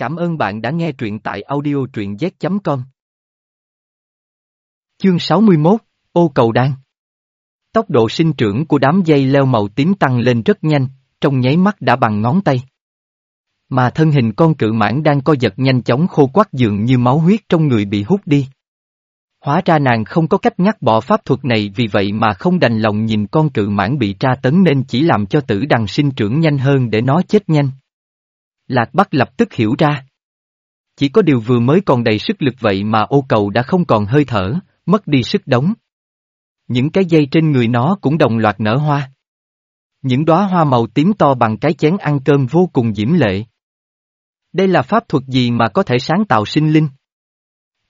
Cảm ơn bạn đã nghe truyện tại audio truyện z.com. Chương 61, Ô cầu đan Tốc độ sinh trưởng của đám dây leo màu tím tăng lên rất nhanh, trong nháy mắt đã bằng ngón tay. Mà thân hình con cự mãn đang co giật nhanh chóng khô quắt dường như máu huyết trong người bị hút đi. Hóa ra nàng không có cách ngắt bỏ pháp thuật này vì vậy mà không đành lòng nhìn con cự mãn bị tra tấn nên chỉ làm cho tử đằng sinh trưởng nhanh hơn để nó chết nhanh. Lạc Bắc lập tức hiểu ra. Chỉ có điều vừa mới còn đầy sức lực vậy mà ô cầu đã không còn hơi thở, mất đi sức đóng. Những cái dây trên người nó cũng đồng loạt nở hoa. Những đóa hoa màu tím to bằng cái chén ăn cơm vô cùng diễm lệ. Đây là pháp thuật gì mà có thể sáng tạo sinh linh?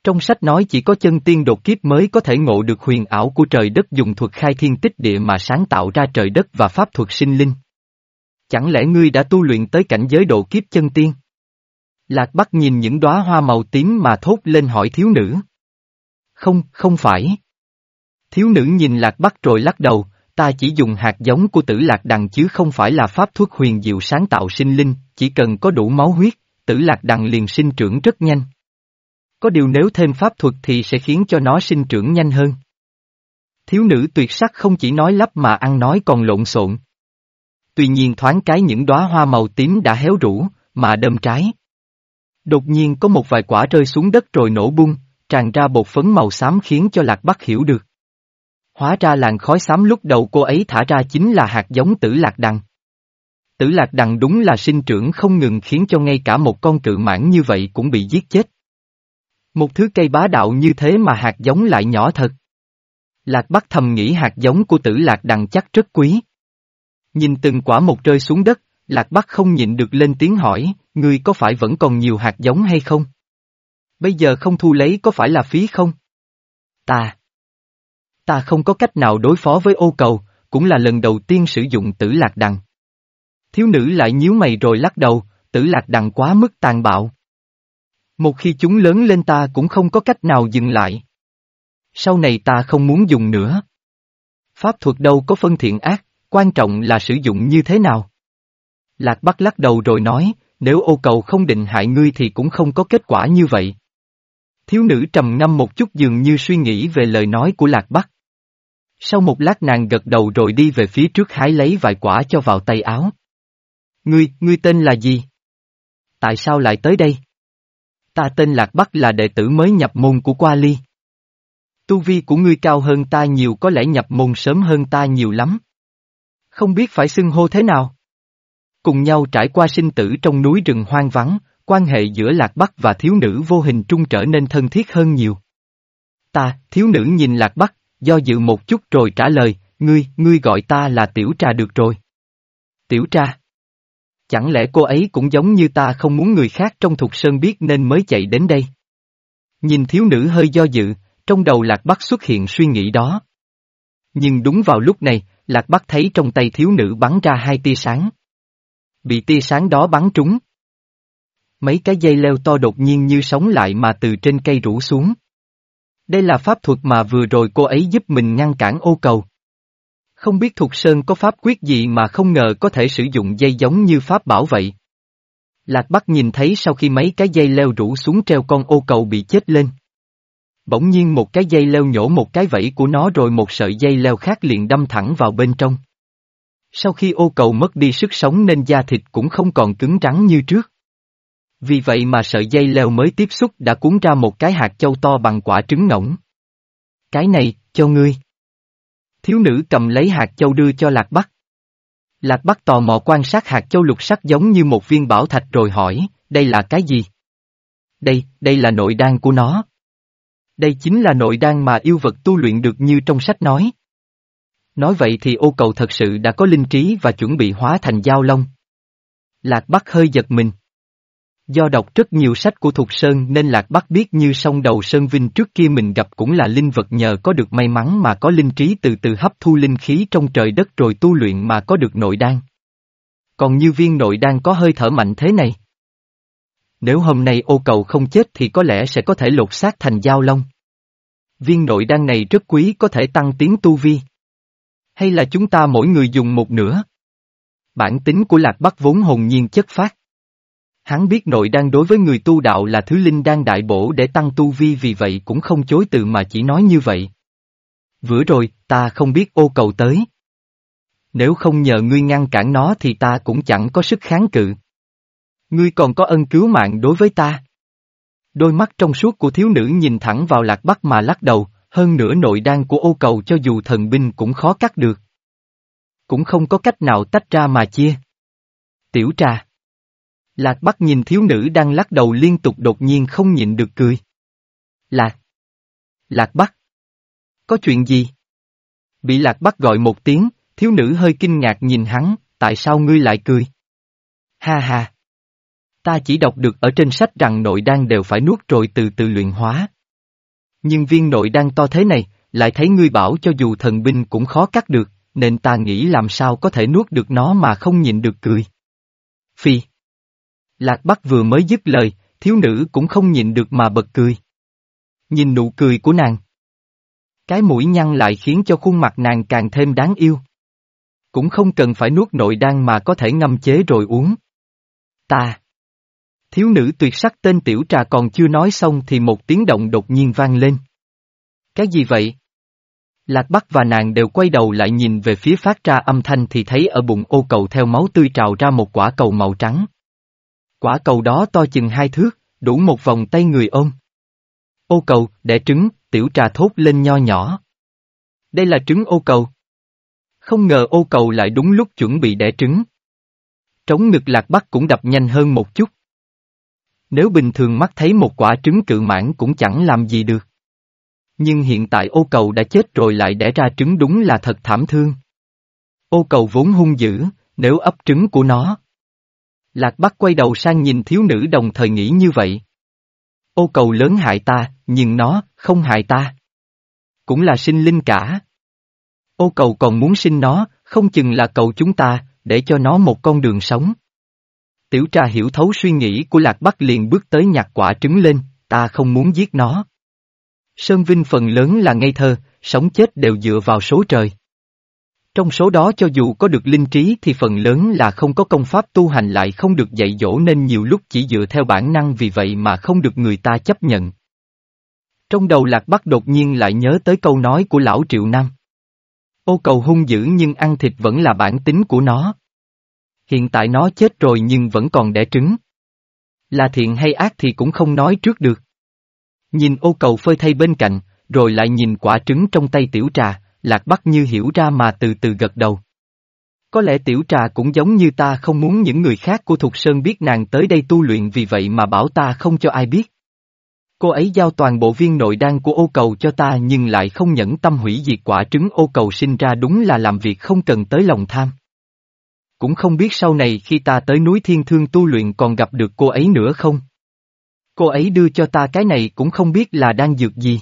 Trong sách nói chỉ có chân tiên đột kiếp mới có thể ngộ được huyền ảo của trời đất dùng thuật khai thiên tích địa mà sáng tạo ra trời đất và pháp thuật sinh linh. Chẳng lẽ ngươi đã tu luyện tới cảnh giới độ kiếp chân tiên? Lạc Bắc nhìn những đóa hoa màu tím mà thốt lên hỏi thiếu nữ. Không, không phải. Thiếu nữ nhìn Lạc Bắc rồi lắc đầu, ta chỉ dùng hạt giống của tử lạc đằng chứ không phải là pháp thuốc huyền diệu sáng tạo sinh linh, chỉ cần có đủ máu huyết, tử lạc đằng liền sinh trưởng rất nhanh. Có điều nếu thêm pháp thuật thì sẽ khiến cho nó sinh trưởng nhanh hơn. Thiếu nữ tuyệt sắc không chỉ nói lắp mà ăn nói còn lộn xộn. Tuy nhiên thoáng cái những đóa hoa màu tím đã héo rũ, mà đâm trái. Đột nhiên có một vài quả rơi xuống đất rồi nổ bung, tràn ra bột phấn màu xám khiến cho Lạc Bắc hiểu được. Hóa ra làn khói xám lúc đầu cô ấy thả ra chính là hạt giống tử lạc đằng. Tử lạc đằng đúng là sinh trưởng không ngừng khiến cho ngay cả một con cự mãn như vậy cũng bị giết chết. Một thứ cây bá đạo như thế mà hạt giống lại nhỏ thật. Lạc Bắc thầm nghĩ hạt giống của tử lạc đằng chắc rất quý. Nhìn từng quả một rơi xuống đất, Lạc Bắc không nhịn được lên tiếng hỏi, ngươi có phải vẫn còn nhiều hạt giống hay không? Bây giờ không thu lấy có phải là phí không? Ta. Ta không có cách nào đối phó với ô cầu, cũng là lần đầu tiên sử dụng tử lạc đằng. Thiếu nữ lại nhíu mày rồi lắc đầu, tử lạc đằng quá mức tàn bạo. Một khi chúng lớn lên ta cũng không có cách nào dừng lại. Sau này ta không muốn dùng nữa. Pháp thuật đâu có phân thiện ác, quan trọng là sử dụng như thế nào. Lạc Bắc lắc đầu rồi nói, nếu ô cầu không định hại ngươi thì cũng không có kết quả như vậy. Thiếu nữ trầm ngâm một chút dường như suy nghĩ về lời nói của Lạc Bắc. Sau một lát nàng gật đầu rồi đi về phía trước hái lấy vài quả cho vào tay áo. Ngươi, ngươi tên là gì? Tại sao lại tới đây? Ta tên Lạc Bắc là đệ tử mới nhập môn của Qua Ly. Tu vi của ngươi cao hơn ta nhiều có lẽ nhập môn sớm hơn ta nhiều lắm. Không biết phải xưng hô thế nào? Cùng nhau trải qua sinh tử trong núi rừng hoang vắng, quan hệ giữa Lạc Bắc và thiếu nữ vô hình trung trở nên thân thiết hơn nhiều. Ta, thiếu nữ nhìn Lạc Bắc, do dự một chút rồi trả lời, ngươi, ngươi gọi ta là Tiểu Trà được rồi. Tiểu Trà. Chẳng lẽ cô ấy cũng giống như ta không muốn người khác trong Thục Sơn biết nên mới chạy đến đây? Nhìn thiếu nữ hơi do dự, trong đầu Lạc Bắc xuất hiện suy nghĩ đó. Nhưng đúng vào lúc này, Lạc Bắc thấy trong tay thiếu nữ bắn ra hai tia sáng. Bị tia sáng đó bắn trúng. Mấy cái dây leo to đột nhiên như sống lại mà từ trên cây rủ xuống. Đây là pháp thuật mà vừa rồi cô ấy giúp mình ngăn cản ô cầu. Không biết Thục Sơn có pháp quyết gì mà không ngờ có thể sử dụng dây giống như pháp bảo vậy. Lạc Bắc nhìn thấy sau khi mấy cái dây leo rủ xuống treo con ô cầu bị chết lên. Bỗng nhiên một cái dây leo nhổ một cái vẫy của nó rồi một sợi dây leo khác liền đâm thẳng vào bên trong. Sau khi ô cầu mất đi sức sống nên da thịt cũng không còn cứng rắn như trước. Vì vậy mà sợi dây leo mới tiếp xúc đã cuốn ra một cái hạt châu to bằng quả trứng ngỗng. Cái này, cho ngươi. Thiếu nữ cầm lấy hạt châu đưa cho Lạc Bắc. Lạc Bắc tò mò quan sát hạt châu lục sắc giống như một viên bảo thạch rồi hỏi, đây là cái gì? Đây, đây là nội đan của nó. Đây chính là nội đan mà yêu vật tu luyện được như trong sách nói. Nói vậy thì ô cầu thật sự đã có linh trí và chuẩn bị hóa thành giao long. Lạc Bắc hơi giật mình. Do đọc rất nhiều sách của Thục Sơn nên Lạc Bắc biết như sông đầu Sơn Vinh trước kia mình gặp cũng là linh vật nhờ có được may mắn mà có linh trí từ từ hấp thu linh khí trong trời đất rồi tu luyện mà có được nội đan. Còn như viên nội đan có hơi thở mạnh thế này. Nếu hôm nay ô cầu không chết thì có lẽ sẽ có thể lột xác thành giao long. Viên nội đan này rất quý có thể tăng tiến tu vi. Hay là chúng ta mỗi người dùng một nửa? Bản tính của Lạc Bắc vốn hồn nhiên chất phát. Hắn biết nội đan đối với người tu đạo là thứ linh đan đại bổ để tăng tu vi vì vậy cũng không chối từ mà chỉ nói như vậy. Vừa rồi, ta không biết ô cầu tới. Nếu không nhờ ngươi ngăn cản nó thì ta cũng chẳng có sức kháng cự. Ngươi còn có ân cứu mạng đối với ta. Đôi mắt trong suốt của thiếu nữ nhìn thẳng vào lạc bắc mà lắc đầu, hơn nữa nội đan của ô cầu cho dù thần binh cũng khó cắt được. Cũng không có cách nào tách ra mà chia. Tiểu trà. Lạc Bắc nhìn thiếu nữ đang lắc đầu liên tục đột nhiên không nhịn được cười. Lạc. Lạc Bắc. Có chuyện gì? Bị Lạc Bắc gọi một tiếng, thiếu nữ hơi kinh ngạc nhìn hắn, tại sao ngươi lại cười? Ha ha. Ta chỉ đọc được ở trên sách rằng nội đan đều phải nuốt rồi từ từ luyện hóa. Nhưng viên nội đan to thế này, lại thấy ngươi bảo cho dù thần binh cũng khó cắt được, nên ta nghĩ làm sao có thể nuốt được nó mà không nhịn được cười. Phi. Lạc Bắc vừa mới dứt lời, thiếu nữ cũng không nhịn được mà bật cười. Nhìn nụ cười của nàng. Cái mũi nhăn lại khiến cho khuôn mặt nàng càng thêm đáng yêu. Cũng không cần phải nuốt nội đan mà có thể ngâm chế rồi uống. Ta. Thiếu nữ tuyệt sắc tên tiểu trà còn chưa nói xong thì một tiếng động đột nhiên vang lên. Cái gì vậy? Lạc Bắc và nàng đều quay đầu lại nhìn về phía phát ra âm thanh thì thấy ở bụng ô cầu theo máu tươi trào ra một quả cầu màu trắng. Quả cầu đó to chừng hai thước, đủ một vòng tay người ôm. Ô cầu, đẻ trứng, tiểu trà thốt lên nho nhỏ. Đây là trứng ô cầu. Không ngờ ô cầu lại đúng lúc chuẩn bị đẻ trứng. Trống ngực lạc bắc cũng đập nhanh hơn một chút. Nếu bình thường mắt thấy một quả trứng cự mãn cũng chẳng làm gì được. Nhưng hiện tại ô cầu đã chết rồi lại đẻ ra trứng đúng là thật thảm thương. Ô cầu vốn hung dữ, nếu ấp trứng của nó. Lạc Bắc quay đầu sang nhìn thiếu nữ đồng thời nghĩ như vậy. Ô cầu lớn hại ta, nhưng nó, không hại ta. Cũng là sinh linh cả. Ô cầu còn muốn sinh nó, không chừng là cầu chúng ta, để cho nó một con đường sống. Tiểu trà hiểu thấu suy nghĩ của Lạc Bắc liền bước tới nhặt quả trứng lên, ta không muốn giết nó. Sơn Vinh phần lớn là ngây thơ, sống chết đều dựa vào số trời. Trong số đó cho dù có được linh trí thì phần lớn là không có công pháp tu hành lại không được dạy dỗ nên nhiều lúc chỉ dựa theo bản năng vì vậy mà không được người ta chấp nhận. Trong đầu Lạc Bắc đột nhiên lại nhớ tới câu nói của lão Triệu Nam. Ô cầu hung dữ nhưng ăn thịt vẫn là bản tính của nó. Hiện tại nó chết rồi nhưng vẫn còn đẻ trứng. Là thiện hay ác thì cũng không nói trước được. Nhìn ô cầu phơi thay bên cạnh, rồi lại nhìn quả trứng trong tay tiểu trà, Lạc Bắc như hiểu ra mà từ từ gật đầu. Có lẽ tiểu trà cũng giống như ta không muốn những người khác của Thục Sơn biết nàng tới đây tu luyện vì vậy mà bảo ta không cho ai biết. Cô ấy giao toàn bộ viên nội đan của ô cầu cho ta nhưng lại không nhẫn tâm hủy diệt quả trứng ô cầu sinh ra đúng là làm việc không cần tới lòng tham. Cũng không biết sau này khi ta tới núi Thiên Thương tu luyện còn gặp được cô ấy nữa không? Cô ấy đưa cho ta cái này cũng không biết là đang dược gì.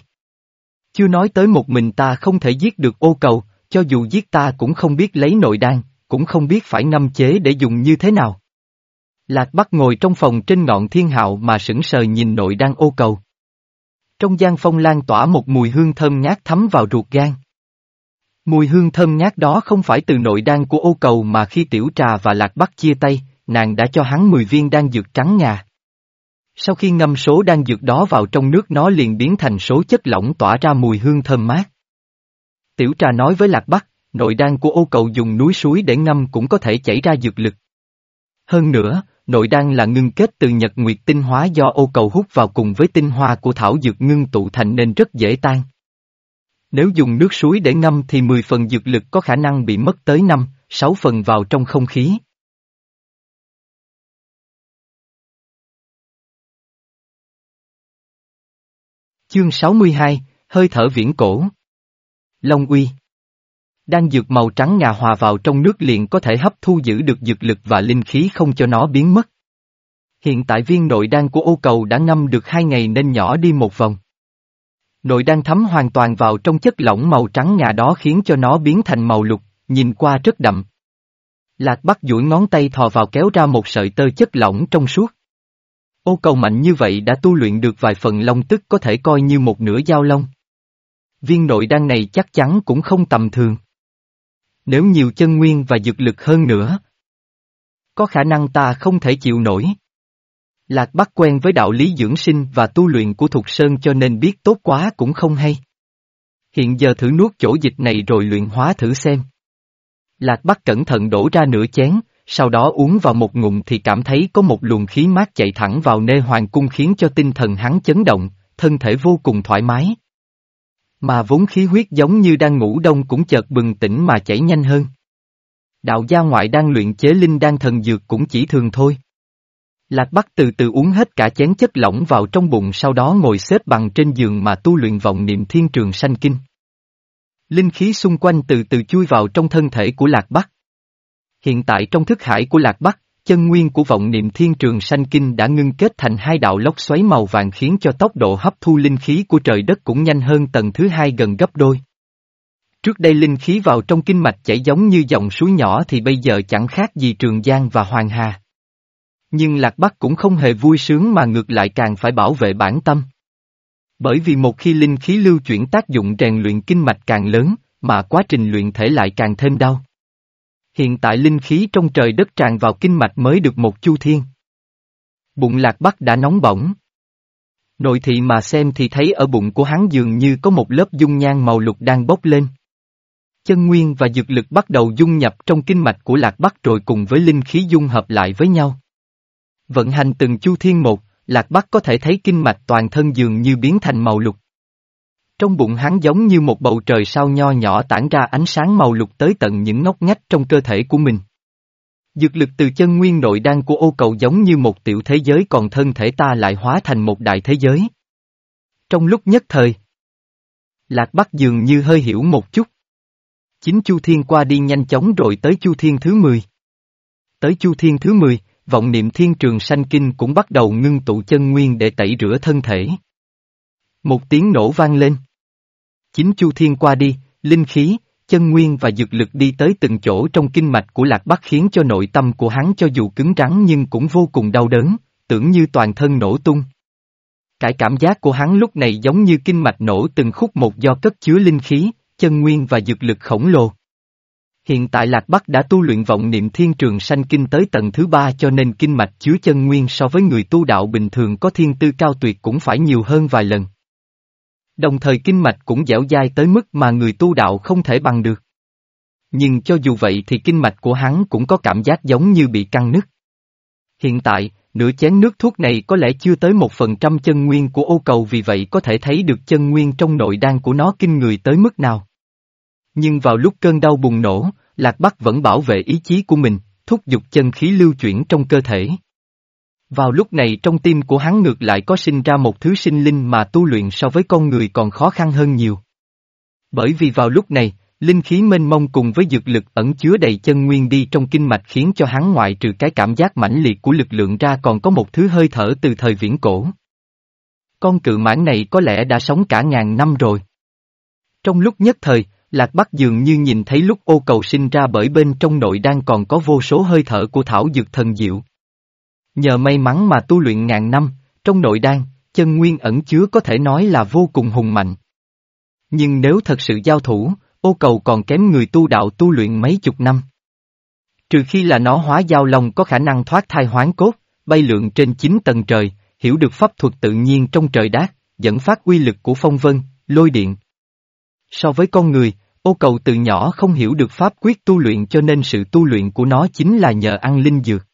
Chưa nói tới một mình ta không thể giết được ô cầu, cho dù giết ta cũng không biết lấy nội đan, cũng không biết phải ngâm chế để dùng như thế nào. Lạc Bắc ngồi trong phòng trên ngọn thiên hạo mà sững sờ nhìn nội đan ô cầu. Trong gian phong lan tỏa một mùi hương thơm ngát thấm vào ruột gan. Mùi hương thơm ngát đó không phải từ nội đan của ô cầu mà khi tiểu trà và lạc bắc chia tay, nàng đã cho hắn 10 viên đan dược trắng ngà. Sau khi ngâm số đan dược đó vào trong nước nó liền biến thành số chất lỏng tỏa ra mùi hương thơm mát. Tiểu trà nói với lạc bắc, nội đan của ô cầu dùng núi suối để ngâm cũng có thể chảy ra dược lực. Hơn nữa, nội đan là ngưng kết từ nhật nguyệt tinh hóa do ô cầu hút vào cùng với tinh hoa của thảo dược ngưng tụ thành nên rất dễ tan. Nếu dùng nước suối để ngâm thì 10 phần dược lực có khả năng bị mất tới 5, 6 phần vào trong không khí. Chương 62, hơi thở viễn cổ. Long uy. Đan dược màu trắng ngà hòa vào trong nước liền có thể hấp thu giữ được dược lực và linh khí không cho nó biến mất. Hiện tại viên nội đan của ô cầu đã ngâm được hai ngày nên nhỏ đi một vòng. Nội đang thấm hoàn toàn vào trong chất lỏng màu trắng ngà đó khiến cho nó biến thành màu lục, nhìn qua rất đậm. Lạc bắt duỗi ngón tay thò vào kéo ra một sợi tơ chất lỏng trong suốt. Ô cầu mạnh như vậy đã tu luyện được vài phần long tức có thể coi như một nửa dao long. Viên nội đan này chắc chắn cũng không tầm thường. Nếu nhiều chân nguyên và dược lực hơn nữa, có khả năng ta không thể chịu nổi. Lạc Bắc quen với đạo lý dưỡng sinh và tu luyện của Thục Sơn cho nên biết tốt quá cũng không hay. Hiện giờ thử nuốt chỗ dịch này rồi luyện hóa thử xem. Lạc Bắc cẩn thận đổ ra nửa chén, sau đó uống vào một ngụm thì cảm thấy có một luồng khí mát chạy thẳng vào nê hoàng cung khiến cho tinh thần hắn chấn động, thân thể vô cùng thoải mái. Mà vốn khí huyết giống như đang ngủ đông cũng chợt bừng tỉnh mà chảy nhanh hơn. Đạo gia ngoại đang luyện chế linh đan thần dược cũng chỉ thường thôi. Lạc Bắc từ từ uống hết cả chén chất lỏng vào trong bụng sau đó ngồi xếp bằng trên giường mà tu luyện vọng niệm thiên trường sanh kinh. Linh khí xung quanh từ từ chui vào trong thân thể của Lạc Bắc. Hiện tại trong thức hải của Lạc Bắc, chân nguyên của vọng niệm thiên trường sanh kinh đã ngưng kết thành hai đạo lốc xoáy màu vàng khiến cho tốc độ hấp thu linh khí của trời đất cũng nhanh hơn tầng thứ hai gần gấp đôi. Trước đây linh khí vào trong kinh mạch chảy giống như dòng suối nhỏ thì bây giờ chẳng khác gì Trường Giang và Hoàng Hà. Nhưng Lạc Bắc cũng không hề vui sướng mà ngược lại càng phải bảo vệ bản tâm. Bởi vì một khi linh khí lưu chuyển tác dụng rèn luyện kinh mạch càng lớn, mà quá trình luyện thể lại càng thêm đau. Hiện tại linh khí trong trời đất tràn vào kinh mạch mới được một chu thiên. Bụng lạc bắc đã nóng bỏng. Nội thị mà xem thì thấy ở bụng của hắn dường như có một lớp dung nhan màu lục đang bốc lên. Chân nguyên và dược lực bắt đầu dung nhập trong kinh mạch của lạc bắc rồi cùng với linh khí dung hợp lại với nhau. Vận hành từng chu thiên một, lạc bắc có thể thấy kinh mạch toàn thân dường như biến thành màu lục. Trong bụng hắn giống như một bầu trời sao nho nhỏ tản ra ánh sáng màu lục tới tận những ngóc ngách trong cơ thể của mình. Dược lực từ chân nguyên nội đan của ô cầu giống như một tiểu thế giới còn thân thể ta lại hóa thành một đại thế giới. Trong lúc nhất thời, Lạc Bắc dường như hơi hiểu một chút. Chính Chu Thiên qua đi nhanh chóng rồi tới Chu Thiên thứ 10. Tới Chu Thiên thứ 10, vọng niệm thiên trường sanh kinh cũng bắt đầu ngưng tụ chân nguyên để tẩy rửa thân thể. Một tiếng nổ vang lên. Chính Chu Thiên qua đi, linh khí, chân nguyên và dược lực đi tới từng chỗ trong kinh mạch của Lạc Bắc khiến cho nội tâm của hắn cho dù cứng rắn nhưng cũng vô cùng đau đớn, tưởng như toàn thân nổ tung. Cái cảm giác của hắn lúc này giống như kinh mạch nổ từng khúc một do cất chứa linh khí, chân nguyên và dược lực khổng lồ. Hiện tại Lạc Bắc đã tu luyện vọng niệm thiên trường sanh kinh tới tầng thứ ba cho nên kinh mạch chứa chân nguyên so với người tu đạo bình thường có thiên tư cao tuyệt cũng phải nhiều hơn vài lần. Đồng thời kinh mạch cũng dẻo dai tới mức mà người tu đạo không thể bằng được. Nhưng cho dù vậy thì kinh mạch của hắn cũng có cảm giác giống như bị căng nứt. Hiện tại, nửa chén nước thuốc này có lẽ chưa tới một phần trăm chân nguyên của ô cầu vì vậy có thể thấy được chân nguyên trong nội đan của nó kinh người tới mức nào. Nhưng vào lúc cơn đau bùng nổ, Lạc Bắc vẫn bảo vệ ý chí của mình, thúc giục chân khí lưu chuyển trong cơ thể. Vào lúc này trong tim của hắn ngược lại có sinh ra một thứ sinh linh mà tu luyện so với con người còn khó khăn hơn nhiều. Bởi vì vào lúc này, linh khí mênh mông cùng với dược lực ẩn chứa đầy chân nguyên đi trong kinh mạch khiến cho hắn ngoại trừ cái cảm giác mãnh liệt của lực lượng ra còn có một thứ hơi thở từ thời viễn cổ. Con cự mãn này có lẽ đã sống cả ngàn năm rồi. Trong lúc nhất thời, Lạc Bắc dường như nhìn thấy lúc ô cầu sinh ra bởi bên trong nội đang còn có vô số hơi thở của thảo dược thần diệu. Nhờ may mắn mà tu luyện ngàn năm, trong nội đan, chân nguyên ẩn chứa có thể nói là vô cùng hùng mạnh. Nhưng nếu thật sự giao thủ, ô cầu còn kém người tu đạo tu luyện mấy chục năm. Trừ khi là nó hóa giao lòng có khả năng thoát thai hoán cốt, bay lượn trên chín tầng trời, hiểu được pháp thuật tự nhiên trong trời đát, dẫn phát uy lực của phong vân, lôi điện. So với con người, ô cầu từ nhỏ không hiểu được pháp quyết tu luyện cho nên sự tu luyện của nó chính là nhờ ăn linh dược.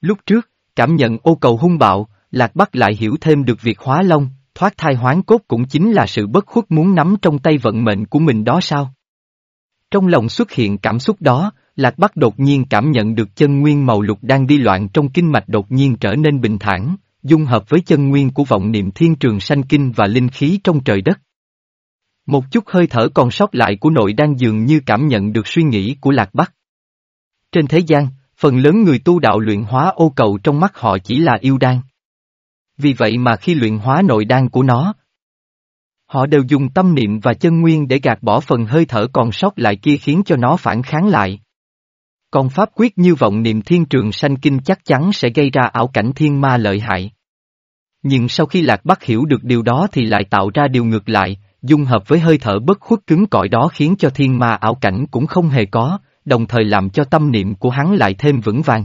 Lúc trước, cảm nhận ô cầu hung bạo, Lạc Bắc lại hiểu thêm được việc hóa long, thoát thai hoán cốt cũng chính là sự bất khuất muốn nắm trong tay vận mệnh của mình đó sao? Trong lòng xuất hiện cảm xúc đó, Lạc Bắc đột nhiên cảm nhận được chân nguyên màu lục đang đi loạn trong kinh mạch đột nhiên trở nên bình thản, dung hợp với chân nguyên của vọng niệm thiên trường sanh kinh và linh khí trong trời đất. Một chút hơi thở còn sót lại của nội đang dường như cảm nhận được suy nghĩ của Lạc Bắc. Trên thế gian, phần lớn người tu đạo luyện hóa ô cầu trong mắt họ chỉ là yêu đan. Vì vậy mà khi luyện hóa nội đan của nó, họ đều dùng tâm niệm và chân nguyên để gạt bỏ phần hơi thở còn sót lại kia khiến cho nó phản kháng lại. Còn pháp quyết như vọng niệm thiên trường sanh kinh chắc chắn sẽ gây ra ảo cảnh thiên ma lợi hại. Nhưng sau khi Lạc Bắc hiểu được điều đó thì lại tạo ra điều ngược lại, dung hợp với hơi thở bất khuất cứng cỏi đó khiến cho thiên ma ảo cảnh cũng không hề có, đồng thời làm cho tâm niệm của hắn lại thêm vững vàng.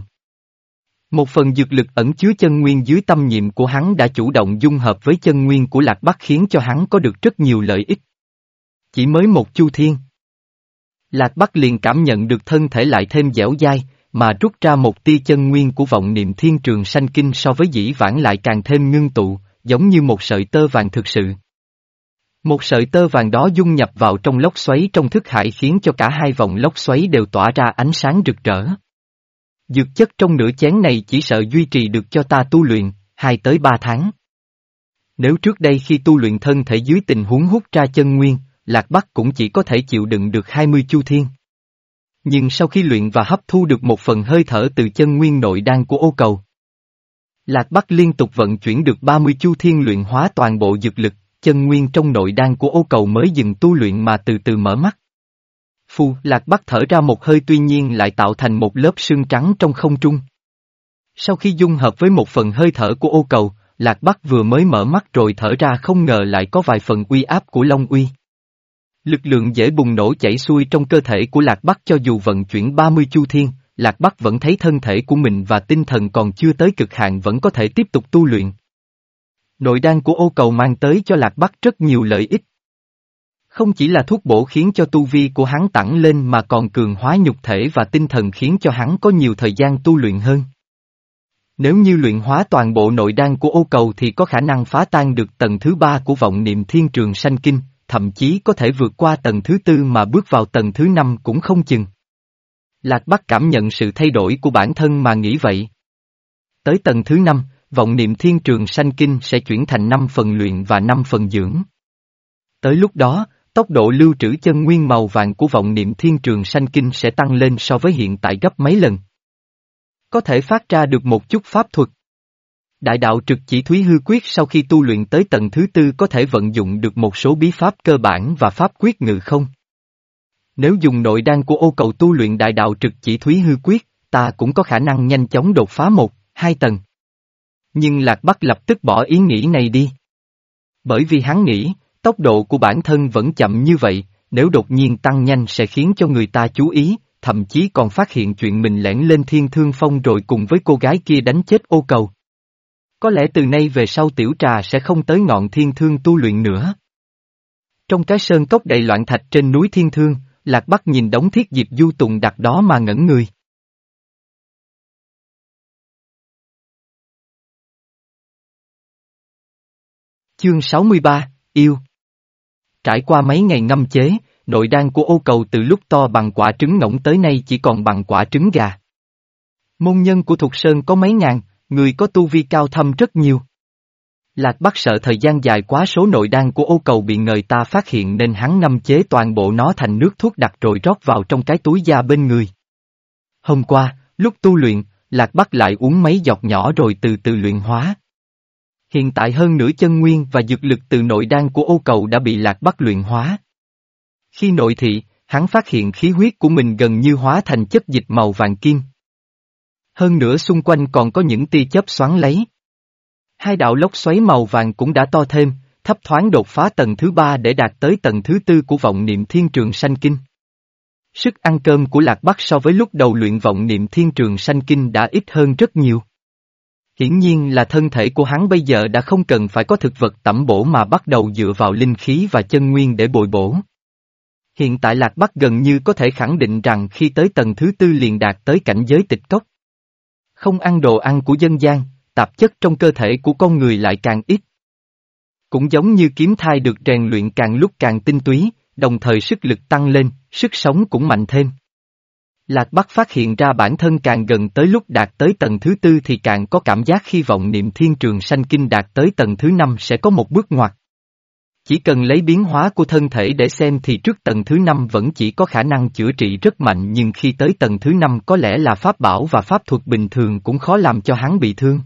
Một phần dược lực ẩn chứa chân nguyên dưới tâm niệm của hắn đã chủ động dung hợp với chân nguyên của Lạc Bắc khiến cho hắn có được rất nhiều lợi ích. Chỉ mới một chu thiên. Lạc Bắc liền cảm nhận được thân thể lại thêm dẻo dai, mà rút ra một tia chân nguyên của vọng niệm thiên trường sanh kinh so với dĩ vãng lại càng thêm ngưng tụ, giống như một sợi tơ vàng thực sự. Một sợi tơ vàng đó dung nhập vào trong lốc xoáy trong thức hải khiến cho cả hai vòng lốc xoáy đều tỏa ra ánh sáng rực rỡ. Dược chất trong nửa chén này chỉ sợ duy trì được cho ta tu luyện, hai tới ba tháng. Nếu trước đây khi tu luyện thân thể dưới tình huống hút ra chân nguyên, Lạc Bắc cũng chỉ có thể chịu đựng được 20 chu thiên. Nhưng sau khi luyện và hấp thu được một phần hơi thở từ chân nguyên nội đan của ô cầu, Lạc Bắc liên tục vận chuyển được 30 chu thiên luyện hóa toàn bộ dược lực, chân nguyên trong nội đan của ô cầu mới dừng tu luyện mà từ từ mở mắt. Phu, Lạc Bắc thở ra một hơi tuy nhiên lại tạo thành một lớp sương trắng trong không trung. Sau khi dung hợp với một phần hơi thở của ô cầu, Lạc Bắc vừa mới mở mắt rồi thở ra không ngờ lại có vài phần uy áp của Long Uy. Lực lượng dễ bùng nổ chảy xuôi trong cơ thể của Lạc Bắc cho dù vận chuyển 30 chu thiên, Lạc Bắc vẫn thấy thân thể của mình và tinh thần còn chưa tới cực hạn vẫn có thể tiếp tục tu luyện. Nội đan của ô cầu mang tới cho Lạc Bắc rất nhiều lợi ích. Không chỉ là thuốc bổ khiến cho tu vi của hắn tăng lên mà còn cường hóa nhục thể và tinh thần khiến cho hắn có nhiều thời gian tu luyện hơn. Nếu như luyện hóa toàn bộ nội đan của ô cầu thì có khả năng phá tan được tầng thứ ba của vọng niệm thiên trường sanh kinh, thậm chí có thể vượt qua tầng thứ tư mà bước vào tầng thứ năm cũng không chừng. Lạc Bắc cảm nhận sự thay đổi của bản thân mà nghĩ vậy. Tới tầng thứ năm, vọng niệm thiên trường sanh kinh sẽ chuyển thành năm phần luyện và năm phần dưỡng. Tới lúc đó, tốc độ lưu trữ chân nguyên màu vàng của vọng niệm thiên trường sanh kinh sẽ tăng lên so với hiện tại gấp mấy lần. Có thể phát ra được một chút pháp thuật. Đại đạo trực chỉ thúy hư quyết sau khi tu luyện tới tầng thứ tư có thể vận dụng được một số bí pháp cơ bản và pháp quyết ngự không. Nếu dùng nội đan của ô cầu tu luyện đại đạo trực chỉ thúy hư quyết, ta cũng có khả năng nhanh chóng đột phá một, hai tầng. Nhưng Lạc Bắc lập tức bỏ ý nghĩ này đi. Bởi vì hắn nghĩ, tốc độ của bản thân vẫn chậm như vậy, nếu đột nhiên tăng nhanh sẽ khiến cho người ta chú ý, thậm chí còn phát hiện chuyện mình lẻn lên thiên thương phong rồi cùng với cô gái kia đánh chết ô cầu. Có lẽ từ nay về sau tiểu trà sẽ không tới ngọn thiên thương tu luyện nữa. Trong cái sơn cốc đầy loạn thạch trên núi thiên thương, Lạc Bắc nhìn đống thiết diệp du tùng đặt đó mà ngẩn người. Chương 63, Yêu Trải qua mấy ngày ngâm chế, nội đan của ô cầu từ lúc to bằng quả trứng ngỗng tới nay chỉ còn bằng quả trứng gà. Môn nhân của Thục Sơn có mấy ngàn, người có tu vi cao thâm rất nhiều. Lạc Bắc sợ thời gian dài quá số nội đan của ô cầu bị người ta phát hiện nên hắn ngâm chế toàn bộ nó thành nước thuốc đặc rồi rót vào trong cái túi da bên người. Hôm qua, lúc tu luyện, Lạc Bắc lại uống mấy giọt nhỏ rồi từ từ luyện hóa. Hiện tại hơn nửa chân nguyên và dược lực từ nội đan của ô cầu đã bị Lạc Bắc luyện hóa. Khi nội thị, hắn phát hiện khí huyết của mình gần như hóa thành chất dịch màu vàng kim. Hơn nữa xung quanh còn có những tia chớp xoắn lấy. Hai đạo lốc xoáy màu vàng cũng đã to thêm, thấp thoáng đột phá tầng thứ ba để đạt tới tầng thứ tư của vọng niệm thiên trường sanh kinh. Sức ăn cơm của Lạc Bắc so với lúc đầu luyện vọng niệm thiên trường sanh kinh đã ít hơn rất nhiều. Hiển nhiên là thân thể của hắn bây giờ đã không cần phải có thực vật tẩm bổ mà bắt đầu dựa vào linh khí và chân nguyên để bồi bổ. Hiện tại Lạc Bắc gần như có thể khẳng định rằng khi tới tầng thứ tư liền đạt tới cảnh giới tịch cốc. Không ăn đồ ăn của dân gian, tạp chất trong cơ thể của con người lại càng ít. Cũng giống như kiếm thai được rèn luyện càng lúc càng tinh túy, đồng thời sức lực tăng lên, sức sống cũng mạnh thêm. Lạc Bắc phát hiện ra bản thân càng gần tới lúc đạt tới tầng thứ tư thì càng có cảm giác khi vọng niệm thiên trường sanh kinh đạt tới tầng thứ năm sẽ có một bước ngoặt. Chỉ cần lấy biến hóa của thân thể để xem thì trước tầng thứ năm vẫn chỉ có khả năng chữa trị rất mạnh nhưng khi tới tầng thứ năm có lẽ là pháp bảo và pháp thuật bình thường cũng khó làm cho hắn bị thương.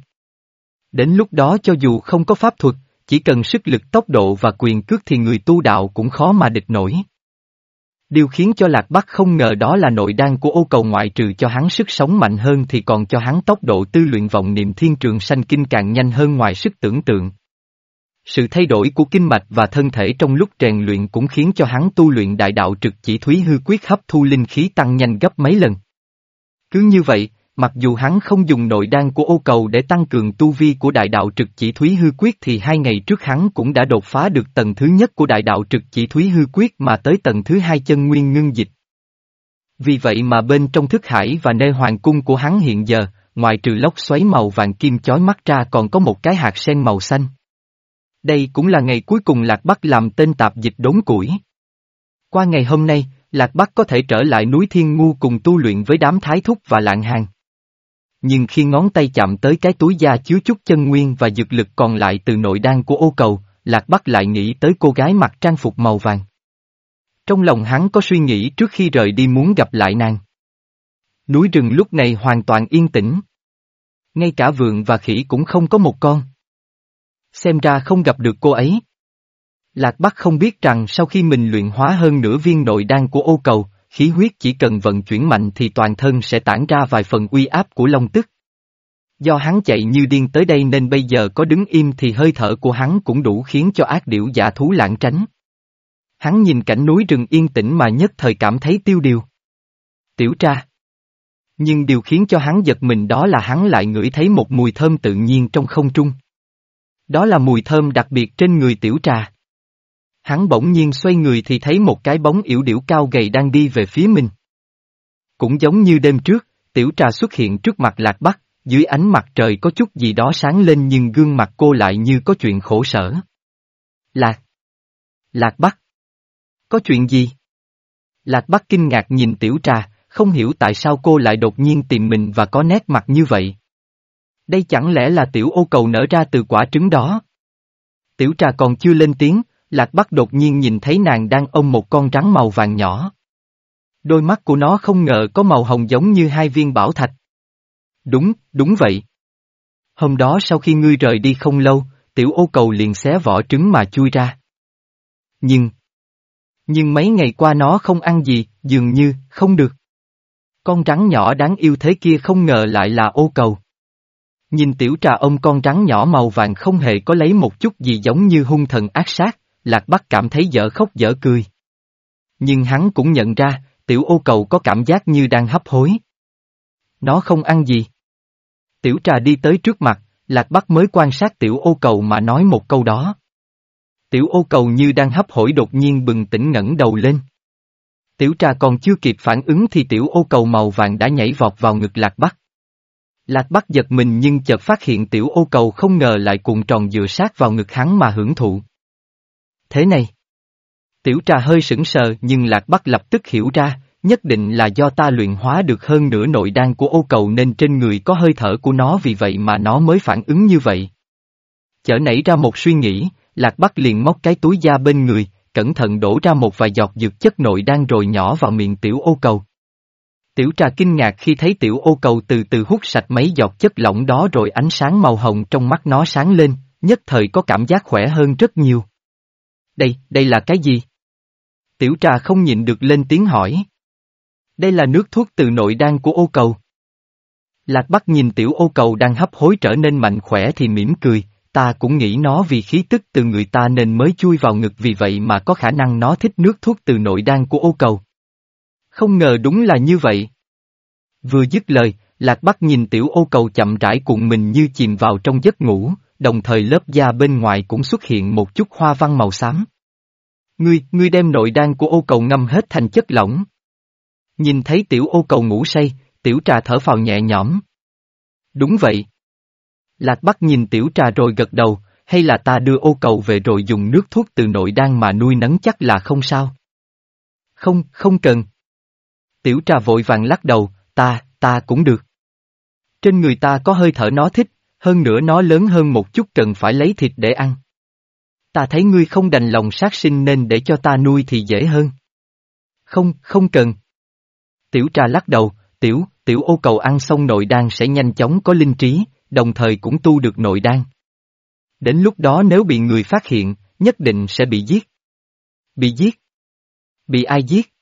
Đến lúc đó cho dù không có pháp thuật, chỉ cần sức lực tốc độ và quyền cước thì người tu đạo cũng khó mà địch nổi. Điều khiến cho Lạc Bắc không ngờ đó là nội đan của ô cầu ngoại trừ cho hắn sức sống mạnh hơn thì còn cho hắn tốc độ tư luyện vọng niệm thiên trường sanh kinh càng nhanh hơn ngoài sức tưởng tượng. Sự thay đổi của kinh mạch và thân thể trong lúc rèn luyện cũng khiến cho hắn tu luyện đại đạo trực chỉ thúy hư quyết hấp thu linh khí tăng nhanh gấp mấy lần. Cứ như vậy, mặc dù hắn không dùng nội đan của ô cầu để tăng cường tu vi của đại đạo trực chỉ thúy hư quyết thì hai ngày trước hắn cũng đã đột phá được tầng thứ nhất của đại đạo trực chỉ thúy hư quyết mà tới tầng thứ hai chân nguyên ngưng dịch. Vì vậy mà bên trong thức hải và nơi hoàng cung của hắn hiện giờ, ngoài trừ lốc xoáy màu vàng kim chói mắt ra còn có một cái hạt sen màu xanh. Đây cũng là ngày cuối cùng Lạc Bắc làm tên tạp dịch đốn củi. Qua ngày hôm nay, Lạc Bắc có thể trở lại núi Thiên Ngu cùng tu luyện với đám thái thúc và lạng hàng. Nhưng khi ngón tay chạm tới cái túi da chứa chút chân nguyên và dược lực còn lại từ nội đan của ô cầu, Lạc Bắc lại nghĩ tới cô gái mặc trang phục màu vàng. Trong lòng hắn có suy nghĩ trước khi rời đi muốn gặp lại nàng. Núi rừng lúc này hoàn toàn yên tĩnh. Ngay cả vườn và khỉ cũng không có một con. Xem ra không gặp được cô ấy. Lạc Bắc không biết rằng sau khi mình luyện hóa hơn nửa viên nội đan của ô cầu, khí huyết chỉ cần vận chuyển mạnh thì toàn thân sẽ tản ra vài phần uy áp của long tức. Do hắn chạy như điên tới đây nên bây giờ có đứng im thì hơi thở của hắn cũng đủ khiến cho ác điểu giả thú lãng tránh. Hắn nhìn cảnh núi rừng yên tĩnh mà nhất thời cảm thấy tiêu điều. Tiểu tra. Nhưng điều khiến cho hắn giật mình đó là hắn lại ngửi thấy một mùi thơm tự nhiên trong không trung. Đó là mùi thơm đặc biệt trên người tiểu trà. Hắn bỗng nhiên xoay người thì thấy một cái bóng yểu điểu cao gầy đang đi về phía mình. Cũng giống như đêm trước, tiểu trà xuất hiện trước mặt lạc bắc, dưới ánh mặt trời có chút gì đó sáng lên nhưng gương mặt cô lại như có chuyện khổ sở. Lạc! Lạc bắc! Có chuyện gì? Lạc bắc kinh ngạc nhìn tiểu trà, không hiểu tại sao cô lại đột nhiên tìm mình và có nét mặt như vậy. Đây chẳng lẽ là tiểu ô cầu nở ra từ quả trứng đó? Tiểu trà còn chưa lên tiếng, Lạc Bắc đột nhiên nhìn thấy nàng đang ôm một con rắn màu vàng nhỏ. Đôi mắt của nó không ngờ có màu hồng giống như hai viên bảo thạch. Đúng, đúng vậy. Hôm đó sau khi ngươi rời đi không lâu, tiểu ô cầu liền xé vỏ trứng mà chui ra. Nhưng... Nhưng mấy ngày qua nó không ăn gì, dường như, không được. Con rắn nhỏ đáng yêu thế kia không ngờ lại là ô cầu. Nhìn tiểu trà ông con rắn nhỏ màu vàng không hề có lấy một chút gì giống như hung thần ác sát, Lạc Bắc cảm thấy dở khóc dở cười. Nhưng hắn cũng nhận ra, tiểu ô cầu có cảm giác như đang hấp hối. Nó không ăn gì. Tiểu trà đi tới trước mặt, Lạc Bắc mới quan sát tiểu ô cầu mà nói một câu đó. Tiểu ô cầu như đang hấp hối đột nhiên bừng tỉnh ngẩng đầu lên. Tiểu trà còn chưa kịp phản ứng thì tiểu ô cầu màu vàng đã nhảy vọt vào ngực Lạc Bắc. Lạc Bắc giật mình nhưng chợt phát hiện tiểu ô cầu không ngờ lại cuộn tròn dựa sát vào ngực hắn mà hưởng thụ. Thế này. Tiểu trà hơi sững sờ nhưng Lạc Bắc lập tức hiểu ra, nhất định là do ta luyện hóa được hơn nửa nội đan của ô cầu nên trên người có hơi thở của nó vì vậy mà nó mới phản ứng như vậy. Chở nảy ra một suy nghĩ, Lạc Bắc liền móc cái túi da bên người, cẩn thận đổ ra một vài giọt dược chất nội đan rồi nhỏ vào miệng tiểu ô cầu. Tiểu trà kinh ngạc khi thấy tiểu ô cầu từ từ hút sạch mấy giọt chất lỏng đó rồi ánh sáng màu hồng trong mắt nó sáng lên, nhất thời có cảm giác khỏe hơn rất nhiều. Đây, đây là cái gì? Tiểu trà không nhịn được lên tiếng hỏi. Đây là nước thuốc từ nội đan của ô cầu. Lạc Bắc nhìn tiểu ô cầu đang hấp hối trở nên mạnh khỏe thì mỉm cười, ta cũng nghĩ nó vì khí tức từ người ta nên mới chui vào ngực vì vậy mà có khả năng nó thích nước thuốc từ nội đan của ô cầu. Không ngờ đúng là như vậy. Vừa dứt lời, Lạc Bắc nhìn tiểu ô cầu chậm rãi cuộn mình như chìm vào trong giấc ngủ, đồng thời lớp da bên ngoài cũng xuất hiện một chút hoa văn màu xám. Ngươi, ngươi đem nội đan của ô cầu ngâm hết thành chất lỏng. Nhìn thấy tiểu ô cầu ngủ say, tiểu trà thở phào nhẹ nhõm. Đúng vậy. Lạc Bắc nhìn tiểu trà rồi gật đầu, hay là ta đưa ô cầu về rồi dùng nước thuốc từ nội đan mà nuôi nấng chắc là không sao. Không, không cần. Tiểu trà vội vàng lắc đầu, ta, ta cũng được. Trên người ta có hơi thở nó thích, hơn nữa nó lớn hơn một chút cần phải lấy thịt để ăn. Ta thấy ngươi không đành lòng sát sinh nên để cho ta nuôi thì dễ hơn. Không, không cần. Tiểu trà lắc đầu, tiểu, tiểu ô cầu ăn xong nội đan sẽ nhanh chóng có linh trí, đồng thời cũng tu được nội đan. Đến lúc đó nếu bị người phát hiện, nhất định sẽ bị giết. Bị giết? Bị ai giết?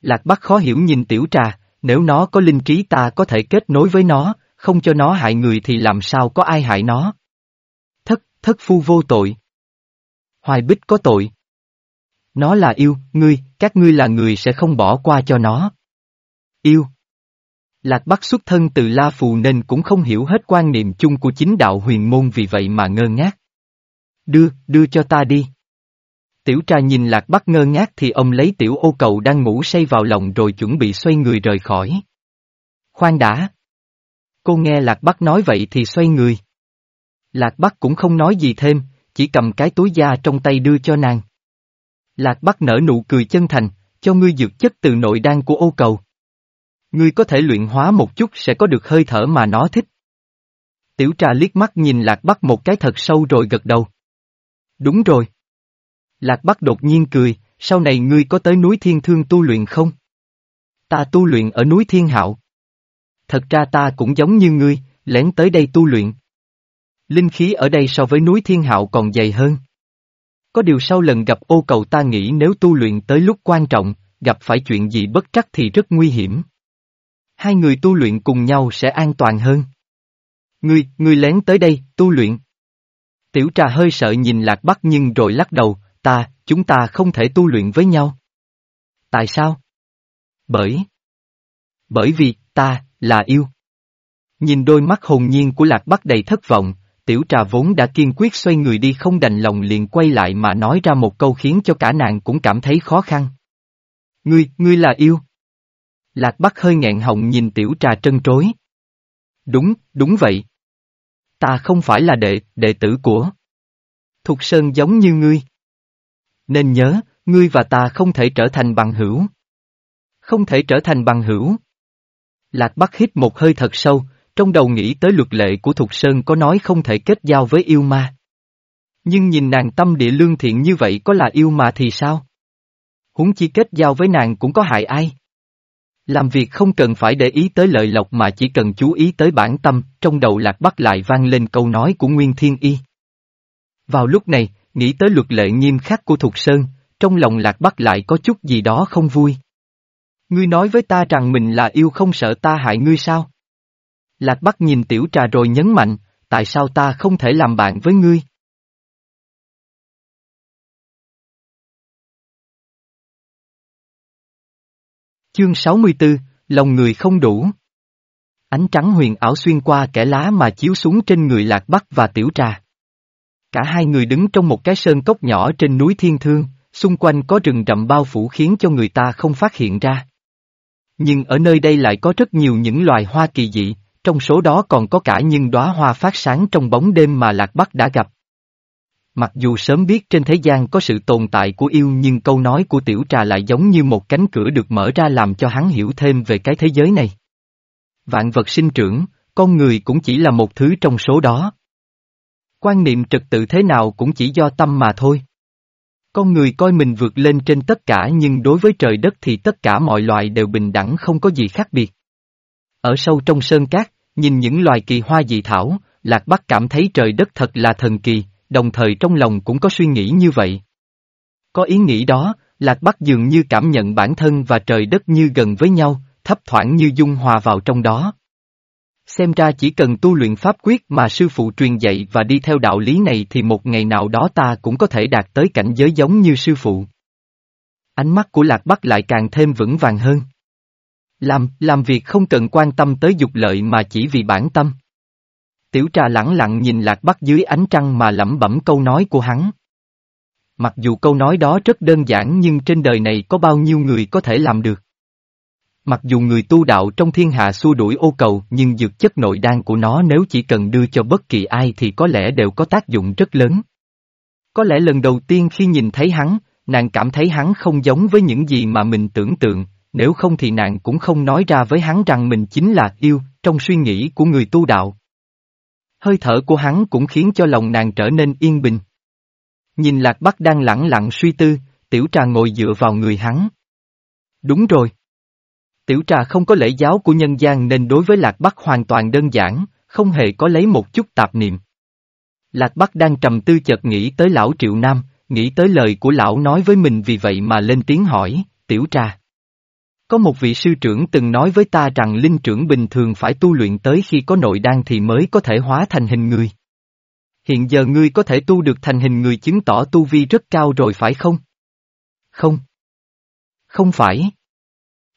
Lạc Bắc khó hiểu nhìn tiểu trà, nếu nó có linh trí ta có thể kết nối với nó, không cho nó hại người thì làm sao có ai hại nó. Thất, thất phu vô tội. Hoài bích có tội. Nó là yêu, ngươi, các ngươi là người sẽ không bỏ qua cho nó. Yêu. Lạc Bắc xuất thân từ La Phù nên cũng không hiểu hết quan niệm chung của chính đạo huyền môn vì vậy mà ngơ ngác. Đưa, đưa cho ta đi. Tiểu trà nhìn Lạc Bắc ngơ ngác thì ông lấy tiểu ô cầu đang ngủ say vào lòng rồi chuẩn bị xoay người rời khỏi. Khoan đã. Cô nghe Lạc Bắc nói vậy thì xoay người. Lạc Bắc cũng không nói gì thêm, chỉ cầm cái túi da trong tay đưa cho nàng. Lạc Bắc nở nụ cười chân thành, cho ngươi dược chất từ nội đan của ô cầu. Ngươi có thể luyện hóa một chút sẽ có được hơi thở mà nó thích. Tiểu trà liếc mắt nhìn Lạc Bắc một cái thật sâu rồi gật đầu. Đúng rồi. Lạc Bắc đột nhiên cười, sau này ngươi có tới núi Thiên Thương tu luyện không? Ta tu luyện ở núi Thiên Hạo. Thật ra ta cũng giống như ngươi, lén tới đây tu luyện. Linh khí ở đây so với núi Thiên Hạo còn dày hơn. Có điều sau lần gặp ô cầu ta nghĩ nếu tu luyện tới lúc quan trọng, gặp phải chuyện gì bất trắc thì rất nguy hiểm. Hai người tu luyện cùng nhau sẽ an toàn hơn. Ngươi, ngươi lén tới đây, tu luyện. Tiểu trà hơi sợ nhìn lạc bắc nhưng rồi lắc đầu, ta, chúng ta không thể tu luyện với nhau. Tại sao? Bởi. Bởi vì, ta, là yêu. Nhìn đôi mắt hồn nhiên của lạc bắc đầy thất vọng, tiểu trà vốn đã kiên quyết xoay người đi không đành lòng liền quay lại mà nói ra một câu khiến cho cả nàng cũng cảm thấy khó khăn. Ngươi, ngươi là yêu. Lạc Bắc hơi nghẹn họng nhìn tiểu trà trân trối. Đúng, đúng vậy. Ta không phải là đệ, đệ tử của. Thục Sơn giống như ngươi. Nên nhớ, ngươi và ta không thể trở thành bằng hữu. Không thể trở thành bằng hữu. Lạc Bắc hít một hơi thật sâu, trong đầu nghĩ tới luật lệ của Thục Sơn có nói không thể kết giao với yêu ma. Nhưng nhìn nàng tâm địa lương thiện như vậy có là yêu ma thì sao? Huống chi kết giao với nàng cũng có hại ai? Làm việc không cần phải để ý tới lợi lộc mà chỉ cần chú ý tới bản tâm, trong đầu lạc bắc lại vang lên câu nói của Nguyên Thiên Y. Vào lúc này, nghĩ tới luật lệ nghiêm khắc của Thục Sơn, trong lòng lạc bắc lại có chút gì đó không vui. Ngươi nói với ta rằng mình là yêu không sợ ta hại ngươi sao? Lạc Bắc nhìn tiểu trà rồi nhấn mạnh, tại sao ta không thể làm bạn với ngươi? Chương 64, lòng người không đủ. Ánh trắng huyền ảo xuyên qua kẻ lá mà chiếu xuống trên người Lạc Bắc và Tiểu Trà. Cả hai người đứng trong một cái sơn cốc nhỏ trên núi Thiên Thương, xung quanh có rừng rậm bao phủ khiến cho người ta không phát hiện ra. Nhưng ở nơi đây lại có rất nhiều những loài hoa kỳ dị, trong số đó còn có cả những đóa hoa phát sáng trong bóng đêm mà Lạc Bắc đã gặp. Mặc dù sớm biết trên thế gian có sự tồn tại của yêu nhưng câu nói của tiểu trà lại giống như một cánh cửa được mở ra làm cho hắn hiểu thêm về cái thế giới này. Vạn vật sinh trưởng, con người cũng chỉ là một thứ trong số đó. Quan niệm trật tự thế nào cũng chỉ do tâm mà thôi. Con người coi mình vượt lên trên tất cả nhưng đối với trời đất thì tất cả mọi loài đều bình đẳng không có gì khác biệt. Ở sâu trong sơn cát, nhìn những loài kỳ hoa dị thảo, Lạc Bắc cảm thấy trời đất thật là thần kỳ, đồng thời trong lòng cũng có suy nghĩ như vậy. Có ý nghĩ đó, Lạc Bắc dường như cảm nhận bản thân và trời đất như gần với nhau, thấp thoảng như dung hòa vào trong đó. Xem ra chỉ cần tu luyện pháp quyết mà sư phụ truyền dạy và đi theo đạo lý này thì một ngày nào đó ta cũng có thể đạt tới cảnh giới giống như sư phụ. Ánh mắt của Lạc Bắc lại càng thêm vững vàng hơn. Làm, làm việc không cần quan tâm tới dục lợi mà chỉ vì bản tâm. Tiểu trà lẳng lặng nhìn lạc bắc dưới ánh trăng mà lẩm bẩm câu nói của hắn. Mặc dù câu nói đó rất đơn giản nhưng trên đời này có bao nhiêu người có thể làm được. Mặc dù người tu đạo trong thiên hạ xua đuổi ô cầu nhưng dược chất nội đan của nó nếu chỉ cần đưa cho bất kỳ ai thì có lẽ đều có tác dụng rất lớn. Có lẽ lần đầu tiên khi nhìn thấy hắn, nàng cảm thấy hắn không giống với những gì mà mình tưởng tượng, nếu không thì nàng cũng không nói ra với hắn rằng mình chính là yêu, trong suy nghĩ của người tu đạo. Hơi thở của hắn cũng khiến cho lòng nàng trở nên yên bình. Nhìn Lạc Bắc đang lẳng lặng suy tư, tiểu trà ngồi dựa vào người hắn. Đúng rồi. Tiểu trà không có lễ giáo của nhân gian nên đối với Lạc Bắc hoàn toàn đơn giản, không hề có lấy một chút tạp niệm. Lạc Bắc đang trầm tư chợt nghĩ tới lão Triệu Nam, nghĩ tới lời của lão nói với mình vì vậy mà lên tiếng hỏi, tiểu trà. Có một vị sư trưởng từng nói với ta rằng linh trưởng bình thường phải tu luyện tới khi có nội đan thì mới có thể hóa thành hình người. Hiện giờ ngươi có thể tu được thành hình người chứng tỏ tu vi rất cao rồi phải không? Không. Không phải.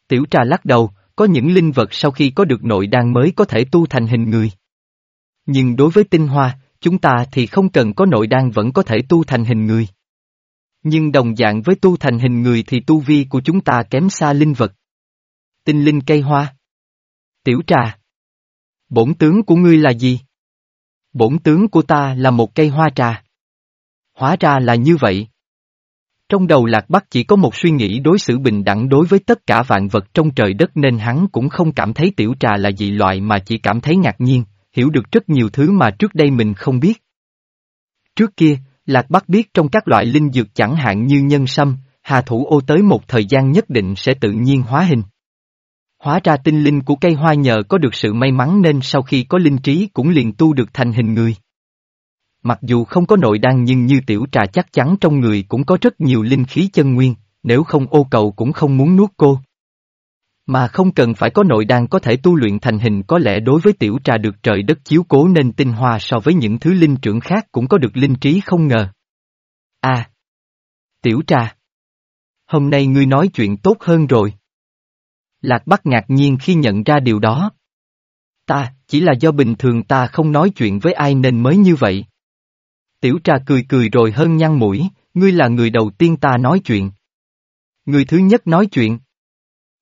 Tiểu trà lắc đầu, có những linh vật sau khi có được nội đan mới có thể tu thành hình người. Nhưng đối với tinh hoa, chúng ta thì không cần có nội đan vẫn có thể tu thành hình người. Nhưng đồng dạng với tu thành hình người thì tu vi của chúng ta kém xa linh vật. Tinh linh cây hoa. Tiểu trà. Bổn tướng của ngươi là gì? Bổn tướng của ta là một cây hoa trà. Hóa ra là như vậy. Trong đầu Lạc Bắc chỉ có một suy nghĩ đối xử bình đẳng đối với tất cả vạn vật trong trời đất nên hắn cũng không cảm thấy tiểu trà là dị loại mà chỉ cảm thấy ngạc nhiên, hiểu được rất nhiều thứ mà trước đây mình không biết. Trước kia, Lạc Bắc biết trong các loại linh dược chẳng hạn như nhân sâm, hà thủ ô tới một thời gian nhất định sẽ tự nhiên hóa hình. Hóa ra tinh linh của cây hoa nhờ có được sự may mắn nên sau khi có linh trí cũng liền tu được thành hình người. Mặc dù không có nội đan nhưng như tiểu trà chắc chắn trong người cũng có rất nhiều linh khí chân nguyên, nếu không ô cầu cũng không muốn nuốt cô. Mà không cần phải có nội đan có thể tu luyện thành hình có lẽ đối với tiểu trà được trời đất chiếu cố nên tinh hoa so với những thứ linh trưởng khác cũng có được linh trí không ngờ. À! Tiểu trà! Hôm nay ngươi nói chuyện tốt hơn rồi. Lạc Bắc ngạc nhiên khi nhận ra điều đó. Ta, chỉ là do bình thường ta không nói chuyện với ai nên mới như vậy. Tiểu trà cười cười rồi hơn nhăn mũi, ngươi là người đầu tiên ta nói chuyện. Người thứ nhất nói chuyện.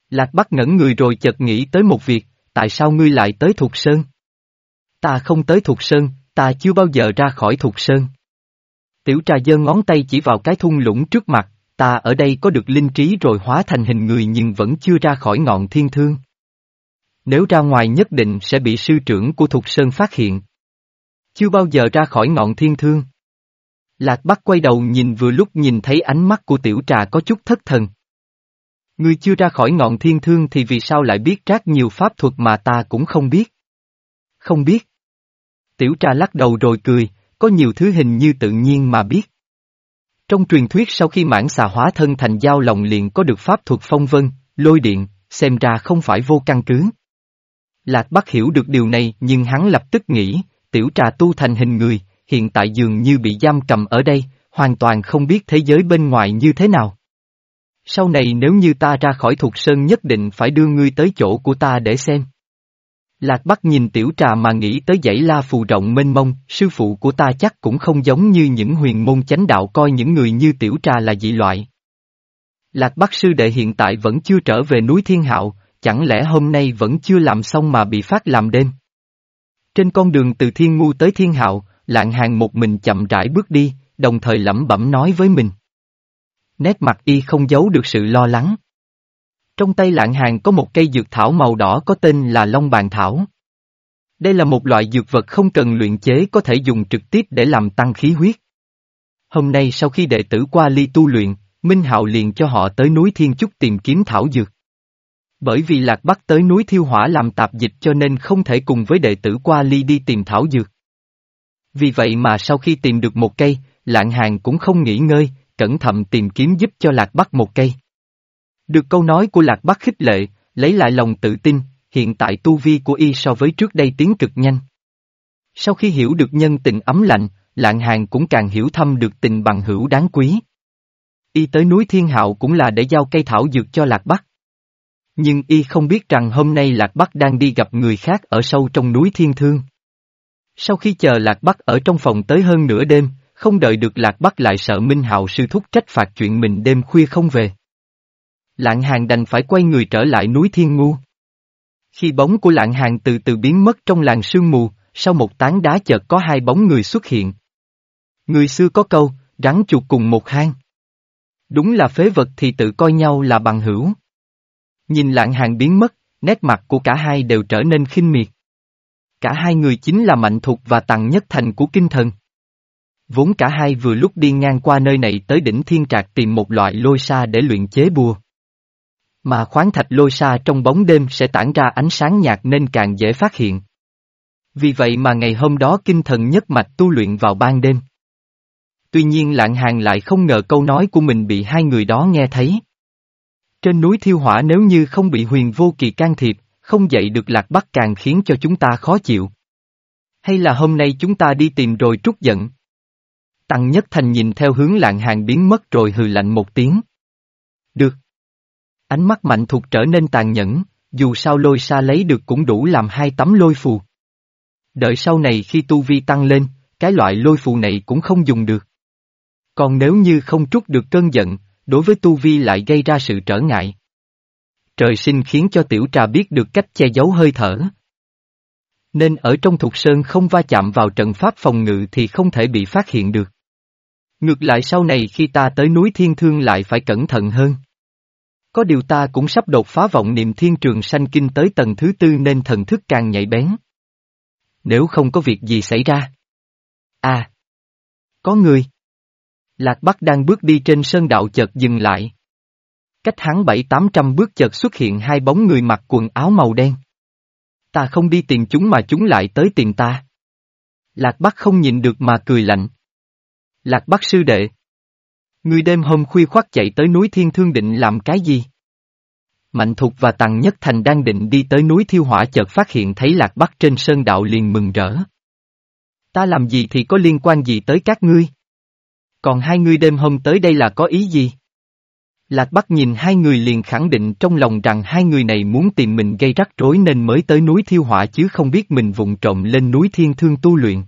Lạc Bắc ngẩn người rồi chợt nghĩ tới một việc, tại sao ngươi lại tới Thục Sơn? Ta không tới Thục Sơn, ta chưa bao giờ ra khỏi Thục Sơn. Tiểu trà giơ ngón tay chỉ vào cái thung lũng trước mặt, ta ở đây có được linh trí rồi hóa thành hình người nhưng vẫn chưa ra khỏi ngọn thiên thương. Nếu ra ngoài nhất định sẽ bị sư trưởng của Thục Sơn phát hiện. Chưa bao giờ ra khỏi ngọn thiên thương. Lạc Bắc quay đầu nhìn vừa lúc nhìn thấy ánh mắt của tiểu trà có chút thất thần. Ngươi chưa ra khỏi ngọn thiên thương thì vì sao lại biết trác nhiều pháp thuật mà ta cũng không biết? Không biết. Tiểu trà lắc đầu rồi cười, có nhiều thứ hình như tự nhiên mà biết. Trong truyền thuyết sau khi mãn xà hóa thân thành giao lòng liền có được pháp thuật phong vân, lôi điện, xem ra không phải vô căn cứ. Lạc Bắc hiểu được điều này nhưng hắn lập tức nghĩ, tiểu trà tu thành hình người, hiện tại dường như bị giam cầm ở đây, hoàn toàn không biết thế giới bên ngoài như thế nào. Sau này nếu như ta ra khỏi thuộc sơn nhất định phải đưa ngươi tới chỗ của ta để xem. Lạc Bắc nhìn tiểu trà mà nghĩ tới dãy la phù rộng mênh mông, sư phụ của ta chắc cũng không giống như những huyền môn chánh đạo coi những người như tiểu trà là dị loại. Lạc Bắc sư đệ hiện tại vẫn chưa trở về núi Thiên Hạo, chẳng lẽ hôm nay vẫn chưa làm xong mà bị phát làm đêm? Trên con đường từ Thiên Ngu tới Thiên Hạo, lạng hàng một mình chậm rãi bước đi, đồng thời lẩm bẩm nói với mình. Nét mặt y không giấu được sự lo lắng. Trong tay lạng hàng có một cây dược thảo màu đỏ có tên là Long Bàn Thảo. Đây là một loại dược vật không cần luyện chế có thể dùng trực tiếp để làm tăng khí huyết. Hôm nay sau khi đệ tử qua ly tu luyện, Minh Hạo liền cho họ tới núi Thiên Chúc tìm kiếm thảo dược. Bởi vì Lạc Bắc tới núi Thiêu Hỏa làm tạp dịch cho nên không thể cùng với đệ tử qua ly đi tìm thảo dược. Vì vậy mà sau khi tìm được một cây, lạng hàng cũng không nghỉ ngơi, cẩn thận tìm kiếm giúp cho Lạc Bắc một cây. Được câu nói của Lạc Bắc khích lệ, lấy lại lòng tự tin, hiện tại tu vi của y so với trước đây tiến cực nhanh. Sau khi hiểu được nhân tình ấm lạnh, lạng hàng cũng càng hiểu thâm được tình bằng hữu đáng quý. Y tới núi Thiên Hạo cũng là để giao cây thảo dược cho Lạc Bắc. Nhưng y không biết rằng hôm nay Lạc Bắc đang đi gặp người khác ở sâu trong núi Thiên Thương. Sau khi chờ Lạc Bắc ở trong phòng tới hơn nửa đêm, không đợi được Lạc Bắc lại sợ Minh Hạo sư thúc trách phạt chuyện mình đêm khuya không về. Lạng hàng đành phải quay người trở lại núi Thiên Ngu. Khi bóng của lạng hàng từ từ biến mất trong làng sương mù, sau một tán đá chợt có hai bóng người xuất hiện. Người xưa có câu, rắn chuột cùng một hang. Đúng là phế vật thì tự coi nhau là bằng hữu. Nhìn lạng hàng biến mất, nét mặt của cả hai đều trở nên khinh miệt. Cả hai người chính là Mạnh thuộc và tặng Nhất Thành của Kinh Thần. Vốn cả hai vừa lúc đi ngang qua nơi này tới đỉnh thiên trạc tìm một loại lôi sa để luyện chế bùa. Mà khoáng thạch lôi sa trong bóng đêm sẽ tản ra ánh sáng nhạt nên càng dễ phát hiện. Vì vậy mà ngày hôm đó kinh thần nhất mạch tu luyện vào ban đêm. Tuy nhiên lạng hàng lại không ngờ câu nói của mình bị hai người đó nghe thấy. Trên núi thiêu hỏa nếu như không bị huyền vô kỳ can thiệp, không dậy được lạc bắc càng khiến cho chúng ta khó chịu. Hay là hôm nay chúng ta đi tìm rồi trút giận? Tăng Nhất Thành nhìn theo hướng lạng hàng biến mất rồi hừ lạnh một tiếng. Được. Ánh mắt mạnh thuộc trở nên tàn nhẫn, dù sao lôi xa lấy được cũng đủ làm hai tấm lôi phù. Đợi sau này khi tu vi tăng lên, cái loại lôi phù này cũng không dùng được. Còn nếu như không trút được cơn giận, đối với tu vi lại gây ra sự trở ngại. Trời sinh khiến cho tiểu trà biết được cách che giấu hơi thở. Nên ở trong thục sơn không va chạm vào trận pháp phòng ngự thì không thể bị phát hiện được. Ngược lại sau này khi ta tới núi Thiên Thương lại phải cẩn thận hơn. Có điều ta cũng sắp đột phá vọng niệm thiên trường sanh kinh tới tầng thứ tư nên thần thức càng nhạy bén. Nếu không có việc gì xảy ra. À! Có người. Lạc Bắc đang bước đi trên sơn đạo chợt dừng lại. Cách hắn bảy tám trăm bước chợt xuất hiện hai bóng người mặc quần áo màu đen. Ta không đi tìm chúng mà chúng lại tới tìm ta. Lạc Bắc không nhìn được mà cười lạnh. Lạc Bắc sư đệ. Người đêm hôm khuya khoắt chạy tới núi Thiên Thương định làm cái gì? Mạnh Thục và Tằng Nhất Thành đang định đi tới núi Thiêu Hỏa chợt phát hiện thấy Lạc Bắc trên sơn đạo liền mừng rỡ. Ta làm gì thì có liên quan gì tới các ngươi? Còn hai ngươi đêm hôm tới đây là có ý gì? Lạc Bắc nhìn hai người liền khẳng định trong lòng rằng hai người này muốn tìm mình gây rắc rối nên mới tới núi Thiêu Hỏa chứ không biết mình vụng trộm lên núi Thiên Thương tu luyện.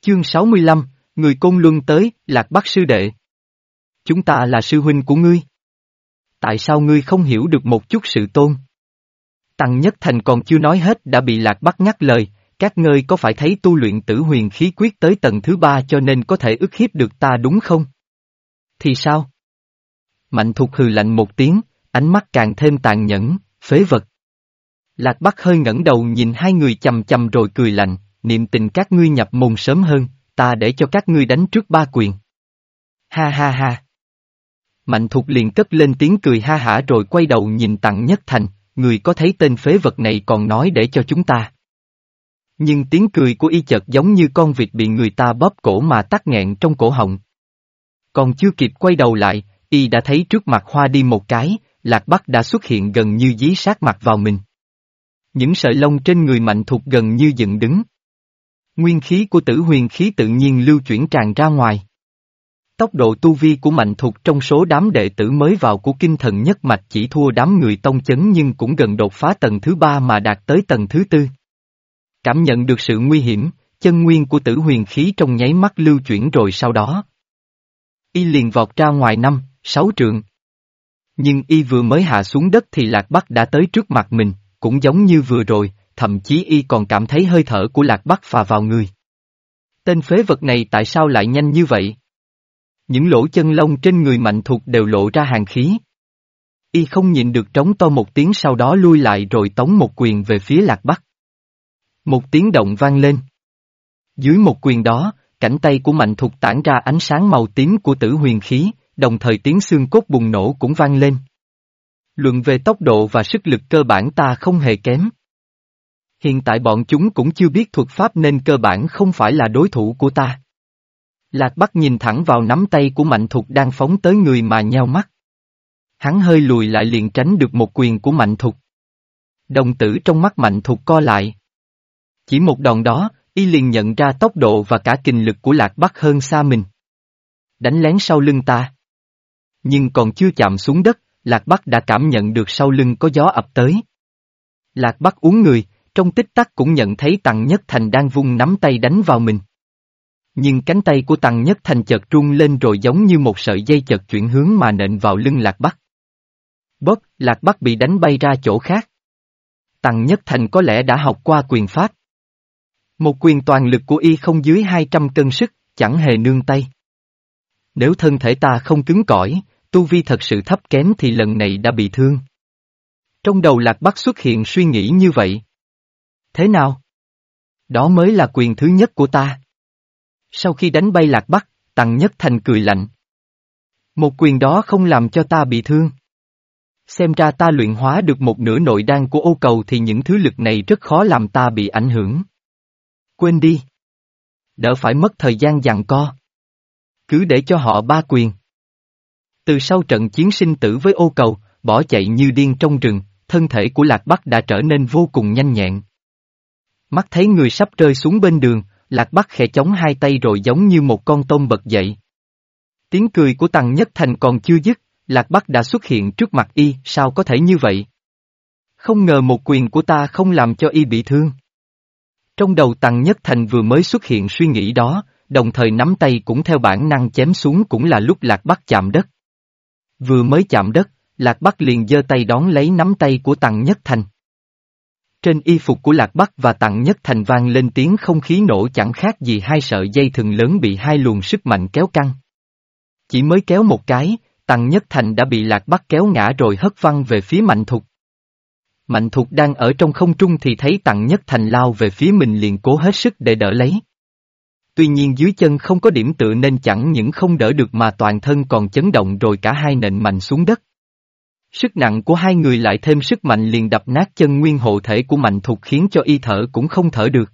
Chương 65, Người Côn Luân tới, Lạc Bắc sư đệ. Chúng ta là sư huynh của ngươi. Tại sao ngươi không hiểu được một chút sự tôn? Tăng Nhất Thành còn chưa nói hết đã bị Lạc Bắc nhắc lời, các ngươi có phải thấy tu luyện tử huyền khí quyết tới tầng thứ ba cho nên có thể ức hiếp được ta đúng không? Thì sao? Mạnh thục hừ lạnh một tiếng, ánh mắt càng thêm tàn nhẫn, phế vật. Lạc Bắc hơi ngẩng đầu nhìn hai người chầm chầm rồi cười lạnh, niệm tình các ngươi nhập môn sớm hơn, ta để cho các ngươi đánh trước ba quyền. Ha ha ha. Mạnh thục liền cất lên tiếng cười ha hả rồi quay đầu nhìn tặng nhất thành, người có thấy tên phế vật này còn nói để cho chúng ta. Nhưng tiếng cười của y chợt giống như con vịt bị người ta bóp cổ mà tắc nghẹn trong cổ họng. Còn chưa kịp quay đầu lại, y đã thấy trước mặt hoa đi một cái, lạc bắc đã xuất hiện gần như dí sát mặt vào mình. Những sợi lông trên người mạnh thục gần như dựng đứng. Nguyên khí của tử huyền khí tự nhiên lưu chuyển tràn ra ngoài. Tốc độ tu vi của mạnh thục trong số đám đệ tử mới vào của kinh thần nhất mạch chỉ thua đám người tông chấn nhưng cũng gần đột phá tầng thứ ba mà đạt tới tầng thứ tư. Cảm nhận được sự nguy hiểm, chân nguyên của tử huyền khí trong nháy mắt lưu chuyển rồi sau đó. Y liền vọt ra ngoài năm, sáu trường. Nhưng y vừa mới hạ xuống đất thì Lạc Bắc đã tới trước mặt mình, cũng giống như vừa rồi, thậm chí y còn cảm thấy hơi thở của Lạc Bắc phà vào người. Tên phế vật này tại sao lại nhanh như vậy? Những lỗ chân lông trên người mạnh thuộc đều lộ ra hàng khí. Y không nhìn được trống to một tiếng sau đó lui lại rồi tống một quyền về phía Lạc Bắc. Một tiếng động vang lên. Dưới một quyền đó, cảnh tay của mạnh thuộc tản ra ánh sáng màu tím của tử huyền khí, đồng thời tiếng xương cốt bùng nổ cũng vang lên. Luận về tốc độ và sức lực cơ bản ta không hề kém. Hiện tại bọn chúng cũng chưa biết thuật pháp nên cơ bản không phải là đối thủ của ta. Lạc Bắc nhìn thẳng vào nắm tay của Mạnh Thục đang phóng tới người mà nheo mắt. Hắn hơi lùi lại liền tránh được một quyền của Mạnh Thục. Đồng tử trong mắt Mạnh Thục co lại. Chỉ một đòn đó, y liền nhận ra tốc độ và cả kình lực của Lạc Bắc hơn xa mình. Đánh lén sau lưng ta. Nhưng còn chưa chạm xuống đất, Lạc Bắc đã cảm nhận được sau lưng có gió ập tới. Lạc Bắc uống người, trong tích tắc cũng nhận thấy Tằng Nhất Thành đang vung nắm tay đánh vào mình. Nhưng cánh tay của Tằng Nhất Thành chợt rung lên rồi giống như một sợi dây chợt chuyển hướng mà nện vào lưng Lạc Bắc. Bất, Lạc Bắc bị đánh bay ra chỗ khác. Tằng Nhất Thành có lẽ đã học qua quyền pháp. Một quyền toàn lực của y không dưới 200 cân sức, chẳng hề nương tay. Nếu thân thể ta không cứng cỏi, tu vi thật sự thấp kém thì lần này đã bị thương. Trong đầu Lạc Bắc xuất hiện suy nghĩ như vậy. Thế nào? Đó mới là quyền thứ nhất của ta. Sau khi đánh bay Lạc Bắc, Tăng Nhất Thành cười lạnh. Một quyền đó không làm cho ta bị thương. Xem ra ta luyện hóa được một nửa nội đan của ô cầu thì những thứ lực này rất khó làm ta bị ảnh hưởng. Quên đi. Đỡ phải mất thời gian dặn co. Cứ để cho họ ba quyền. Từ sau trận chiến sinh tử với ô cầu, bỏ chạy như điên trong rừng, thân thể của Lạc Bắc đã trở nên vô cùng nhanh nhẹn. Mắt thấy người sắp rơi xuống bên đường, Lạc Bắc khẽ chống hai tay rồi giống như một con tôm bật dậy. Tiếng cười của Tăng Nhất Thành còn chưa dứt, Lạc Bắc đã xuất hiện trước mặt y, sao có thể như vậy? Không ngờ một quyền của ta không làm cho y bị thương. Trong đầu Tăng Nhất Thành vừa mới xuất hiện suy nghĩ đó, đồng thời nắm tay cũng theo bản năng chém xuống cũng là lúc Lạc Bắc chạm đất. Vừa mới chạm đất, Lạc Bắc liền giơ tay đón lấy nắm tay của Tăng Nhất Thành. Trên y phục của Lạc Bắc và Tặng Nhất Thành vang lên tiếng không khí nổ chẳng khác gì hai sợi dây thừng lớn bị hai luồng sức mạnh kéo căng. Chỉ mới kéo một cái, Tặng Nhất Thành đã bị Lạc Bắc kéo ngã rồi hất văng về phía Mạnh Thục. Mạnh Thục đang ở trong không trung thì thấy Tặng Nhất Thành lao về phía mình liền cố hết sức để đỡ lấy. Tuy nhiên dưới chân không có điểm tựa nên chẳng những không đỡ được mà toàn thân còn chấn động rồi cả hai nện mạnh xuống đất. Sức nặng của hai người lại thêm sức mạnh liền đập nát chân nguyên hộ thể của Mạnh Thục khiến cho y thở cũng không thở được.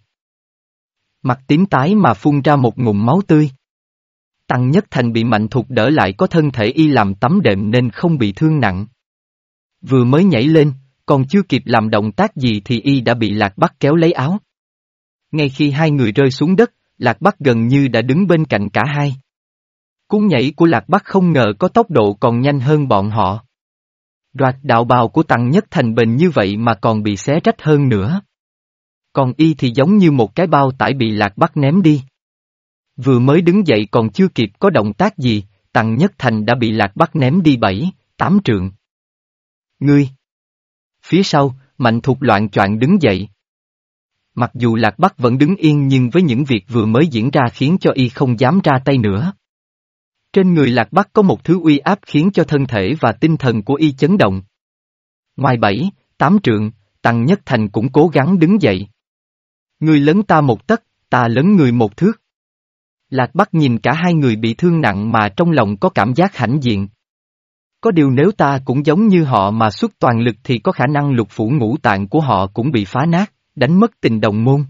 Mặt tím tái mà phun ra một ngụm máu tươi. Tăng Nhất Thành bị Mạnh Thục đỡ lại có thân thể y làm tấm đệm nên không bị thương nặng. Vừa mới nhảy lên, còn chưa kịp làm động tác gì thì y đã bị Lạc Bắc kéo lấy áo. Ngay khi hai người rơi xuống đất, Lạc Bắc gần như đã đứng bên cạnh cả hai. Cú nhảy của Lạc Bắc không ngờ có tốc độ còn nhanh hơn bọn họ. Đoạt đạo bào của tặng Nhất Thành bình như vậy mà còn bị xé rách hơn nữa. Còn y thì giống như một cái bao tải bị Lạc Bắc ném đi. Vừa mới đứng dậy còn chưa kịp có động tác gì, tặng Nhất Thành đã bị Lạc Bắc ném đi bảy, tám trượng. Ngươi! Phía sau, Mạnh Thục loạn choạng đứng dậy. Mặc dù Lạc Bắc vẫn đứng yên nhưng với những việc vừa mới diễn ra khiến cho y không dám ra tay nữa. Trên người Lạc Bắc có một thứ uy áp khiến cho thân thể và tinh thần của y chấn động. Ngoài bảy, tám trượng, Tăng Nhất Thành cũng cố gắng đứng dậy. Người lớn ta một tấc, ta lớn người một thước. Lạc Bắc nhìn cả hai người bị thương nặng mà trong lòng có cảm giác hãnh diện. Có điều nếu ta cũng giống như họ mà xuất toàn lực thì có khả năng lục phủ ngũ tạng của họ cũng bị phá nát, đánh mất tình đồng môn.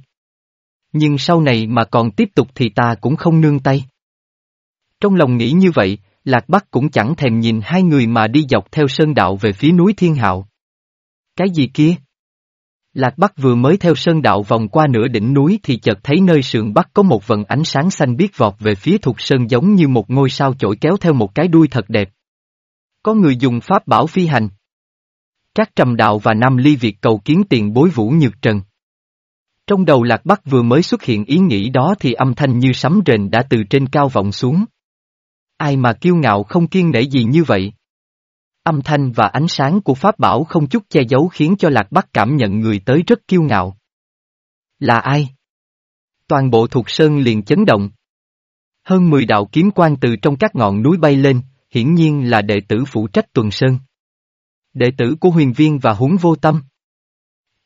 Nhưng sau này mà còn tiếp tục thì ta cũng không nương tay. Trong lòng nghĩ như vậy, Lạc Bắc cũng chẳng thèm nhìn hai người mà đi dọc theo sơn đạo về phía núi Thiên Hạo. Cái gì kia? Lạc Bắc vừa mới theo sơn đạo vòng qua nửa đỉnh núi thì chợt thấy nơi sườn Bắc có một vần ánh sáng xanh biếc vọt về phía thuộc sơn giống như một ngôi sao chổi kéo theo một cái đuôi thật đẹp. Có người dùng pháp bảo phi hành. Trác Trầm Đạo và Nam Ly Việt cầu kiến tiền bối vũ nhược trần. Trong đầu Lạc Bắc vừa mới xuất hiện ý nghĩ đó thì âm thanh như sấm rền đã từ trên cao vọng xuống. Ai mà kiêu ngạo không kiên nể gì như vậy? Âm thanh và ánh sáng của Pháp bảo không chút che giấu khiến cho Lạc Bắc cảm nhận người tới rất kiêu ngạo. Là ai? Toàn bộ thuộc sơn liền chấn động. Hơn 10 đạo kiếm quan từ trong các ngọn núi bay lên, hiển nhiên là đệ tử phụ trách tuần sơn. Đệ tử của huyền viên và huống vô tâm.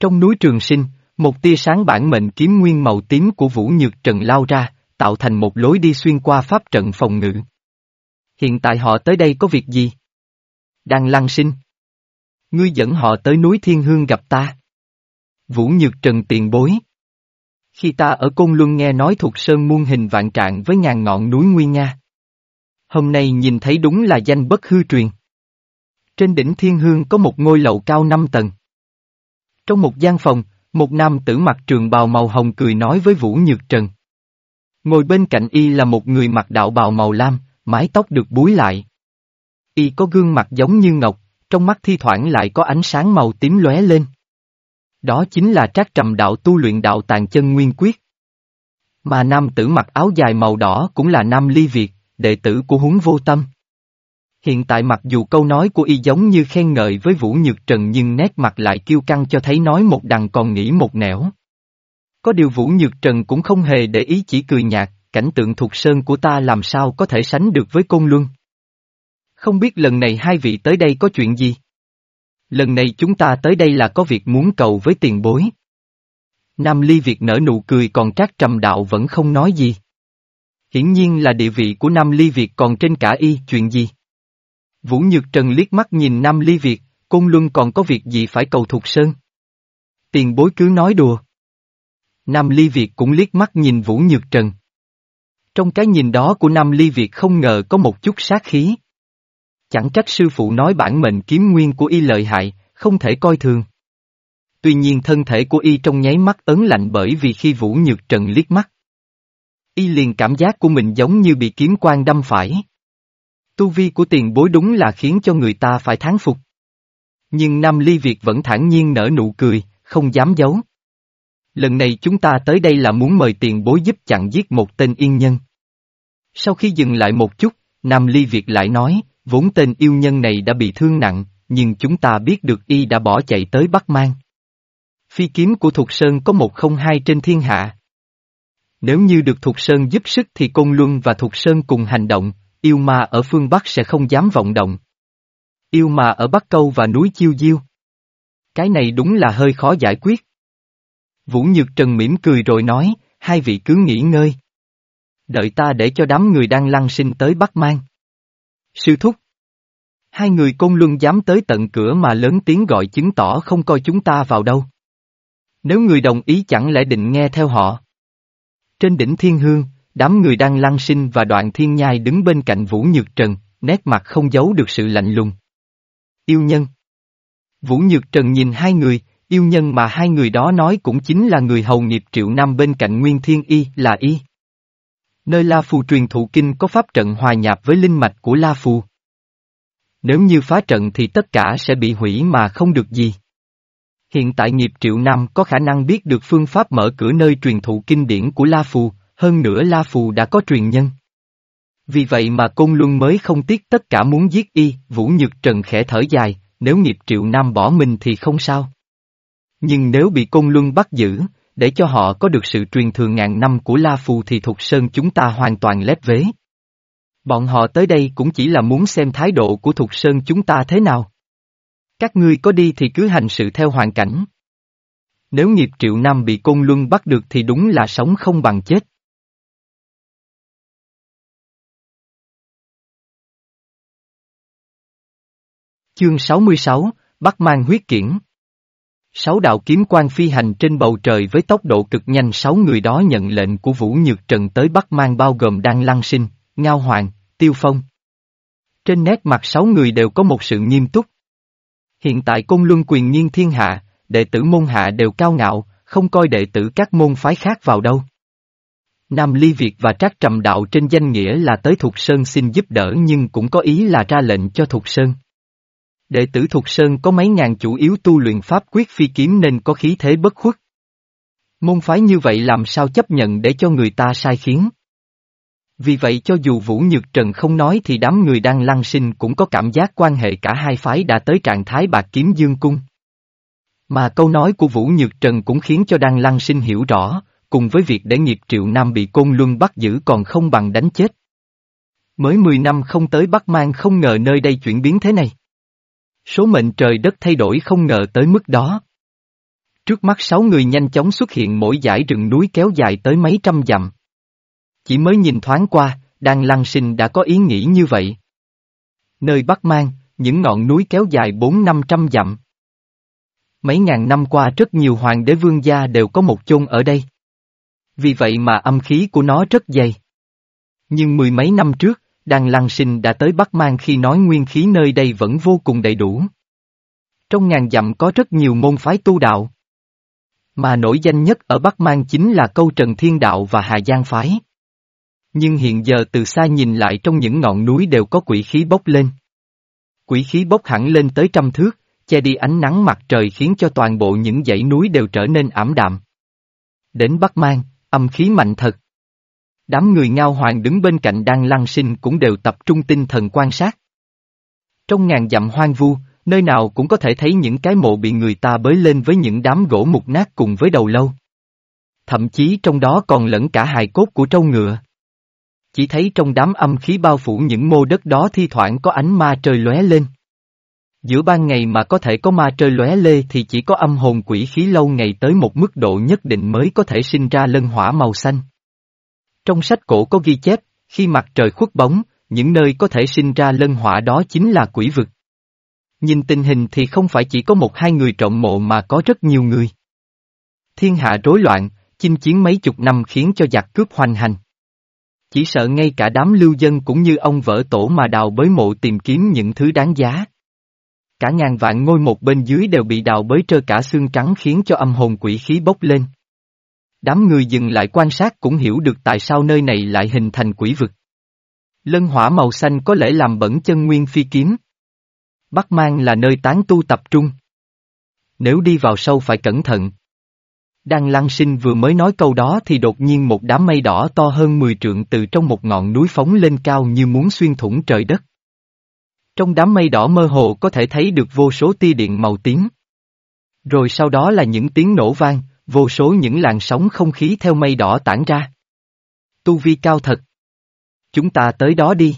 Trong núi trường sinh, một tia sáng bản mệnh kiếm nguyên màu tím của Vũ Nhược Trần lao ra, tạo thành một lối đi xuyên qua pháp trận phòng ngự. Hiện tại họ tới đây có việc gì? Đang lăng sinh. Ngươi dẫn họ tới núi Thiên Hương gặp ta. Vũ Nhược Trần tiền bối. Khi ta ở Côn Luân nghe nói thuộc sơn muôn hình vạn trạng với ngàn ngọn núi Nguyên Nga. Hôm nay nhìn thấy đúng là danh bất hư truyền. Trên đỉnh Thiên Hương có một ngôi lầu cao năm tầng. Trong một gian phòng, một nam tử mặc trường bào màu hồng cười nói với Vũ Nhược Trần. Ngồi bên cạnh y là một người mặc đạo bào màu lam, mái tóc được búi lại. Y có gương mặt giống như ngọc, trong mắt thi thoảng lại có ánh sáng màu tím lóe lên. Đó chính là trác trầm đạo tu luyện đạo tàn chân nguyên quyết. Mà nam tử mặc áo dài màu đỏ cũng là nam ly Việt, đệ tử của huống vô tâm. Hiện tại mặc dù câu nói của y giống như khen ngợi với Vũ Nhược Trần nhưng nét mặt lại kiêu căng cho thấy nói một đằng còn nghĩ một nẻo. Có điều Vũ Nhược Trần cũng không hề để ý chỉ cười nhạt, cảnh tượng thuộc sơn của ta làm sao có thể sánh được với Côn Luân. Không biết lần này hai vị tới đây có chuyện gì? Lần này chúng ta tới đây là có việc muốn cầu với tiền bối. Nam Ly Việt nở nụ cười còn Trác Trầm Đạo vẫn không nói gì. Hiển nhiên là địa vị của Nam Ly Việt còn trên cả y, chuyện gì? Vũ Nhược Trần liếc mắt nhìn Nam Ly Việt, Côn Luân còn có việc gì phải cầu thuộc sơn? Tiền bối cứ nói đùa. Nam Ly Việt cũng liếc mắt nhìn Vũ Nhược Trần. Trong cái nhìn đó của Nam Ly Việt không ngờ có một chút sát khí. Chẳng trách sư phụ nói bản mệnh kiếm nguyên của y lợi hại, không thể coi thường. Tuy nhiên thân thể của y trong nháy mắt ấn lạnh bởi vì khi Vũ Nhược Trần liếc mắt. Y liền cảm giác của mình giống như bị kiếm quan đâm phải. Tu vi của tiền bối đúng là khiến cho người ta phải thán phục. Nhưng Nam Ly Việt vẫn thản nhiên nở nụ cười, không dám giấu. Lần này chúng ta tới đây là muốn mời tiền bối giúp chặn giết một tên yên nhân. Sau khi dừng lại một chút, Nam Ly Việt lại nói, vốn tên yêu nhân này đã bị thương nặng, nhưng chúng ta biết được y đã bỏ chạy tới Bắc Mang. Phi kiếm của Thục Sơn có một không hai trên thiên hạ. Nếu như được Thục Sơn giúp sức thì Côn Luân và Thục Sơn cùng hành động, yêu ma ở phương Bắc sẽ không dám vọng động. Yêu ma ở Bắc Câu và núi Chiêu Diêu. Cái này đúng là hơi khó giải quyết. Vũ Nhược Trần mỉm cười rồi nói, hai vị cứ nghỉ ngơi. Đợi ta để cho đám người đang lăng sinh tới Bắc Mang. Sư thúc. Hai người côn luân dám tới tận cửa mà lớn tiếng gọi chứng tỏ không coi chúng ta vào đâu. Nếu người đồng ý chẳng lẽ định nghe theo họ. Trên đỉnh thiên hương, đám người đang lăng sinh và đoạn thiên nhai đứng bên cạnh Vũ Nhược Trần, nét mặt không giấu được sự lạnh lùng. Yêu nhân. Vũ Nhược Trần nhìn hai người, yêu nhân mà hai người đó nói cũng chính là người hầu nghiệp triệu năm bên cạnh Nguyên Thiên Y là Y. Nơi La Phù truyền thụ kinh có pháp trận hòa nhạp với linh mạch của La Phù. Nếu như phá trận thì tất cả sẽ bị hủy mà không được gì. Hiện tại nghiệp triệu năm có khả năng biết được phương pháp mở cửa nơi truyền thụ kinh điển của La Phù, hơn nữa La Phù đã có truyền nhân. Vì vậy mà Côn Luân mới không tiếc tất cả muốn giết y, Vũ Nhược Trần khẽ thở dài, nếu nghiệp triệu nam bỏ mình thì không sao. Nhưng nếu bị Côn Luân bắt giữ, để cho họ có được sự truyền thừa ngàn năm của La Phù thì Thục Sơn chúng ta hoàn toàn lép vế. Bọn họ tới đây cũng chỉ là muốn xem thái độ của Thục Sơn chúng ta thế nào. Các ngươi có đi thì cứ hành sự theo hoàn cảnh. Nếu nghiệp triệu năm bị Côn Luân bắt được thì đúng là sống không bằng chết. Chương 66, Bắc mang huyết kiển Sáu đạo kiếm quan phi hành trên bầu trời với tốc độ cực nhanh sáu người đó nhận lệnh của Vũ Nhược Trần tới Bắc mang bao gồm đan Lăng Sinh, Ngao Hoàng, Tiêu Phong. Trên nét mặt sáu người đều có một sự nghiêm túc. Hiện tại công luân quyền nhiên thiên hạ, đệ tử môn hạ đều cao ngạo, không coi đệ tử các môn phái khác vào đâu. Nam Ly Việt và Trác Trầm Đạo trên danh nghĩa là tới Thục Sơn xin giúp đỡ nhưng cũng có ý là ra lệnh cho Thục Sơn. Đệ tử thuộc Sơn có mấy ngàn chủ yếu tu luyện pháp quyết phi kiếm nên có khí thế bất khuất. Môn phái như vậy làm sao chấp nhận để cho người ta sai khiến. Vì vậy cho dù Vũ Nhược Trần không nói thì đám người đang lăng sinh cũng có cảm giác quan hệ cả hai phái đã tới trạng thái bạc kiếm dương cung. Mà câu nói của Vũ Nhược Trần cũng khiến cho Đăng Lăng Sinh hiểu rõ, cùng với việc để nghiệp triệu nam bị côn luân bắt giữ còn không bằng đánh chết. Mới 10 năm không tới Bắc Mang không ngờ nơi đây chuyển biến thế này. Số mệnh trời đất thay đổi không ngờ tới mức đó. Trước mắt sáu người nhanh chóng xuất hiện mỗi dải rừng núi kéo dài tới mấy trăm dặm. Chỉ mới nhìn thoáng qua, đang lăng sinh đã có ý nghĩ như vậy. Nơi Bắc Mang, những ngọn núi kéo dài bốn năm trăm dặm. Mấy ngàn năm qua rất nhiều hoàng đế vương gia đều có một chôn ở đây. Vì vậy mà âm khí của nó rất dày. Nhưng mười mấy năm trước, Đàn Lăng Sinh đã tới Bắc Mang khi nói nguyên khí nơi đây vẫn vô cùng đầy đủ. Trong ngàn dặm có rất nhiều môn phái tu đạo. Mà nổi danh nhất ở Bắc Mang chính là câu Trần Thiên Đạo và Hà Giang Phái. Nhưng hiện giờ từ xa nhìn lại trong những ngọn núi đều có quỷ khí bốc lên. Quỷ khí bốc hẳn lên tới trăm thước, che đi ánh nắng mặt trời khiến cho toàn bộ những dãy núi đều trở nên ảm đạm. Đến Bắc Mang, âm khí mạnh thật. Đám người ngao hoàng đứng bên cạnh đang lăng sinh cũng đều tập trung tinh thần quan sát. Trong ngàn dặm hoang vu, nơi nào cũng có thể thấy những cái mộ bị người ta bới lên với những đám gỗ mục nát cùng với đầu lâu. Thậm chí trong đó còn lẫn cả hài cốt của trâu ngựa. Chỉ thấy trong đám âm khí bao phủ những mô đất đó thi thoảng có ánh ma trời lóe lên. Giữa ban ngày mà có thể có ma trời lóe lê thì chỉ có âm hồn quỷ khí lâu ngày tới một mức độ nhất định mới có thể sinh ra lân hỏa màu xanh. Trong sách cổ có ghi chép, khi mặt trời khuất bóng, những nơi có thể sinh ra lân hỏa đó chính là quỷ vực. Nhìn tình hình thì không phải chỉ có một hai người trộm mộ mà có rất nhiều người. Thiên hạ rối loạn, chinh chiến mấy chục năm khiến cho giặc cướp hoành hành. Chỉ sợ ngay cả đám lưu dân cũng như ông vỡ tổ mà đào bới mộ tìm kiếm những thứ đáng giá. Cả ngàn vạn ngôi một bên dưới đều bị đào bới trơ cả xương trắng khiến cho âm hồn quỷ khí bốc lên. Đám người dừng lại quan sát cũng hiểu được tại sao nơi này lại hình thành quỷ vực. Lân hỏa màu xanh có lẽ làm bẩn chân nguyên phi kiếm. Bắc mang là nơi tán tu tập trung. Nếu đi vào sâu phải cẩn thận. Đang lăng sinh vừa mới nói câu đó thì đột nhiên một đám mây đỏ to hơn 10 trượng từ trong một ngọn núi phóng lên cao như muốn xuyên thủng trời đất. Trong đám mây đỏ mơ hồ có thể thấy được vô số tia điện màu tím. Rồi sau đó là những tiếng nổ vang, vô số những làn sóng không khí theo mây đỏ tản ra. Tu vi cao thật. Chúng ta tới đó đi.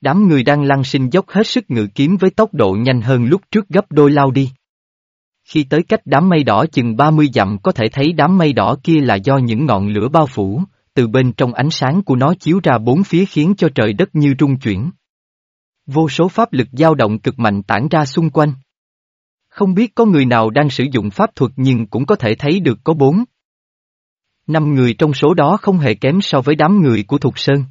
Đám người đang lăng sinh dốc hết sức ngự kiếm với tốc độ nhanh hơn lúc trước gấp đôi lao đi. Khi tới cách đám mây đỏ chừng 30 dặm có thể thấy đám mây đỏ kia là do những ngọn lửa bao phủ, từ bên trong ánh sáng của nó chiếu ra bốn phía khiến cho trời đất như rung chuyển. Vô số pháp lực dao động cực mạnh tản ra xung quanh. Không biết có người nào đang sử dụng pháp thuật nhưng cũng có thể thấy được có bốn. Năm người trong số đó không hề kém so với đám người của Thục Sơn.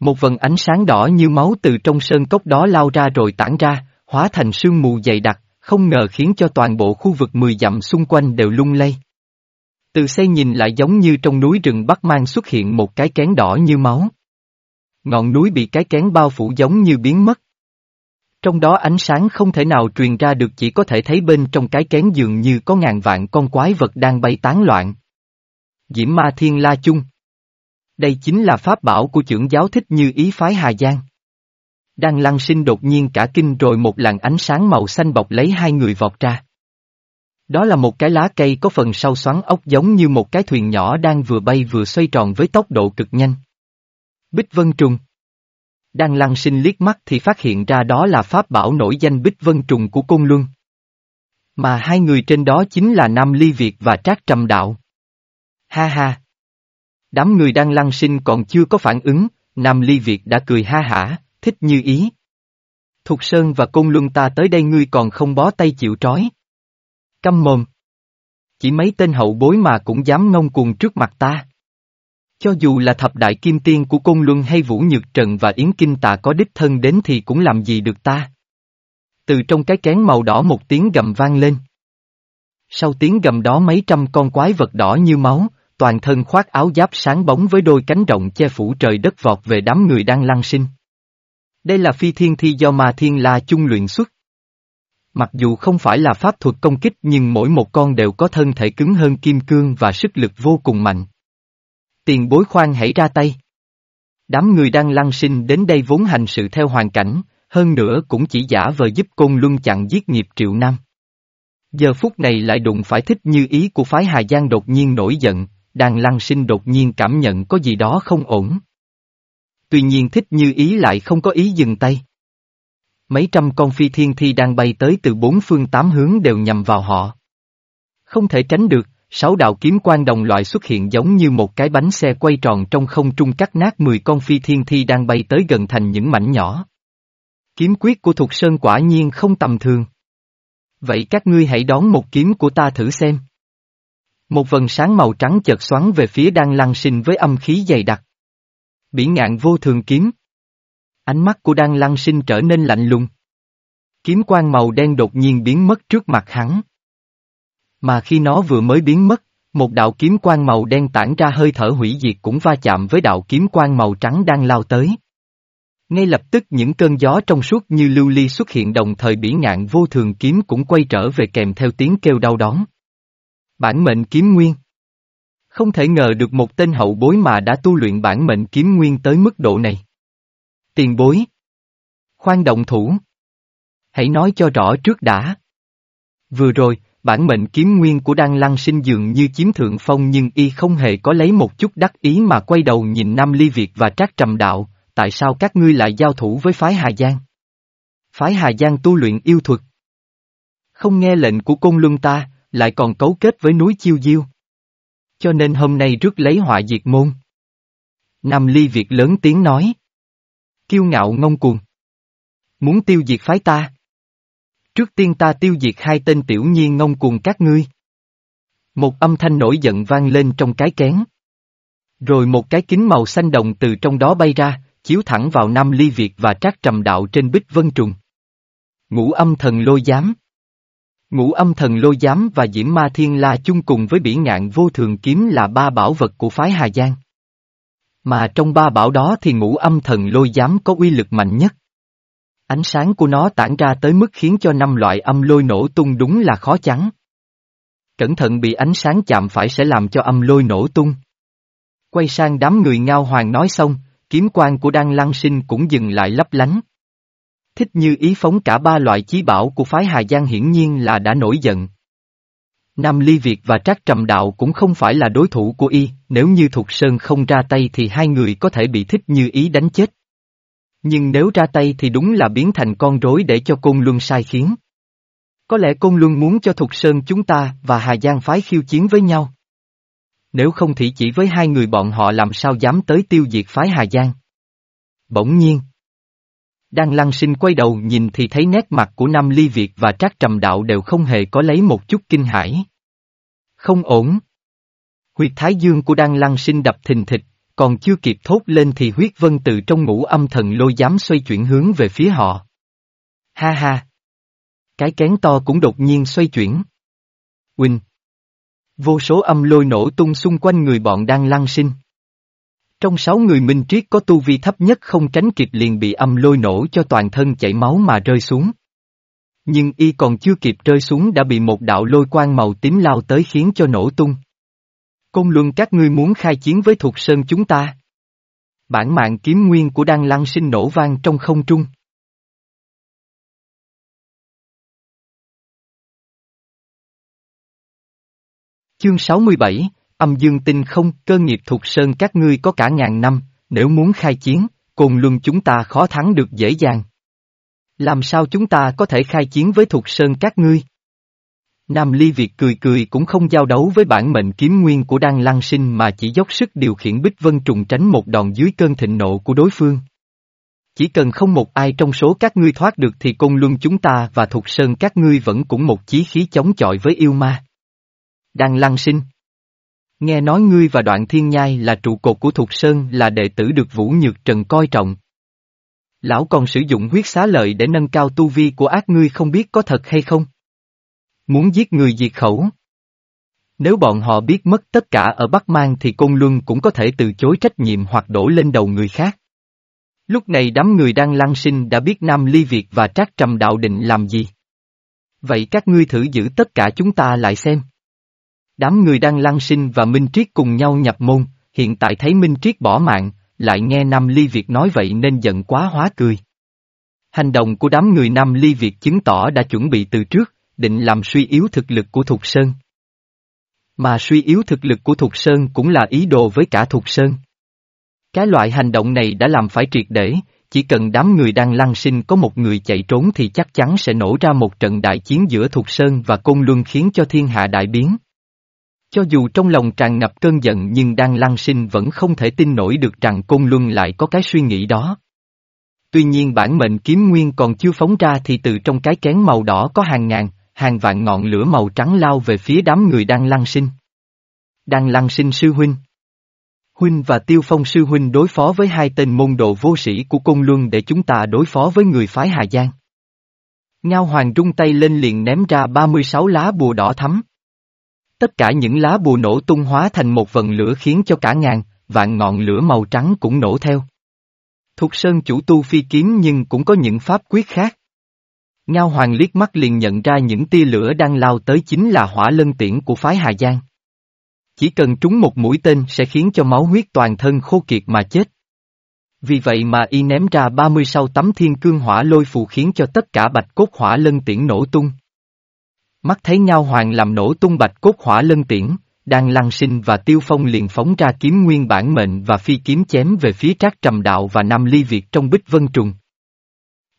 Một vần ánh sáng đỏ như máu từ trong sơn cốc đó lao ra rồi tản ra, hóa thành sương mù dày đặc, không ngờ khiến cho toàn bộ khu vực mười dặm xung quanh đều lung lay. Từ xây nhìn lại giống như trong núi rừng Bắc Mang xuất hiện một cái kén đỏ như máu. Ngọn núi bị cái kén bao phủ giống như biến mất. Trong đó ánh sáng không thể nào truyền ra được, chỉ có thể thấy bên trong cái kén dường như có ngàn vạn con quái vật đang bay tán loạn. Diễm Ma Thiên La Chung Đây chính là pháp bảo của trưởng giáo thích như ý phái Hà Giang. Đang lăng sinh đột nhiên cả kinh rồi một làn ánh sáng màu xanh bọc lấy hai người vọt ra. Đó là một cái lá cây có phần sau xoắn ốc giống như một cái thuyền nhỏ đang vừa bay vừa xoay tròn với tốc độ cực nhanh. Bích Vân Trùng đang lăng sinh liếc mắt thì phát hiện ra đó là pháp bảo nổi danh Bích Vân Trùng của Cung Luân. Mà hai người trên đó chính là Nam Ly Việt và Trác Trầm Đạo. Ha ha! Đám người đang lăng sinh còn chưa có phản ứng, Nam Ly Việt đã cười ha hả, thích như ý. Thục Sơn và Côn Luân ta tới đây ngươi còn không bó tay chịu trói. Câm mồm. Chỉ mấy tên hậu bối mà cũng dám ngông cuồng trước mặt ta. Cho dù là thập đại kim tiên của Côn Luân hay Vũ Nhược Trần và Yến Kinh tạ có đích thân đến thì cũng làm gì được ta. Từ trong cái kén màu đỏ một tiếng gầm vang lên. Sau tiếng gầm đó mấy trăm con quái vật đỏ như máu, toàn thân khoác áo giáp sáng bóng với đôi cánh rộng che phủ trời đất vọt về đám người đang lăng sinh. Đây là phi thiên thi do ma thiên la chung luyện xuất. Mặc dù không phải là pháp thuật công kích nhưng mỗi một con đều có thân thể cứng hơn kim cương và sức lực vô cùng mạnh. Tiền bối khoan hãy ra tay. Đám người đang lăng sinh đến đây vốn hành sự theo hoàn cảnh, hơn nữa cũng chỉ giả vờ giúp côn luân chặn giết nghiệp triệu nam. Giờ phút này lại đụng phải thích như ý của phái Hà Giang đột nhiên nổi giận, đang lăng sinh đột nhiên cảm nhận có gì đó không ổn. Tuy nhiên thích như ý lại không có ý dừng tay. Mấy trăm con phi thiên thi đang bay tới từ bốn phương tám hướng đều nhằm vào họ. Không thể tránh được, sáu đạo kiếm quan đồng loại xuất hiện giống như một cái bánh xe quay tròn trong không trung cắt nát 10 con phi thiên thi đang bay tới gần thành những mảnh nhỏ. Kiếm quyết của Thục Sơn quả nhiên không tầm thường. Vậy các ngươi hãy đón một kiếm của ta thử xem. Một vần sáng màu trắng chợt xoắn về phía đang lăng sinh với âm khí dày đặc. Bỉ ngạn vô thường kiếm. Ánh mắt của đang lăng sinh trở nên lạnh lùng. Kiếm quang màu đen đột nhiên biến mất trước mặt hắn. Mà khi nó vừa mới biến mất, một đạo kiếm quang màu đen tản ra hơi thở hủy diệt cũng va chạm với đạo kiếm quang màu trắng đang lao tới. Ngay lập tức những cơn gió trong suốt như lưu ly xuất hiện đồng thời bỉ ngạn vô thường kiếm cũng quay trở về kèm theo tiếng kêu đau đón. Bản mệnh kiếm nguyên Không thể ngờ được một tên hậu bối mà đã tu luyện bản mệnh kiếm nguyên tới mức độ này. Tiền bối. Khoan động thủ. Hãy nói cho rõ trước đã. Vừa rồi, bản mệnh kiếm nguyên của Đan Lăng sinh dường như chiếm thượng phong nhưng y không hề có lấy một chút đắc ý mà quay đầu nhìn Nam Ly Việt và Trác Trầm Đạo, tại sao các ngươi lại giao thủ với phái Hà Giang? Phái Hà Giang tu luyện yêu thuật. Không nghe lệnh của côn luân ta, lại còn cấu kết với núi Chiêu Diêu. Cho nên hôm nay rước lấy họa diệt môn. Nam Ly Việt lớn tiếng nói. Kiêu ngạo ngông cuồng. Muốn tiêu diệt phái ta. Trước tiên ta tiêu diệt hai tên tiểu nhiên ngông cuồng các ngươi. Một âm thanh nổi giận vang lên trong cái kén. Rồi một cái kính màu xanh đồng từ trong đó bay ra, chiếu thẳng vào Nam Ly Việt và Trác Trầm Đạo trên bích vân trùng. Ngũ âm thần lôi giám. Ngũ âm thần lôi giám và diễm ma thiên la chung cùng với biển ngạn vô thường kiếm là ba bảo vật của phái Hà Giang. Mà trong ba bảo đó thì ngũ âm thần lôi giám có uy lực mạnh nhất. Ánh sáng của nó tản ra tới mức khiến cho năm loại âm lôi nổ tung đúng là khó chắn. Cẩn thận bị ánh sáng chạm phải sẽ làm cho âm lôi nổ tung. Quay sang đám người ngao hoàng nói xong, kiếm quan của Đan Lăng Sinh cũng dừng lại lấp lánh. Thích như ý phóng cả ba loại chí bảo của phái Hà Giang hiển nhiên là đã nổi giận. Nam Ly Việt và Trác Trầm Đạo cũng không phải là đối thủ của y, nếu như Thục Sơn không ra tay thì hai người có thể bị thích như ý đánh chết. Nhưng nếu ra tay thì đúng là biến thành con rối để cho Côn Luân sai khiến. Có lẽ Côn Luân muốn cho Thục Sơn chúng ta và Hà Giang phái khiêu chiến với nhau. Nếu không thì chỉ với hai người bọn họ làm sao dám tới tiêu diệt phái Hà Giang. Bỗng nhiên. Đang lăng sinh quay đầu nhìn thì thấy nét mặt của Nam Ly Việt và Trác Trầm Đạo đều không hề có lấy một chút kinh hãi. Không ổn. Huyệt thái dương của Đan Lăng sinh đập thình thịch, còn chưa kịp thốt lên thì huyết vân từ trong ngũ âm thần lôi dám xoay chuyển hướng về phía họ. Ha ha! Cái kén to cũng đột nhiên xoay chuyển. Quỳnh! Vô số âm lôi nổ tung xung quanh người bọn đang lăng sinh. Trong sáu người minh triết có tu vi thấp nhất không tránh kịp liền bị âm lôi nổ cho toàn thân chảy máu mà rơi xuống. Nhưng y còn chưa kịp rơi xuống đã bị một đạo lôi quang màu tím lao tới khiến cho nổ tung. Côn luân các ngươi muốn khai chiến với thuộc sơn chúng ta. Bản mạng kiếm nguyên của Đan Lăng sinh nổ vang trong không trung. Chương 67, âm dương tinh không, cơ nghiệp thuộc sơn các ngươi có cả ngàn năm, nếu muốn khai chiến, cùng luân chúng ta khó thắng được dễ dàng. Làm sao chúng ta có thể khai chiến với thuộc sơn các ngươi? Nam Ly Việt cười cười cũng không giao đấu với bản mệnh kiếm nguyên của Đan Lăng Sinh mà chỉ dốc sức điều khiển Bích Vân trùng tránh một đòn dưới cơn thịnh nộ của đối phương. Chỉ cần không một ai trong số các ngươi thoát được thì côn luân chúng ta và thuộc sơn các ngươi vẫn cũng một chí khí chống chọi với yêu ma. Đan Lăng Sinh Nghe nói ngươi và đoạn thiên nhai là trụ cột của thuộc sơn là đệ tử được Vũ Nhược Trần coi trọng. Lão còn sử dụng huyết xá lợi để nâng cao tu vi của ác ngươi không biết có thật hay không? Muốn giết người diệt khẩu. Nếu bọn họ biết mất tất cả ở Bắc Mang thì Côn Luân cũng có thể từ chối trách nhiệm hoặc đổ lên đầu người khác. Lúc này đám người đang lăng sinh đã biết Nam Ly Việt và Trác Trầm Đạo định làm gì. Vậy các ngươi thử giữ tất cả chúng ta lại xem. Đám người đang lăng sinh và Minh Triết cùng nhau nhập môn, hiện tại thấy Minh Triết bỏ mạng, lại nghe Nam Ly Việt nói vậy nên giận quá hóa cười. Hành động của đám người Nam Ly Việt chứng tỏ đã chuẩn bị từ trước, định làm suy yếu thực lực của Thục Sơn. Mà suy yếu thực lực của Thục Sơn cũng là ý đồ với cả Thục Sơn. Cái loại hành động này đã làm phải triệt để, chỉ cần đám người đang lăng sinh có một người chạy trốn thì chắc chắn sẽ nổ ra một trận đại chiến giữa Thục Sơn và Côn Luân khiến cho thiên hạ đại biến. Cho dù trong lòng tràn ngập cơn giận nhưng đang lăng sinh vẫn không thể tin nổi được rằng Côn Luân lại có cái suy nghĩ đó. Tuy nhiên bản mệnh kiếm nguyên còn chưa phóng ra thì từ trong cái kén màu đỏ có hàng ngàn, hàng vạn ngọn lửa màu trắng lao về phía đám người đang lăng sinh. Đang lăng sinh sư huynh. Huynh và Tiêu Phong sư huynh đối phó với hai tên môn đồ vô sĩ của cung Luân để chúng ta đối phó với người phái Hà Giang. Ngao Hoàng rung tay lên liền ném ra 36 lá bùa đỏ thắm. Tất cả những lá bùa nổ tung hóa thành một vần lửa khiến cho cả ngàn, vạn ngọn lửa màu trắng cũng nổ theo. Thục Sơn chủ tu phi kiếm nhưng cũng có những pháp quyết khác. Ngao Hoàng liếc mắt liền nhận ra những tia lửa đang lao tới chính là hỏa lân tiễn của phái Hà Giang. Chỉ cần trúng một mũi tên sẽ khiến cho máu huyết toàn thân khô kiệt mà chết. Vì vậy mà y ném ra 36 tấm thiên cương hỏa lôi phù khiến cho tất cả bạch cốt hỏa lân tiễn nổ tung. Mắt thấy Ngao Hoàng làm nổ tung bạch cốt hỏa lân tiễn, đang lăng sinh và tiêu phong liền phóng ra kiếm nguyên bản mệnh và phi kiếm chém về phía trác trầm đạo và Nam Ly Việt trong bích vân trùng.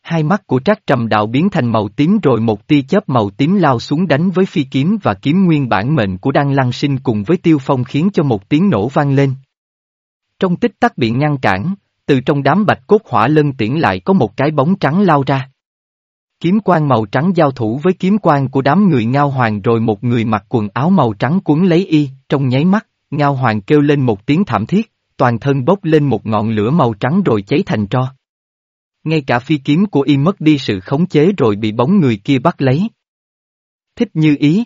Hai mắt của trác trầm đạo biến thành màu tím rồi một tia chớp màu tím lao xuống đánh với phi kiếm và kiếm nguyên bản mệnh của Đan Lăng Sinh cùng với tiêu phong khiến cho một tiếng nổ vang lên. Trong tích tắc bị ngăn cản, từ trong đám bạch cốt hỏa lân tiễn lại có một cái bóng trắng lao ra. Kiếm quan màu trắng giao thủ với kiếm quan của đám người ngao hoàng rồi một người mặc quần áo màu trắng cuốn lấy y, trong nháy mắt, ngao hoàng kêu lên một tiếng thảm thiết, toàn thân bốc lên một ngọn lửa màu trắng rồi cháy thành tro. Ngay cả phi kiếm của y mất đi sự khống chế rồi bị bóng người kia bắt lấy. Thích như ý.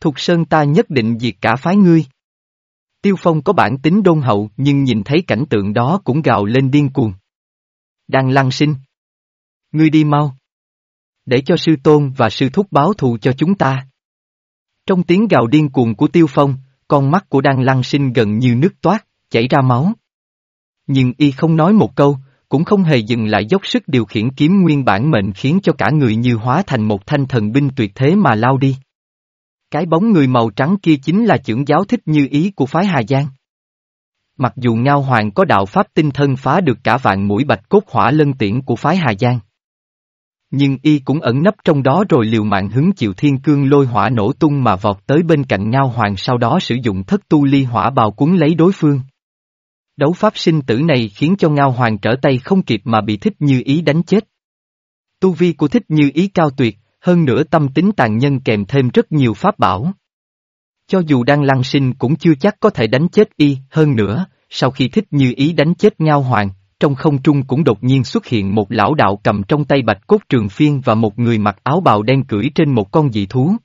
Thục sơn ta nhất định diệt cả phái ngươi. Tiêu Phong có bản tính đôn hậu nhưng nhìn thấy cảnh tượng đó cũng gào lên điên cuồng. Đang lăng sinh. Ngươi đi mau. Để cho sư tôn và sư thúc báo thù cho chúng ta. Trong tiếng gào điên cuồng của Tiêu Phong, con mắt của Đan Lăng Sinh gần như nước toát, chảy ra máu. Nhưng y không nói một câu, cũng không hề dừng lại dốc sức điều khiển kiếm nguyên bản mệnh khiến cho cả người như hóa thành một thanh thần binh tuyệt thế mà lao đi. Cái bóng người màu trắng kia chính là trưởng giáo thích như ý của phái Hà Giang. Mặc dù Ngao Hoàng có đạo pháp tinh thân phá được cả vạn mũi bạch cốt hỏa lân tiễn của phái Hà Giang. Nhưng y cũng ẩn nấp trong đó rồi liều mạng hứng chịu thiên cương lôi hỏa nổ tung mà vọt tới bên cạnh Ngao Hoàng sau đó sử dụng thất tu ly hỏa bào cuốn lấy đối phương. Đấu pháp sinh tử này khiến cho Ngao Hoàng trở tay không kịp mà bị thích như ý đánh chết. Tu vi của thích như ý cao tuyệt, hơn nữa tâm tính tàn nhân kèm thêm rất nhiều pháp bảo. Cho dù đang lăng sinh cũng chưa chắc có thể đánh chết y, hơn nữa, sau khi thích như ý đánh chết Ngao Hoàng, trong không trung cũng đột nhiên xuất hiện một lão đạo cầm trong tay bạch cốt trường phiên và một người mặc áo bào đen cưỡi trên một con dị thú.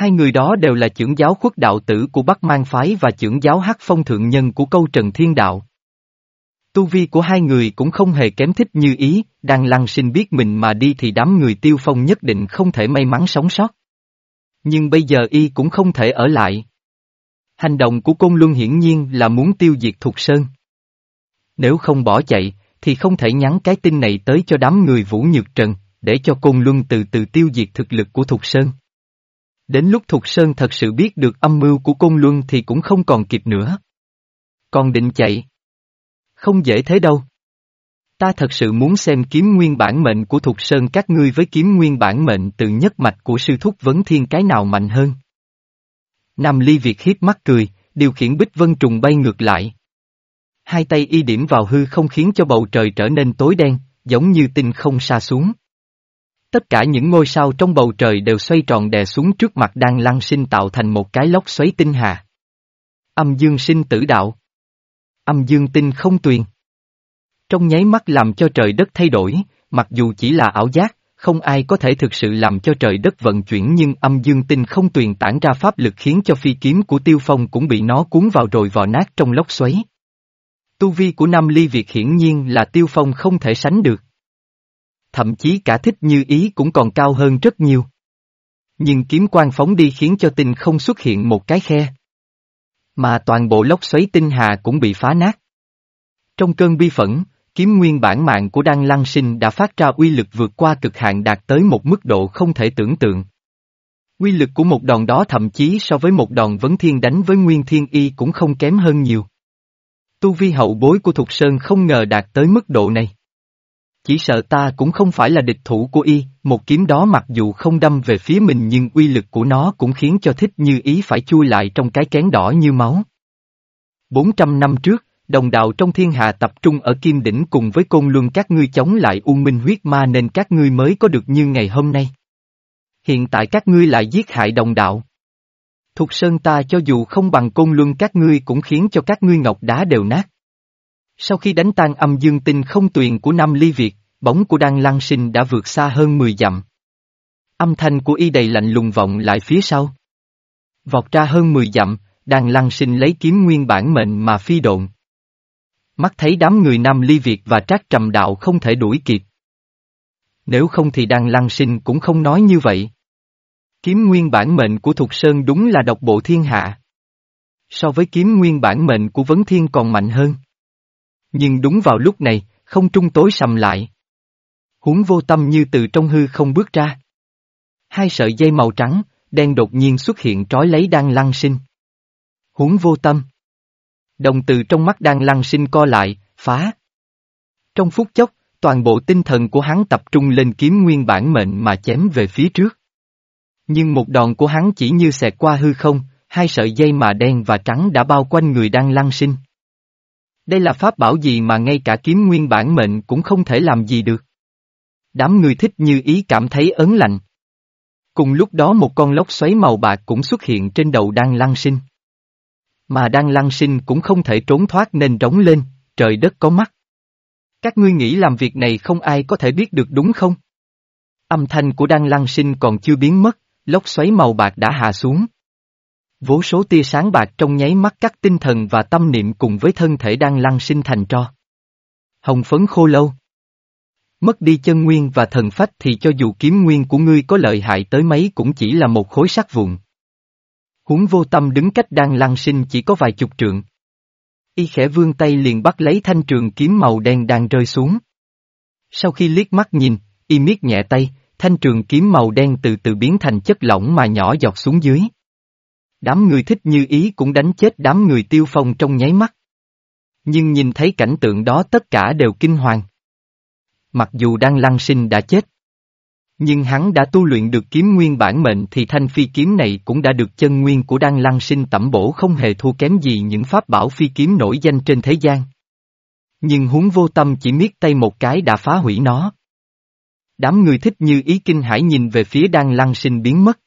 Hai người đó đều là trưởng giáo khuất đạo tử của Bắc Mang Phái và trưởng giáo hắc phong thượng nhân của câu Trần Thiên Đạo. Tu vi của hai người cũng không hề kém thích như ý, đang lăng sinh biết mình mà đi thì đám người tiêu phong nhất định không thể may mắn sống sót. Nhưng bây giờ y cũng không thể ở lại. Hành động của Côn Luân hiển nhiên là muốn tiêu diệt Thục Sơn. Nếu không bỏ chạy, thì không thể nhắn cái tin này tới cho đám người Vũ Nhược Trần, để cho Côn Luân từ từ tiêu diệt thực lực của Thục Sơn. Đến lúc Thục Sơn thật sự biết được âm mưu của Côn Luân thì cũng không còn kịp nữa. Còn định chạy. Không dễ thế đâu. Ta thật sự muốn xem kiếm nguyên bản mệnh của Thục Sơn các ngươi với kiếm nguyên bản mệnh từ nhất mạch của sư thúc vấn thiên cái nào mạnh hơn. Nam Ly Việt hiếp mắt cười, điều khiển Bích Vân Trùng bay ngược lại. Hai tay y điểm vào hư không khiến cho bầu trời trở nên tối đen, giống như tinh không xa xuống. Tất cả những ngôi sao trong bầu trời đều xoay tròn đè xuống trước mặt đang lăng sinh tạo thành một cái lốc xoáy tinh hà. Âm dương sinh tử đạo. Âm dương tinh không tuyền. Trong nháy mắt làm cho trời đất thay đổi, mặc dù chỉ là ảo giác, không ai có thể thực sự làm cho trời đất vận chuyển nhưng âm dương tinh không tuyền tản ra pháp lực khiến cho phi kiếm của tiêu phong cũng bị nó cuốn vào rồi vò nát trong lốc xoáy. Tu vi của Nam Ly Việt hiển nhiên là tiêu phong không thể sánh được. Thậm chí cả thích như ý cũng còn cao hơn rất nhiều. Nhưng kiếm quang phóng đi khiến cho tinh không xuất hiện một cái khe. Mà toàn bộ lốc xoáy tinh hà cũng bị phá nát. Trong cơn bi phẫn, kiếm nguyên bản mạng của Đăng Lăng Sinh đã phát ra uy lực vượt qua cực hạn đạt tới một mức độ không thể tưởng tượng. Uy lực của một đòn đó thậm chí so với một đòn vấn thiên đánh với Nguyên Thiên Y cũng không kém hơn nhiều. Tu vi hậu bối của Thục Sơn không ngờ đạt tới mức độ này. Chỉ sợ ta cũng không phải là địch thủ của y, một kiếm đó mặc dù không đâm về phía mình nhưng uy lực của nó cũng khiến cho thích như ý phải chui lại trong cái kén đỏ như máu. 400 năm trước, đồng đạo trong thiên hạ tập trung ở Kim Đỉnh cùng với côn luân các ngươi chống lại U Minh huyết ma nên các ngươi mới có được như ngày hôm nay. Hiện tại các ngươi lại giết hại đồng đạo. Thục sơn ta cho dù không bằng côn luân các ngươi cũng khiến cho các ngươi ngọc đá đều nát. Sau khi đánh tan âm dương tinh không tuyền của Nam Ly Việt, bóng của Đan Lăng Sinh đã vượt xa hơn 10 dặm. Âm thanh của y đầy lạnh lùng vọng lại phía sau. Vọt ra hơn 10 dặm, Đan Lăng Sinh lấy kiếm nguyên bản mệnh mà phi độn. Mắt thấy đám người Nam Ly Việt và Trác Trầm Đạo không thể đuổi kịp. Nếu không thì Đan Lăng Sinh cũng không nói như vậy. Kiếm nguyên bản mệnh của Thục Sơn đúng là độc bộ thiên hạ. So với kiếm nguyên bản mệnh của Vấn Thiên còn mạnh hơn. Nhưng đúng vào lúc này, không trung tối sầm lại. Huống vô tâm như từ trong hư không bước ra. Hai sợi dây màu trắng, đen đột nhiên xuất hiện trói lấy đang lăng sinh. Huống vô tâm. Đồng từ trong mắt đang lăng sinh co lại, phá. Trong phút chốc, toàn bộ tinh thần của hắn tập trung lên kiếm nguyên bản mệnh mà chém về phía trước. Nhưng một đòn của hắn chỉ như xẹt qua hư không, hai sợi dây mà đen và trắng đã bao quanh người đang lăng sinh. Đây là pháp bảo gì mà ngay cả kiếm nguyên bản mệnh cũng không thể làm gì được. Đám người thích như ý cảm thấy ớn lạnh. Cùng lúc đó một con lốc xoáy màu bạc cũng xuất hiện trên đầu đang lăng sinh. Mà đang lăng sinh cũng không thể trốn thoát nên trống lên, trời đất có mắt. Các ngươi nghĩ làm việc này không ai có thể biết được đúng không? Âm thanh của đang lăng sinh còn chưa biến mất, lốc xoáy màu bạc đã hạ xuống. Vô số tia sáng bạc trong nháy mắt cắt tinh thần và tâm niệm cùng với thân thể đang lăn sinh thành tro. Hồng phấn khô lâu. Mất đi chân nguyên và thần phách thì cho dù kiếm nguyên của ngươi có lợi hại tới mấy cũng chỉ là một khối sắt vụn. Huống vô tâm đứng cách đang lăn sinh chỉ có vài chục trượng. Y khẽ vươn tay liền bắt lấy thanh trường kiếm màu đen đang rơi xuống. Sau khi liếc mắt nhìn, y miết nhẹ tay, thanh trường kiếm màu đen từ từ biến thành chất lỏng mà nhỏ giọt xuống dưới. Đám người thích như ý cũng đánh chết đám người tiêu phong trong nháy mắt. Nhưng nhìn thấy cảnh tượng đó tất cả đều kinh hoàng. Mặc dù đang lăng sinh đã chết. Nhưng hắn đã tu luyện được kiếm nguyên bản mệnh thì thanh phi kiếm này cũng đã được chân nguyên của Đan lăng sinh tẩm bổ không hề thua kém gì những pháp bảo phi kiếm nổi danh trên thế gian. Nhưng huống vô tâm chỉ miết tay một cái đã phá hủy nó. Đám người thích như ý kinh hãi nhìn về phía Đan lăng sinh biến mất.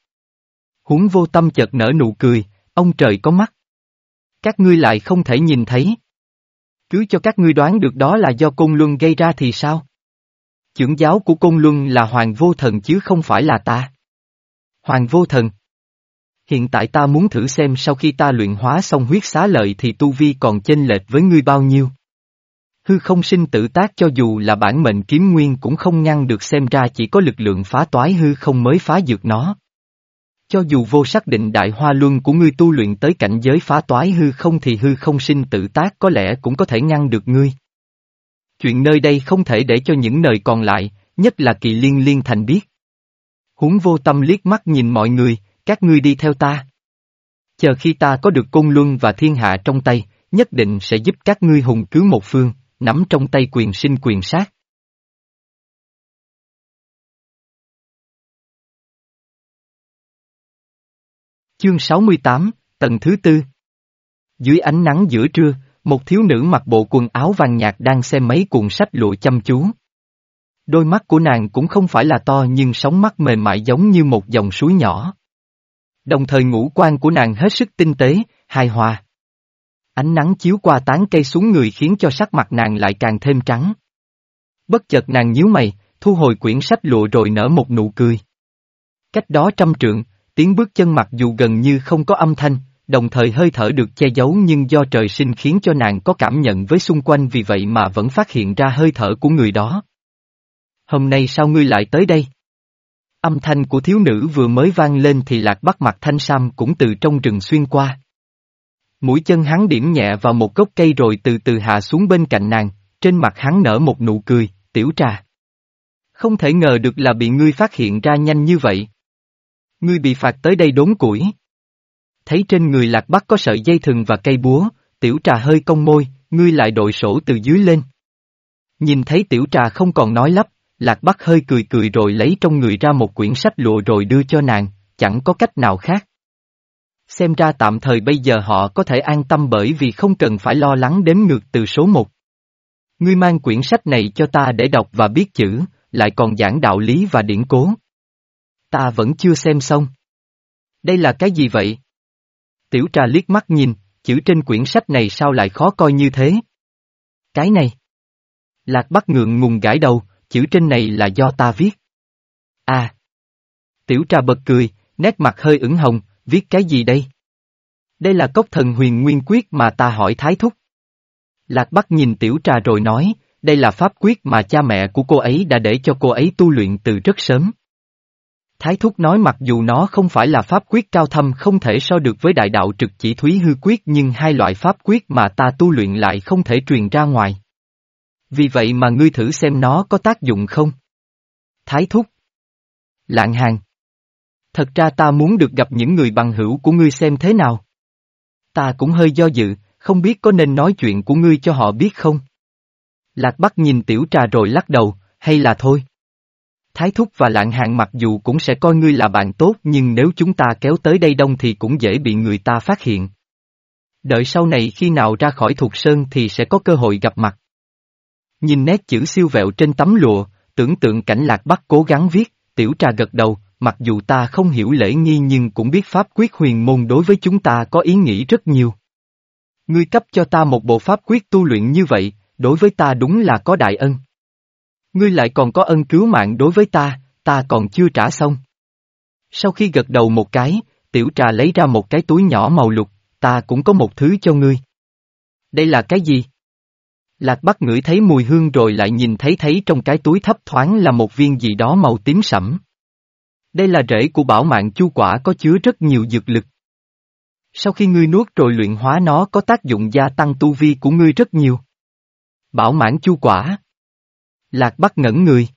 Huống vô tâm chợt nở nụ cười, ông trời có mắt. Các ngươi lại không thể nhìn thấy. Cứ cho các ngươi đoán được đó là do Côn Luân gây ra thì sao? Chưởng giáo của Côn Luân là Hoàng Vô Thần chứ không phải là ta. Hoàng Vô Thần. Hiện tại ta muốn thử xem sau khi ta luyện hóa xong huyết xá lợi thì tu vi còn chênh lệch với ngươi bao nhiêu. Hư không sinh tự tác cho dù là bản mệnh kiếm nguyên cũng không ngăn được xem ra chỉ có lực lượng phá toái hư không mới phá dược nó. Cho dù vô xác định đại hoa luân của ngươi tu luyện tới cảnh giới phá toái hư không thì hư không sinh tự tác có lẽ cũng có thể ngăn được ngươi. Chuyện nơi đây không thể để cho những nơi còn lại, nhất là kỳ liên liên thành biết. Huống vô tâm liếc mắt nhìn mọi người, các ngươi đi theo ta. Chờ khi ta có được cung luân và thiên hạ trong tay, nhất định sẽ giúp các ngươi hùng cứu một phương, nắm trong tay quyền sinh quyền sát. Chương 68, tầng thứ tư Dưới ánh nắng giữa trưa, một thiếu nữ mặc bộ quần áo vàng nhạt đang xem mấy cuộn sách lụa chăm chú. Đôi mắt của nàng cũng không phải là to nhưng sóng mắt mềm mại giống như một dòng suối nhỏ. Đồng thời ngũ quan của nàng hết sức tinh tế, hài hòa. Ánh nắng chiếu qua tán cây xuống người khiến cho sắc mặt nàng lại càng thêm trắng. Bất chợt nàng nhíu mày, thu hồi quyển sách lụa rồi nở một nụ cười. Cách đó trăm trượng, tiếng bước chân mặc dù gần như không có âm thanh, đồng thời hơi thở được che giấu nhưng do trời sinh khiến cho nàng có cảm nhận với xung quanh vì vậy mà vẫn phát hiện ra hơi thở của người đó. Hôm nay sao ngươi lại tới đây? Âm thanh của thiếu nữ vừa mới vang lên thì lạc bắt mặt thanh sam cũng từ trong rừng xuyên qua. Mũi chân hắn điểm nhẹ vào một gốc cây rồi từ từ hạ xuống bên cạnh nàng, trên mặt hắn nở một nụ cười, tiểu trà. Không thể ngờ được là bị ngươi phát hiện ra nhanh như vậy. Ngươi bị phạt tới đây đốn củi. Thấy trên người lạc bắc có sợi dây thừng và cây búa, tiểu trà hơi cong môi, ngươi lại đội sổ từ dưới lên. Nhìn thấy tiểu trà không còn nói lắp, lạc bắc hơi cười cười rồi lấy trong người ra một quyển sách lụa rồi đưa cho nàng, chẳng có cách nào khác. Xem ra tạm thời bây giờ họ có thể an tâm bởi vì không cần phải lo lắng đếm ngược từ số một. Ngươi mang quyển sách này cho ta để đọc và biết chữ, lại còn giảng đạo lý và điển cố. Ta vẫn chưa xem xong. Đây là cái gì vậy? Tiểu trà liếc mắt nhìn, chữ trên quyển sách này sao lại khó coi như thế? Cái này. Lạc Bắc ngượng ngùng gãi đầu, chữ trên này là do ta viết. À. Tiểu trà bật cười, nét mặt hơi ửng hồng, viết cái gì đây? Đây là cốc thần huyền nguyên quyết mà ta hỏi thái thúc. Lạc Bắc nhìn tiểu trà rồi nói, đây là pháp quyết mà cha mẹ của cô ấy đã để cho cô ấy tu luyện từ rất sớm. Thái Thúc nói mặc dù nó không phải là pháp quyết cao thâm không thể so được với đại đạo trực chỉ thúy hư quyết nhưng hai loại pháp quyết mà ta tu luyện lại không thể truyền ra ngoài. Vì vậy mà ngươi thử xem nó có tác dụng không? Thái Thúc Lạng hàng Thật ra ta muốn được gặp những người bằng hữu của ngươi xem thế nào. Ta cũng hơi do dự, không biết có nên nói chuyện của ngươi cho họ biết không? Lạc Bắc nhìn tiểu trà rồi lắc đầu, hay là thôi? Thái Thúc và Lạng Hạn mặc dù cũng sẽ coi ngươi là bạn tốt nhưng nếu chúng ta kéo tới đây đông thì cũng dễ bị người ta phát hiện. Đợi sau này khi nào ra khỏi thuộc sơn thì sẽ có cơ hội gặp mặt. Nhìn nét chữ siêu vẹo trên tấm lụa, tưởng tượng cảnh lạc bắc cố gắng viết, tiểu trà gật đầu, mặc dù ta không hiểu lễ nghi nhưng cũng biết pháp quyết huyền môn đối với chúng ta có ý nghĩ rất nhiều. Ngươi cấp cho ta một bộ pháp quyết tu luyện như vậy, đối với ta đúng là có đại ân. Ngươi lại còn có ân cứu mạng đối với ta, ta còn chưa trả xong. Sau khi gật đầu một cái, tiểu trà lấy ra một cái túi nhỏ màu lục, ta cũng có một thứ cho ngươi. Đây là cái gì? Lạc Bắc ngửi thấy mùi hương rồi lại nhìn thấy thấy trong cái túi thấp thoáng là một viên gì đó màu tím sẫm. Đây là rễ của bảo mạng chu quả có chứa rất nhiều dược lực. Sau khi ngươi nuốt rồi luyện hóa nó có tác dụng gia tăng tu vi của ngươi rất nhiều. Bảo mãn chu quả. Lạc Bắc ngẩn người.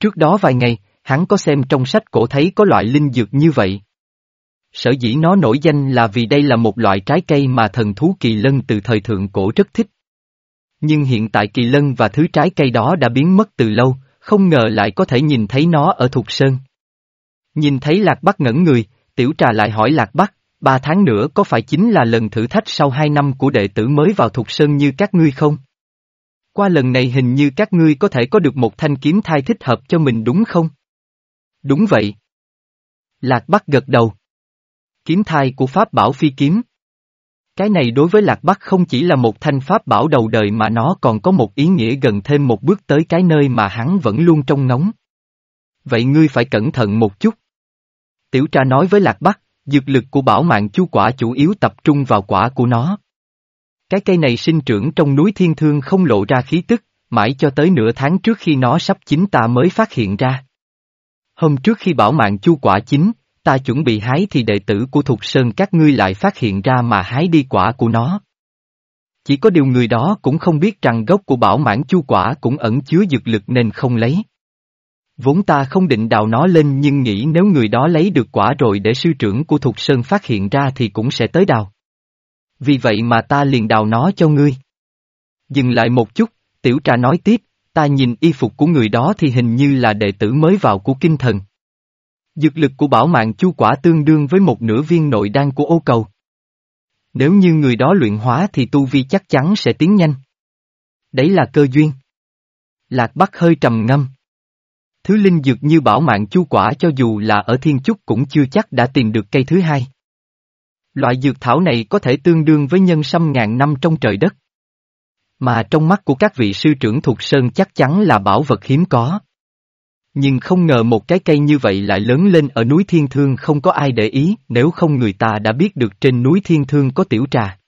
Trước đó vài ngày, hắn có xem trong sách cổ thấy có loại linh dược như vậy. Sở dĩ nó nổi danh là vì đây là một loại trái cây mà thần thú kỳ lân từ thời thượng cổ rất thích. Nhưng hiện tại kỳ lân và thứ trái cây đó đã biến mất từ lâu, không ngờ lại có thể nhìn thấy nó ở Thục Sơn. Nhìn thấy Lạc Bắc ngẩn người, tiểu trà lại hỏi Lạc Bắc, ba tháng nữa có phải chính là lần thử thách sau hai năm của đệ tử mới vào Thục Sơn như các ngươi không? Qua lần này hình như các ngươi có thể có được một thanh kiếm thai thích hợp cho mình đúng không? Đúng vậy. Lạc Bắc gật đầu. Kiếm thai của Pháp Bảo Phi Kiếm. Cái này đối với Lạc Bắc không chỉ là một thanh Pháp Bảo đầu đời mà nó còn có một ý nghĩa gần thêm một bước tới cái nơi mà hắn vẫn luôn trông ngóng. Vậy ngươi phải cẩn thận một chút. Tiểu tra nói với Lạc Bắc, dược lực của bảo mạng chu quả chủ yếu tập trung vào quả của nó. Cái cây này sinh trưởng trong núi thiên thương không lộ ra khí tức, mãi cho tới nửa tháng trước khi nó sắp chín ta mới phát hiện ra. Hôm trước khi bảo mạng chu quả chín, ta chuẩn bị hái thì đệ tử của Thục Sơn các ngươi lại phát hiện ra mà hái đi quả của nó. Chỉ có điều người đó cũng không biết rằng gốc của bảo mãn chu quả cũng ẩn chứa dược lực nên không lấy. Vốn ta không định đào nó lên nhưng nghĩ nếu người đó lấy được quả rồi để sư trưởng của Thục Sơn phát hiện ra thì cũng sẽ tới đào. Vì vậy mà ta liền đào nó cho ngươi. Dừng lại một chút, tiểu trà nói tiếp, ta nhìn y phục của người đó thì hình như là đệ tử mới vào của kinh thần. Dược lực của bảo mạng chu quả tương đương với một nửa viên nội đan của ô cầu. Nếu như người đó luyện hóa thì tu vi chắc chắn sẽ tiến nhanh. Đấy là cơ duyên. Lạc Bắc hơi trầm ngâm. Thứ linh dược như bảo mạng chu quả cho dù là ở thiên chúc cũng chưa chắc đã tìm được cây thứ hai. Loại dược thảo này có thể tương đương với nhân sâm ngàn năm trong trời đất. Mà trong mắt của các vị sư trưởng thuộc sơn chắc chắn là bảo vật hiếm có. Nhưng không ngờ một cái cây như vậy lại lớn lên ở núi Thiên Thương không có ai để ý, nếu không người ta đã biết được trên núi Thiên Thương có tiểu trà.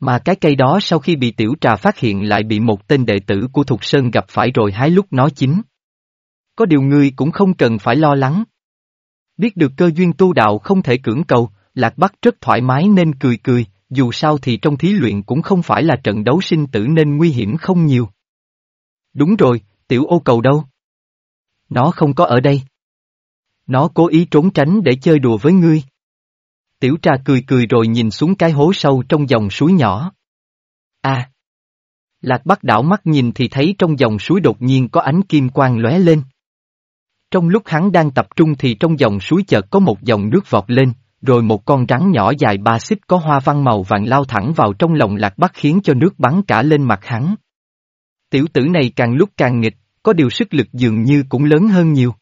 Mà cái cây đó sau khi bị tiểu trà phát hiện lại bị một tên đệ tử của Thục Sơn gặp phải rồi hái lúc nó chín. Có điều ngươi cũng không cần phải lo lắng. Biết được cơ duyên tu đạo không thể cưỡng cầu, Lạc Bắc rất thoải mái nên cười cười, dù sao thì trong thí luyện cũng không phải là trận đấu sinh tử nên nguy hiểm không nhiều. Đúng rồi, tiểu ô cầu đâu? Nó không có ở đây. Nó cố ý trốn tránh để chơi đùa với ngươi. Tiểu trà cười cười rồi nhìn xuống cái hố sâu trong dòng suối nhỏ. À! Lạc Bắc đảo mắt nhìn thì thấy trong dòng suối đột nhiên có ánh kim quang lóe lên. Trong lúc hắn đang tập trung thì trong dòng suối chợt có một dòng nước vọt lên, rồi một con rắn nhỏ dài ba xích có hoa văn màu vàng lao thẳng vào trong lòng Lạc Bắc khiến cho nước bắn cả lên mặt hắn. Tiểu tử này càng lúc càng nghịch, có điều sức lực dường như cũng lớn hơn nhiều.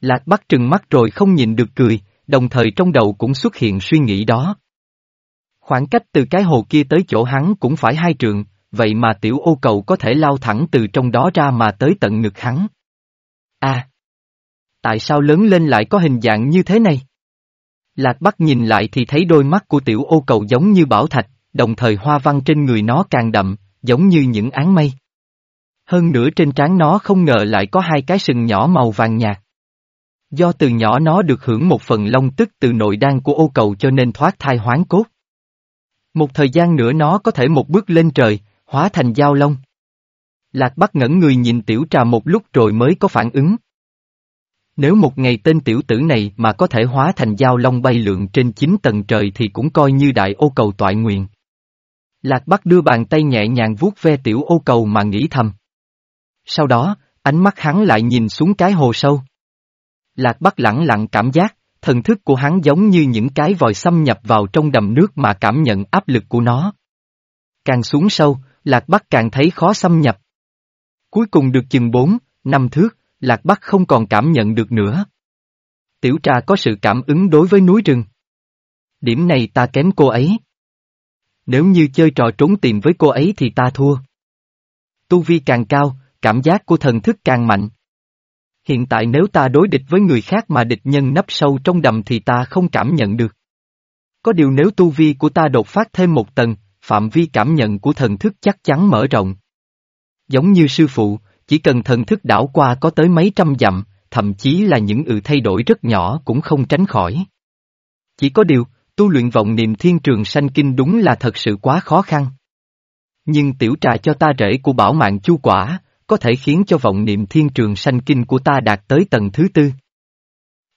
Lạc Bắc trừng mắt rồi không nhìn được cười, đồng thời trong đầu cũng xuất hiện suy nghĩ đó. Khoảng cách từ cái hồ kia tới chỗ hắn cũng phải hai trượng, vậy mà tiểu ô cầu có thể lao thẳng từ trong đó ra mà tới tận ngực hắn. À! Tại sao lớn lên lại có hình dạng như thế này? Lạc Bắc nhìn lại thì thấy đôi mắt của tiểu ô cầu giống như bảo thạch, đồng thời hoa văn trên người nó càng đậm, giống như những áng mây. Hơn nữa trên trán nó không ngờ lại có hai cái sừng nhỏ màu vàng nhạt. Do từ nhỏ nó được hưởng một phần long tức từ nội đan của ô cầu cho nên thoát thai hoán cốt. Một thời gian nữa nó có thể một bước lên trời, hóa thành giao long. Lạc Bắc ngẩn người nhìn tiểu trà một lúc rồi mới có phản ứng. Nếu một ngày tên tiểu tử này mà có thể hóa thành giao long bay lượn trên chín tầng trời thì cũng coi như đại ô cầu toại nguyện. Lạc Bắc đưa bàn tay nhẹ nhàng vuốt ve tiểu ô cầu mà nghĩ thầm. Sau đó, ánh mắt hắn lại nhìn xuống cái hồ sâu. Lạc Bắc lặng lặng cảm giác, thần thức của hắn giống như những cái vòi xâm nhập vào trong đầm nước mà cảm nhận áp lực của nó. Càng xuống sâu, Lạc Bắc càng thấy khó xâm nhập. Cuối cùng được chừng bốn, năm thước, Lạc Bắc không còn cảm nhận được nữa. Tiểu trà có sự cảm ứng đối với núi rừng. Điểm này ta kém cô ấy. Nếu như chơi trò trốn tìm với cô ấy thì ta thua. Tu vi càng cao, cảm giác của thần thức càng mạnh. Hiện tại nếu ta đối địch với người khác mà địch nhân nấp sâu trong đầm thì ta không cảm nhận được. Có điều nếu tu vi của ta đột phát thêm một tầng, phạm vi cảm nhận của thần thức chắc chắn mở rộng. Giống như sư phụ, chỉ cần thần thức đảo qua có tới mấy trăm dặm, thậm chí là những ự thay đổi rất nhỏ cũng không tránh khỏi. Chỉ có điều, tu luyện vọng niệm thiên trường sanh kinh đúng là thật sự quá khó khăn. Nhưng tiểu trà cho ta rễ của bảo mạng chu quả, có thể khiến cho vọng niệm thiên trường sanh kinh của ta đạt tới tầng thứ tư.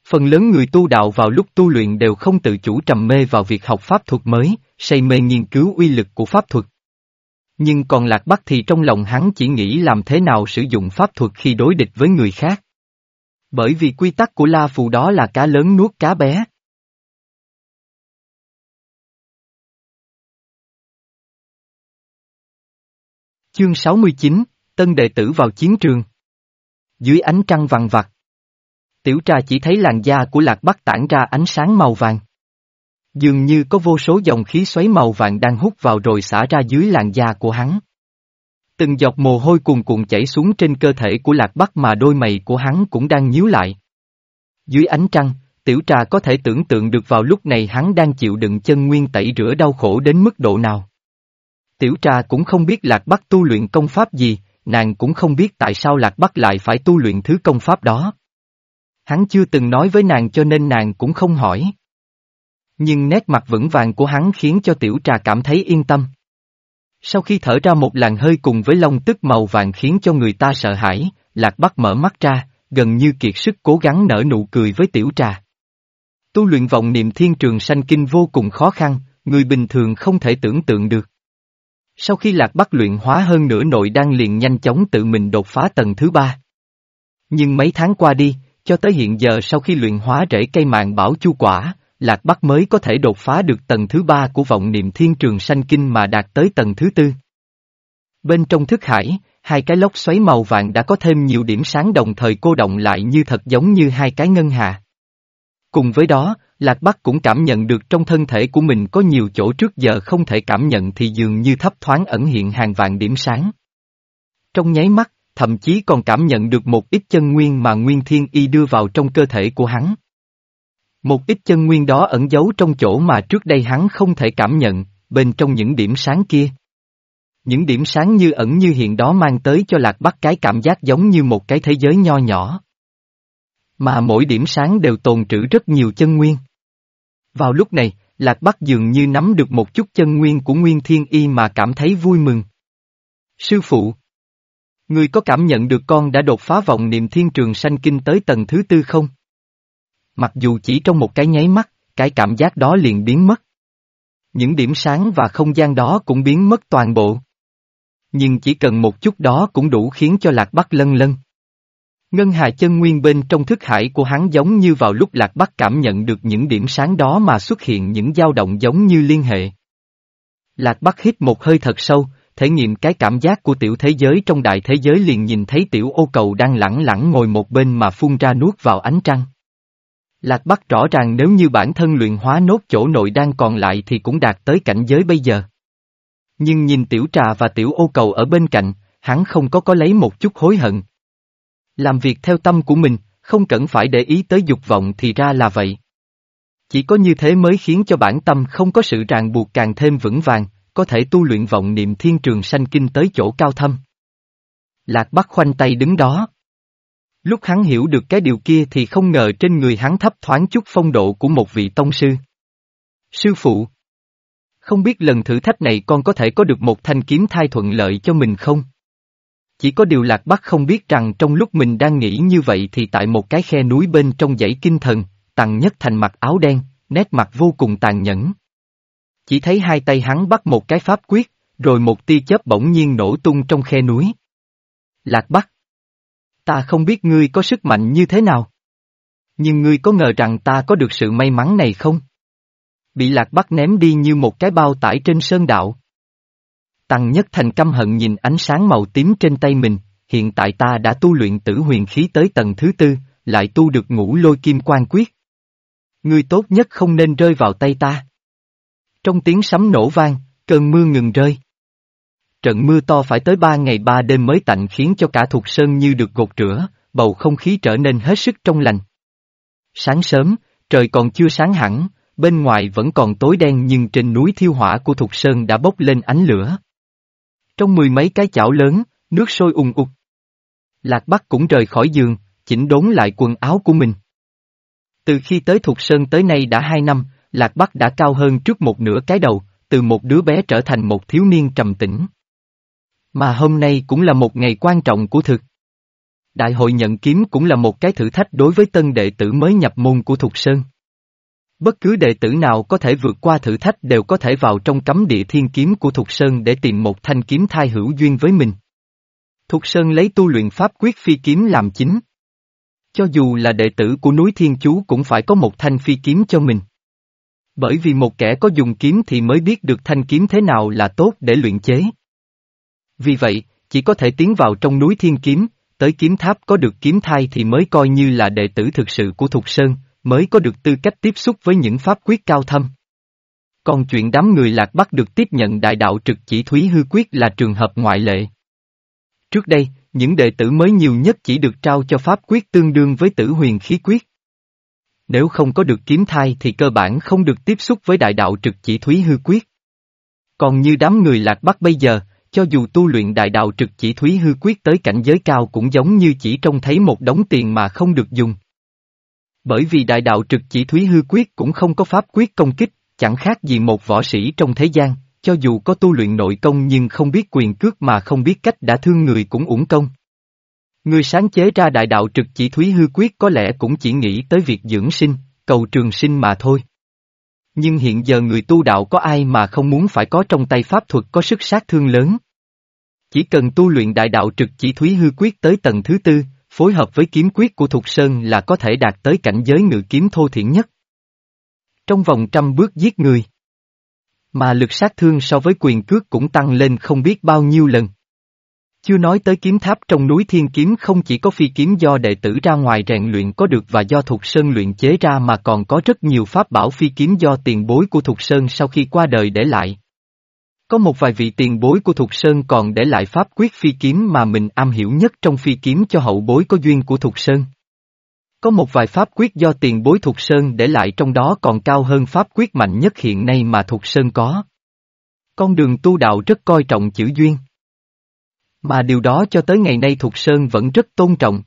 Phần lớn người tu đạo vào lúc tu luyện đều không tự chủ trầm mê vào việc học pháp thuật mới, say mê nghiên cứu uy lực của pháp thuật. Nhưng còn Lạc Bắc thì trong lòng hắn chỉ nghĩ làm thế nào sử dụng pháp thuật khi đối địch với người khác. Bởi vì quy tắc của La Phù đó là cá lớn nuốt cá bé. Chương 69, Tân đệ tử vào chiến trường. Dưới ánh trăng vằn vặt. Tiểu trà chỉ thấy làn da của lạc bắc tản ra ánh sáng màu vàng. Dường như có vô số dòng khí xoáy màu vàng đang hút vào rồi xả ra dưới làn da của hắn. Từng giọt mồ hôi cuồn cuộn chảy xuống trên cơ thể của lạc bắc mà đôi mày của hắn cũng đang nhíu lại. Dưới ánh trăng, tiểu trà có thể tưởng tượng được vào lúc này hắn đang chịu đựng chân nguyên tẩy rửa đau khổ đến mức độ nào. Tiểu trà cũng không biết lạc bắc tu luyện công pháp gì, nàng cũng không biết tại sao lạc bắc lại phải tu luyện thứ công pháp đó. Hắn chưa từng nói với nàng cho nên nàng cũng không hỏi. Nhưng nét mặt vững vàng của hắn khiến cho tiểu trà cảm thấy yên tâm. Sau khi thở ra một làn hơi cùng với lông tức màu vàng khiến cho người ta sợ hãi, lạc bắc mở mắt ra, gần như kiệt sức cố gắng nở nụ cười với tiểu trà. Tu luyện vọng niệm thiên trường sanh kinh vô cùng khó khăn, người bình thường không thể tưởng tượng được. Sau khi lạc bắc luyện hóa hơn nửa nội đang liền nhanh chóng tự mình đột phá tầng thứ ba. Nhưng mấy tháng qua đi, cho tới hiện giờ sau khi luyện hóa rễ cây mạng bảo chu quả, lạc bắc mới có thể đột phá được tầng thứ ba của vọng niệm thiên trường sanh kinh mà đạt tới tầng thứ tư. Bên trong thức hải, hai cái lốc xoáy màu vàng đã có thêm nhiều điểm sáng đồng thời cô động lại như thật giống như hai cái ngân hà. Cùng với đó, Lạc Bắc cũng cảm nhận được trong thân thể của mình có nhiều chỗ trước giờ không thể cảm nhận thì dường như thấp thoáng ẩn hiện hàng vạn điểm sáng. Trong nháy mắt, thậm chí còn cảm nhận được một ít chân nguyên mà Nguyên Thiên Y đưa vào trong cơ thể của hắn. Một ít chân nguyên đó ẩn giấu trong chỗ mà trước đây hắn không thể cảm nhận, bên trong những điểm sáng kia. Những điểm sáng như ẩn như hiện đó mang tới cho Lạc Bắc cái cảm giác giống như một cái thế giới nho nhỏ. Mà mỗi điểm sáng đều tồn trữ rất nhiều chân nguyên. Vào lúc này, Lạc Bắc dường như nắm được một chút chân nguyên của Nguyên Thiên Y mà cảm thấy vui mừng. Sư phụ! Người có cảm nhận được con đã đột phá vọng niệm thiên trường sanh kinh tới tầng thứ tư không? Mặc dù chỉ trong một cái nháy mắt, cái cảm giác đó liền biến mất. Những điểm sáng và không gian đó cũng biến mất toàn bộ. Nhưng chỉ cần một chút đó cũng đủ khiến cho Lạc Bắc lân lân. Ngân hà chân nguyên bên trong thức hải của hắn giống như vào lúc Lạc Bắc cảm nhận được những điểm sáng đó mà xuất hiện những dao động giống như liên hệ. Lạc Bắc hít một hơi thật sâu, thể nghiệm cái cảm giác của tiểu thế giới trong đại thế giới liền nhìn thấy tiểu ô cầu đang lẳng lẳng ngồi một bên mà phun ra nuốt vào ánh trăng. Lạc Bắc rõ ràng nếu như bản thân luyện hóa nốt chỗ nội đang còn lại thì cũng đạt tới cảnh giới bây giờ. Nhưng nhìn tiểu trà và tiểu ô cầu ở bên cạnh, hắn không có có lấy một chút hối hận. Làm việc theo tâm của mình, không cần phải để ý tới dục vọng thì ra là vậy. Chỉ có như thế mới khiến cho bản tâm không có sự ràng buộc càng thêm vững vàng, có thể tu luyện vọng niệm thiên trường sanh kinh tới chỗ cao thâm. Lạc Bắc khoanh tay đứng đó. Lúc hắn hiểu được cái điều kia thì không ngờ trên người hắn thấp thoáng chút phong độ của một vị tông sư. Sư phụ! Không biết lần thử thách này con có thể có được một thanh kiếm thai thuận lợi cho mình không? Chỉ có điều Lạc Bắc không biết rằng trong lúc mình đang nghĩ như vậy thì tại một cái khe núi bên trong dãy kinh thần, Tằng Nhất Thành mặc áo đen, nét mặt vô cùng tàn nhẫn. Chỉ thấy hai tay hắn bắt một cái pháp quyết, rồi một tia chớp bỗng nhiên nổ tung trong khe núi. Lạc Bắc! Ta không biết ngươi có sức mạnh như thế nào. Nhưng ngươi có ngờ rằng ta có được sự may mắn này không? Bị Lạc Bắc ném đi như một cái bao tải trên sơn đạo. Tăng Nhất Thành căm hận nhìn ánh sáng màu tím trên tay mình, hiện tại ta đã tu luyện tử huyền khí tới tầng thứ tư, lại tu được ngũ lôi kim quan quyết. Ngươi tốt nhất không nên rơi vào tay ta. Trong tiếng sấm nổ vang, cơn mưa ngừng rơi. Trận mưa to phải tới ba ngày ba đêm mới tạnh khiến cho cả thuộc sơn như được gột rửa, bầu không khí trở nên hết sức trong lành. Sáng sớm, trời còn chưa sáng hẳn, bên ngoài vẫn còn tối đen nhưng trên núi thiêu hỏa của thuộc Sơn đã bốc lên ánh lửa. Trong mười mấy cái chảo lớn, nước sôi ùng ục. Lạc Bắc cũng rời khỏi giường, chỉnh đốn lại quần áo của mình. Từ khi tới Thục Sơn tới nay đã hai năm, Lạc Bắc đã cao hơn trước một nửa cái đầu, từ một đứa bé trở thành một thiếu niên trầm tĩnh. Mà hôm nay cũng là một ngày quan trọng của thực. Đại hội nhận kiếm cũng là một cái thử thách đối với tân đệ tử mới nhập môn của Thục Sơn. Bất cứ đệ tử nào có thể vượt qua thử thách đều có thể vào trong cấm địa thiên kiếm của Thục Sơn để tìm một thanh kiếm thai hữu duyên với mình. Thục Sơn lấy tu luyện pháp quyết phi kiếm làm chính. Cho dù là đệ tử của núi Thiên Chú cũng phải có một thanh phi kiếm cho mình. Bởi vì một kẻ có dùng kiếm thì mới biết được thanh kiếm thế nào là tốt để luyện chế. Vì vậy, chỉ có thể tiến vào trong núi Thiên Kiếm, tới kiếm tháp có được kiếm thai thì mới coi như là đệ tử thực sự của Thục Sơn, mới có được tư cách tiếp xúc với những pháp quyết cao thâm. Còn chuyện đám người lạc bắt được tiếp nhận đại đạo trực chỉ thúy hư quyết là trường hợp ngoại lệ. Trước đây, những đệ tử mới nhiều nhất chỉ được trao cho pháp quyết tương đương với tử huyền khí quyết. Nếu không có được kiếm thai thì cơ bản không được tiếp xúc với đại đạo trực chỉ thúy hư quyết. Còn như đám người lạc bắc bây giờ, cho dù tu luyện đại đạo trực chỉ thúy hư quyết tới cảnh giới cao cũng giống như chỉ trông thấy một đống tiền mà không được dùng. Bởi vì đại đạo trực chỉ thúy hư quyết cũng không có pháp quyết công kích, chẳng khác gì một võ sĩ trong thế gian, cho dù có tu luyện nội công nhưng không biết quyền cước mà không biết cách đã thương người cũng uổng công. Người sáng chế ra đại đạo trực chỉ thúy hư quyết có lẽ cũng chỉ nghĩ tới việc dưỡng sinh, cầu trường sinh mà thôi. Nhưng hiện giờ người tu đạo có ai mà không muốn phải có trong tay pháp thuật có sức sát thương lớn. Chỉ cần tu luyện đại đạo trực chỉ thúy hư quyết tới tầng thứ tư, phối hợp với kiếm quyết của Thục Sơn là có thể đạt tới cảnh giới ngự kiếm thô thiển nhất. Trong vòng trăm bước giết người. Mà lực sát thương so với quyền cước cũng tăng lên không biết bao nhiêu lần. Chưa nói tới kiếm tháp trong núi thiên kiếm không chỉ có phi kiếm do đệ tử ra ngoài rèn luyện có được và do Thục Sơn luyện chế ra mà còn có rất nhiều pháp bảo phi kiếm do tiền bối của Thục Sơn sau khi qua đời để lại. Có một vài vị tiền bối của Thục Sơn còn để lại pháp quyết phi kiếm mà mình am hiểu nhất trong phi kiếm cho hậu bối có duyên của Thục Sơn. Có một vài pháp quyết do tiền bối Thục Sơn để lại trong đó còn cao hơn pháp quyết mạnh nhất hiện nay mà Thục Sơn có. Con đường tu đạo rất coi trọng chữ duyên. Mà điều đó cho tới ngày nay Thục Sơn vẫn rất tôn trọng.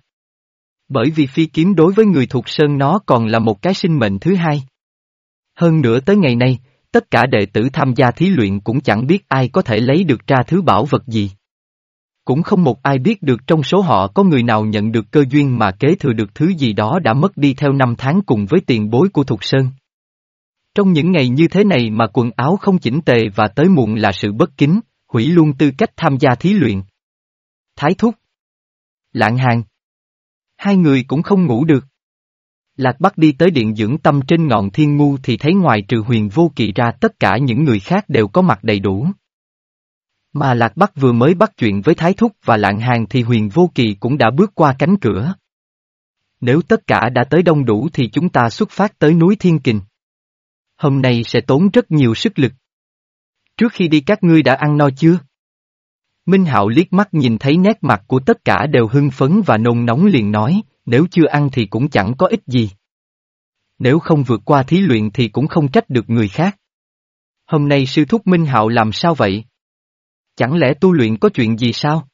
Bởi vì phi kiếm đối với người Thục Sơn nó còn là một cái sinh mệnh thứ hai. Hơn nữa tới ngày nay, tất cả đệ tử tham gia thí luyện cũng chẳng biết ai có thể lấy được ra thứ bảo vật gì. Cũng không một ai biết được trong số họ có người nào nhận được cơ duyên mà kế thừa được thứ gì đó đã mất đi theo năm tháng cùng với tiền bối của Thục Sơn. Trong những ngày như thế này mà quần áo không chỉnh tề và tới muộn là sự bất kính, hủy luôn tư cách tham gia thí luyện. Thái Thúc Lạng Hàng Hai người cũng không ngủ được. Lạc Bắc đi tới điện dưỡng tâm trên ngọn thiên ngu thì thấy ngoài trừ huyền vô kỵ ra tất cả những người khác đều có mặt đầy đủ. Mà Lạc Bắc vừa mới bắt chuyện với Thái Thúc và Lạng Hàng thì huyền vô kỳ cũng đã bước qua cánh cửa. Nếu tất cả đã tới đông đủ thì chúng ta xuất phát tới núi Thiên Kình. Hôm nay sẽ tốn rất nhiều sức lực. Trước khi đi các ngươi đã ăn no chưa? Minh Hạo liếc mắt nhìn thấy nét mặt của tất cả đều hưng phấn và nôn nóng liền nói, nếu chưa ăn thì cũng chẳng có ích gì. Nếu không vượt qua thí luyện thì cũng không trách được người khác. Hôm nay sư thúc Minh Hạo làm sao vậy? Chẳng lẽ tu luyện có chuyện gì sao?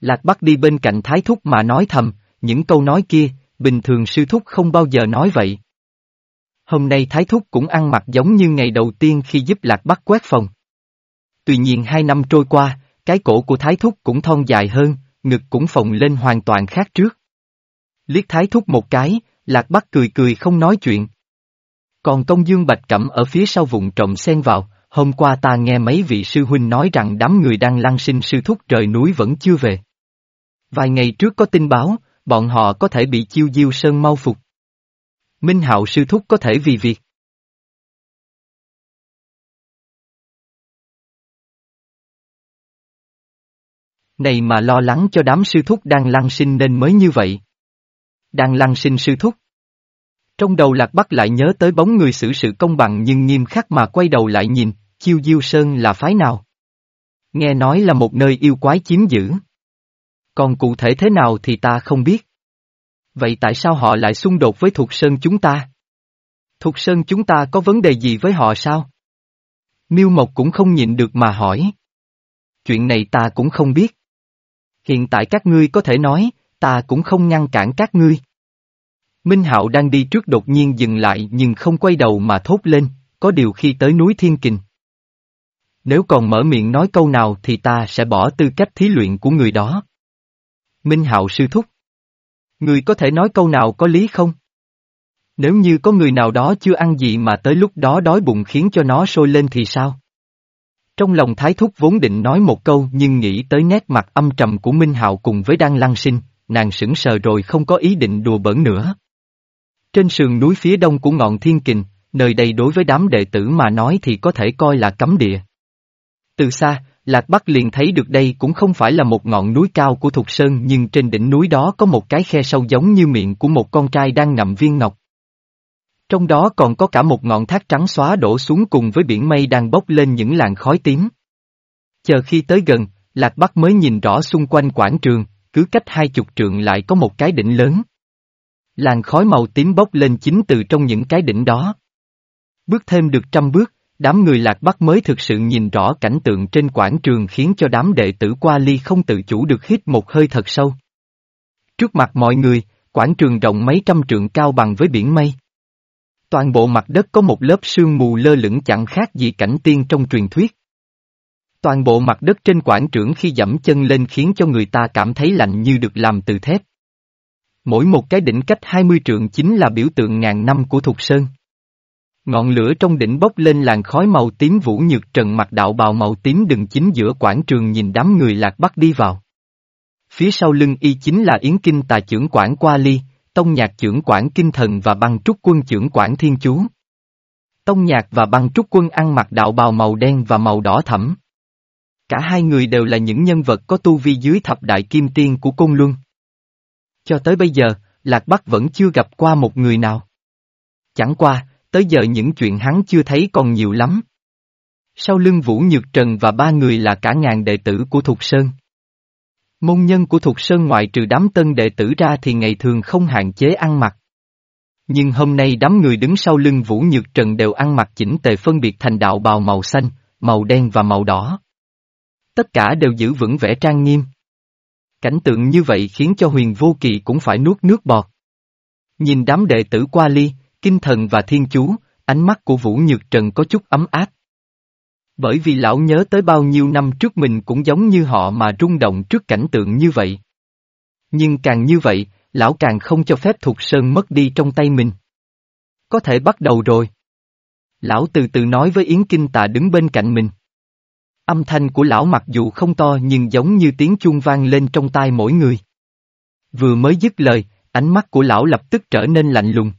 Lạc Bắc đi bên cạnh Thái Thúc mà nói thầm, những câu nói kia, bình thường sư thúc không bao giờ nói vậy. Hôm nay Thái Thúc cũng ăn mặc giống như ngày đầu tiên khi giúp Lạc Bắc quét phòng. Tuy nhiên hai năm trôi qua, cái cổ của Thái Thúc cũng thon dài hơn, ngực cũng phồng lên hoàn toàn khác trước. Liếc Thái Thúc một cái, Lạc Bắc cười cười không nói chuyện. Còn công dương bạch cẩm ở phía sau vùng trộm xen vào, hôm qua ta nghe mấy vị sư huynh nói rằng đám người đang lăng sinh sư thúc trời núi vẫn chưa về. Vài ngày trước có tin báo, bọn họ có thể bị chiêu diêu sơn mau phục. Minh hạo sư thúc có thể vì việc. Này mà lo lắng cho đám sư thúc đang lăng sinh nên mới như vậy. Đang lăng sinh sư thúc. Trong đầu lạc bắc lại nhớ tới bóng người xử sự công bằng nhưng nghiêm khắc mà quay đầu lại nhìn, chiêu diêu sơn là phái nào? Nghe nói là một nơi yêu quái chiếm giữ. Còn cụ thể thế nào thì ta không biết. Vậy tại sao họ lại xung đột với Thục Sơn chúng ta? Thục Sơn chúng ta có vấn đề gì với họ sao? Miêu Mộc cũng không nhịn được mà hỏi. Chuyện này ta cũng không biết. Hiện tại các ngươi có thể nói, ta cũng không ngăn cản các ngươi. Minh Hạo đang đi trước đột nhiên dừng lại nhưng không quay đầu mà thốt lên, có điều khi tới núi Thiên Kình. Nếu còn mở miệng nói câu nào thì ta sẽ bỏ tư cách thí luyện của người đó. Minh Hạo sư thúc. Người có thể nói câu nào có lý không? Nếu như có người nào đó chưa ăn gì mà tới lúc đó đói bụng khiến cho nó sôi lên thì sao? Trong lòng thái thúc vốn định nói một câu nhưng nghĩ tới nét mặt âm trầm của Minh Hạo cùng với Đăng Lăng Sinh, nàng sững sờ rồi không có ý định đùa bỡn nữa. Trên sườn núi phía đông của ngọn thiên kình, nơi đây đối với đám đệ tử mà nói thì có thể coi là cấm địa. Từ xa, Lạc Bắc liền thấy được đây cũng không phải là một ngọn núi cao của Thục Sơn nhưng trên đỉnh núi đó có một cái khe sâu giống như miệng của một con trai đang ngậm viên ngọc. Trong đó còn có cả một ngọn thác trắng xóa đổ xuống cùng với biển mây đang bốc lên những làn khói tím. Chờ khi tới gần, Lạc Bắc mới nhìn rõ xung quanh quảng trường, cứ cách hai chục trượng lại có một cái đỉnh lớn. Làn khói màu tím bốc lên chính từ trong những cái đỉnh đó. Bước thêm được trăm bước, đám người lạc bắc mới thực sự nhìn rõ cảnh tượng trên quảng trường khiến cho đám đệ tử qua ly không tự chủ được hít một hơi thật sâu. Trước mặt mọi người, quảng trường rộng mấy trăm trượng cao bằng với biển mây. Toàn bộ mặt đất có một lớp sương mù lơ lửng chẳng khác gì cảnh tiên trong truyền thuyết. Toàn bộ mặt đất trên quảng trường khi dẫm chân lên khiến cho người ta cảm thấy lạnh như được làm từ thép. Mỗi một cái đỉnh cách 20 trượng chính là biểu tượng ngàn năm của Thục Sơn. Ngọn lửa trong đỉnh bốc lên làn khói màu tím vũ nhược trần mặt đạo bào màu tím đừng chính giữa quảng trường nhìn đám người lạc bắc đi vào. Phía sau lưng y chính là Yến Kinh tà trưởng quản Qua Ly, Tông Nhạc trưởng quản Kinh Thần và băng trúc quân trưởng quản Thiên Chú. Tông Nhạc và băng trúc quân ăn mặc đạo bào màu đen và màu đỏ thẫm. Cả hai người đều là những nhân vật có tu vi dưới thập đại kim tiên của Côn Luân. Cho tới bây giờ, Lạc Bắc vẫn chưa gặp qua một người nào. Chẳng qua, tới giờ những chuyện hắn chưa thấy còn nhiều lắm. Sau lưng Vũ Nhược Trần và ba người là cả ngàn đệ tử của Thục Sơn. Môn nhân của Thục Sơn ngoại trừ đám tân đệ tử ra thì ngày thường không hạn chế ăn mặc. Nhưng hôm nay đám người đứng sau lưng Vũ Nhược Trần đều ăn mặc chỉnh tề phân biệt thành đạo bào màu xanh, màu đen và màu đỏ. Tất cả đều giữ vững vẻ trang nghiêm. Cảnh tượng như vậy khiến cho huyền vô kỳ cũng phải nuốt nước bọt. Nhìn đám đệ tử qua ly, kinh thần và thiên chú, ánh mắt của Vũ Nhược Trần có chút ấm áp. Bởi vì lão nhớ tới bao nhiêu năm trước mình cũng giống như họ mà rung động trước cảnh tượng như vậy. Nhưng càng như vậy, lão càng không cho phép Thục Sơn mất đi trong tay mình. Có thể bắt đầu rồi. Lão từ từ nói với Yến Kinh Tà đứng bên cạnh mình. Âm thanh của lão mặc dù không to nhưng giống như tiếng chuông vang lên trong tai mỗi người. Vừa mới dứt lời, ánh mắt của lão lập tức trở nên lạnh lùng.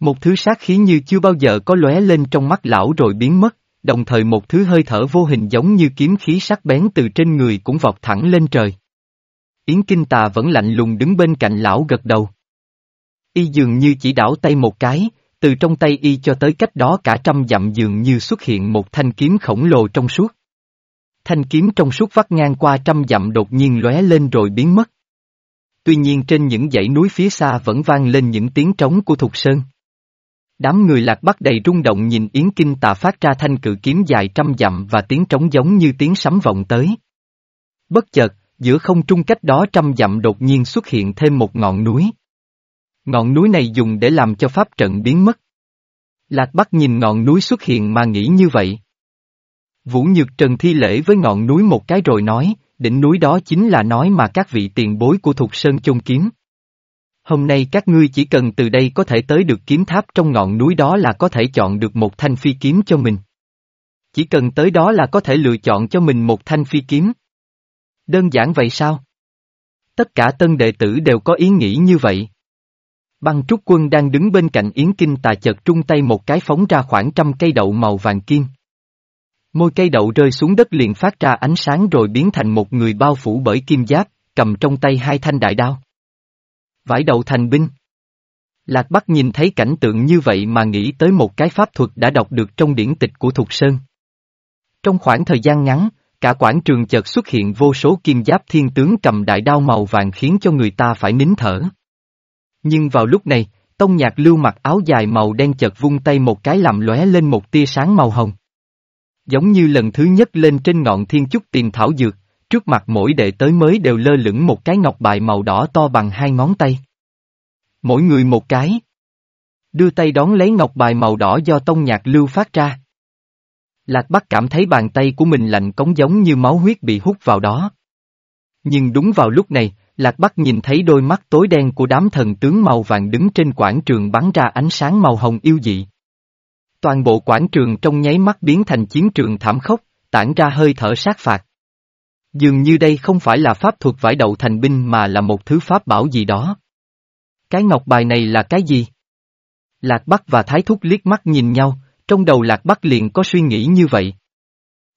Một thứ sát khí như chưa bao giờ có lóe lên trong mắt lão rồi biến mất, đồng thời một thứ hơi thở vô hình giống như kiếm khí sắc bén từ trên người cũng vọt thẳng lên trời. Yến Kinh Tà vẫn lạnh lùng đứng bên cạnh lão gật đầu. Y dường như chỉ đảo tay một cái, từ trong tay y cho tới cách đó cả trăm dặm dường như xuất hiện một thanh kiếm khổng lồ trong suốt. Thanh kiếm trong suốt vắt ngang qua trăm dặm đột nhiên lóe lên rồi biến mất. Tuy nhiên trên những dãy núi phía xa vẫn vang lên những tiếng trống của Thục Sơn. Đám người lạc bắc đầy rung động nhìn Yến Kinh tà phát ra thanh cự kiếm dài trăm dặm và tiếng trống giống như tiếng sấm vọng tới. Bất chợt, giữa không trung cách đó trăm dặm đột nhiên xuất hiện thêm một ngọn núi. Ngọn núi này dùng để làm cho pháp trận biến mất. Lạc Bắc nhìn ngọn núi xuất hiện mà nghĩ như vậy. Vũ Nhược Trần thi lễ với ngọn núi một cái rồi nói, đỉnh núi đó chính là nói mà các vị tiền bối của Thục Sơn chôn kiếm. Hôm nay các ngươi chỉ cần từ đây có thể tới được kiếm tháp trong ngọn núi đó là có thể chọn được một thanh phi kiếm cho mình. Chỉ cần tới đó là có thể lựa chọn cho mình một thanh phi kiếm. Đơn giản vậy sao? Tất cả tân đệ tử đều có ý nghĩ như vậy. Băng trúc quân đang đứng bên cạnh Yến Kinh tà chợt trung tay một cái phóng ra khoảng trăm cây đậu màu vàng kim. Môi cây đậu rơi xuống đất liền phát ra ánh sáng rồi biến thành một người bao phủ bởi kim giáp, cầm trong tay hai thanh đại đao. Vải đầu thành binh. Lạc Bắc nhìn thấy cảnh tượng như vậy mà nghĩ tới một cái pháp thuật đã đọc được trong điển tịch của Thục Sơn. Trong khoảng thời gian ngắn, cả quảng trường chợt xuất hiện vô số kim giáp thiên tướng cầm đại đao màu vàng khiến cho người ta phải nín thở. Nhưng vào lúc này, Tông Nhạc Lưu mặc áo dài màu đen chợt vung tay một cái làm lóe lên một tia sáng màu hồng. Giống như lần thứ nhất lên trên ngọn thiên chúc tìm thảo dược, trước mặt mỗi đệ tới mới đều lơ lửng một cái ngọc bài màu đỏ to bằng hai ngón tay. Mỗi người một cái. Đưa tay đón lấy ngọc bài màu đỏ do tông nhạc lưu phát ra. Lạc Bắc cảm thấy bàn tay của mình lạnh cống giống như máu huyết bị hút vào đó. Nhưng đúng vào lúc này, Lạc Bắc nhìn thấy đôi mắt tối đen của đám thần tướng màu vàng đứng trên quảng trường bắn ra ánh sáng màu hồng yêu dị. Toàn bộ quảng trường trong nháy mắt biến thành chiến trường thảm khốc, tản ra hơi thở sát phạt. Dường như đây không phải là pháp thuật vải đậu thành binh mà là một thứ pháp bảo gì đó. Cái ngọc bài này là cái gì? Lạc Bắc và Thái Thúc liếc mắt nhìn nhau, trong đầu Lạc Bắc liền có suy nghĩ như vậy.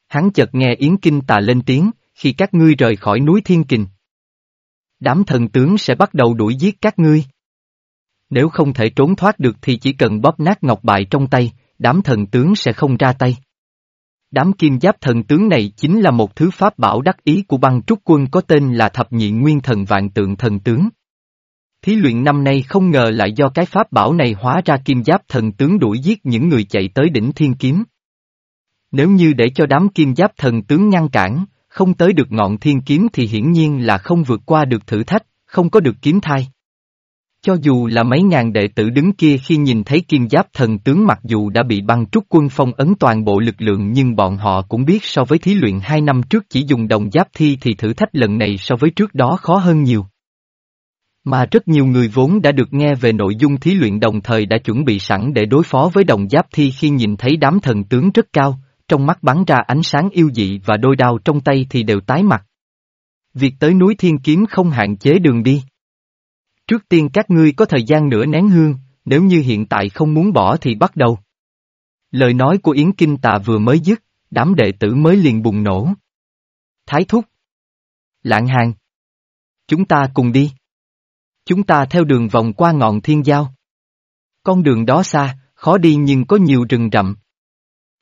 Hắn chợt nghe Yến Kinh tà lên tiếng, khi các ngươi rời khỏi núi Thiên Kình. Đám thần tướng sẽ bắt đầu đuổi giết các ngươi. Nếu không thể trốn thoát được thì chỉ cần bóp nát ngọc bài trong tay, đám thần tướng sẽ không ra tay. Đám kim giáp thần tướng này chính là một thứ pháp bảo đắc ý của băng trúc quân có tên là thập nhị nguyên thần vạn tượng thần tướng. Thí luyện năm nay không ngờ lại do cái pháp bảo này hóa ra kim giáp thần tướng đuổi giết những người chạy tới đỉnh thiên kiếm. Nếu như để cho đám kim giáp thần tướng ngăn cản, không tới được ngọn thiên kiếm thì hiển nhiên là không vượt qua được thử thách, không có được kiếm thai. Cho dù là mấy ngàn đệ tử đứng kia khi nhìn thấy kim giáp thần tướng mặc dù đã bị băng trúc quân phong ấn toàn bộ lực lượng nhưng bọn họ cũng biết so với thí luyện hai năm trước chỉ dùng đồng giáp thi thì thử thách lần này so với trước đó khó hơn nhiều. Mà rất nhiều người vốn đã được nghe về nội dung thí luyện đồng thời đã chuẩn bị sẵn để đối phó với đồng giáp thi khi nhìn thấy đám thần tướng rất cao, trong mắt bắn ra ánh sáng yêu dị và đôi đao trong tay thì đều tái mặt. Việc tới núi Thiên Kiếm không hạn chế đường đi. Trước tiên các ngươi có thời gian nửa nén hương, nếu như hiện tại không muốn bỏ thì bắt đầu. Lời nói của Yến Kinh Tà vừa mới dứt, đám đệ tử mới liền bùng nổ. Thái thúc. Lạng hàng. Chúng ta cùng đi. Chúng ta theo đường vòng qua ngọn thiên giao. Con đường đó xa, khó đi nhưng có nhiều rừng rậm.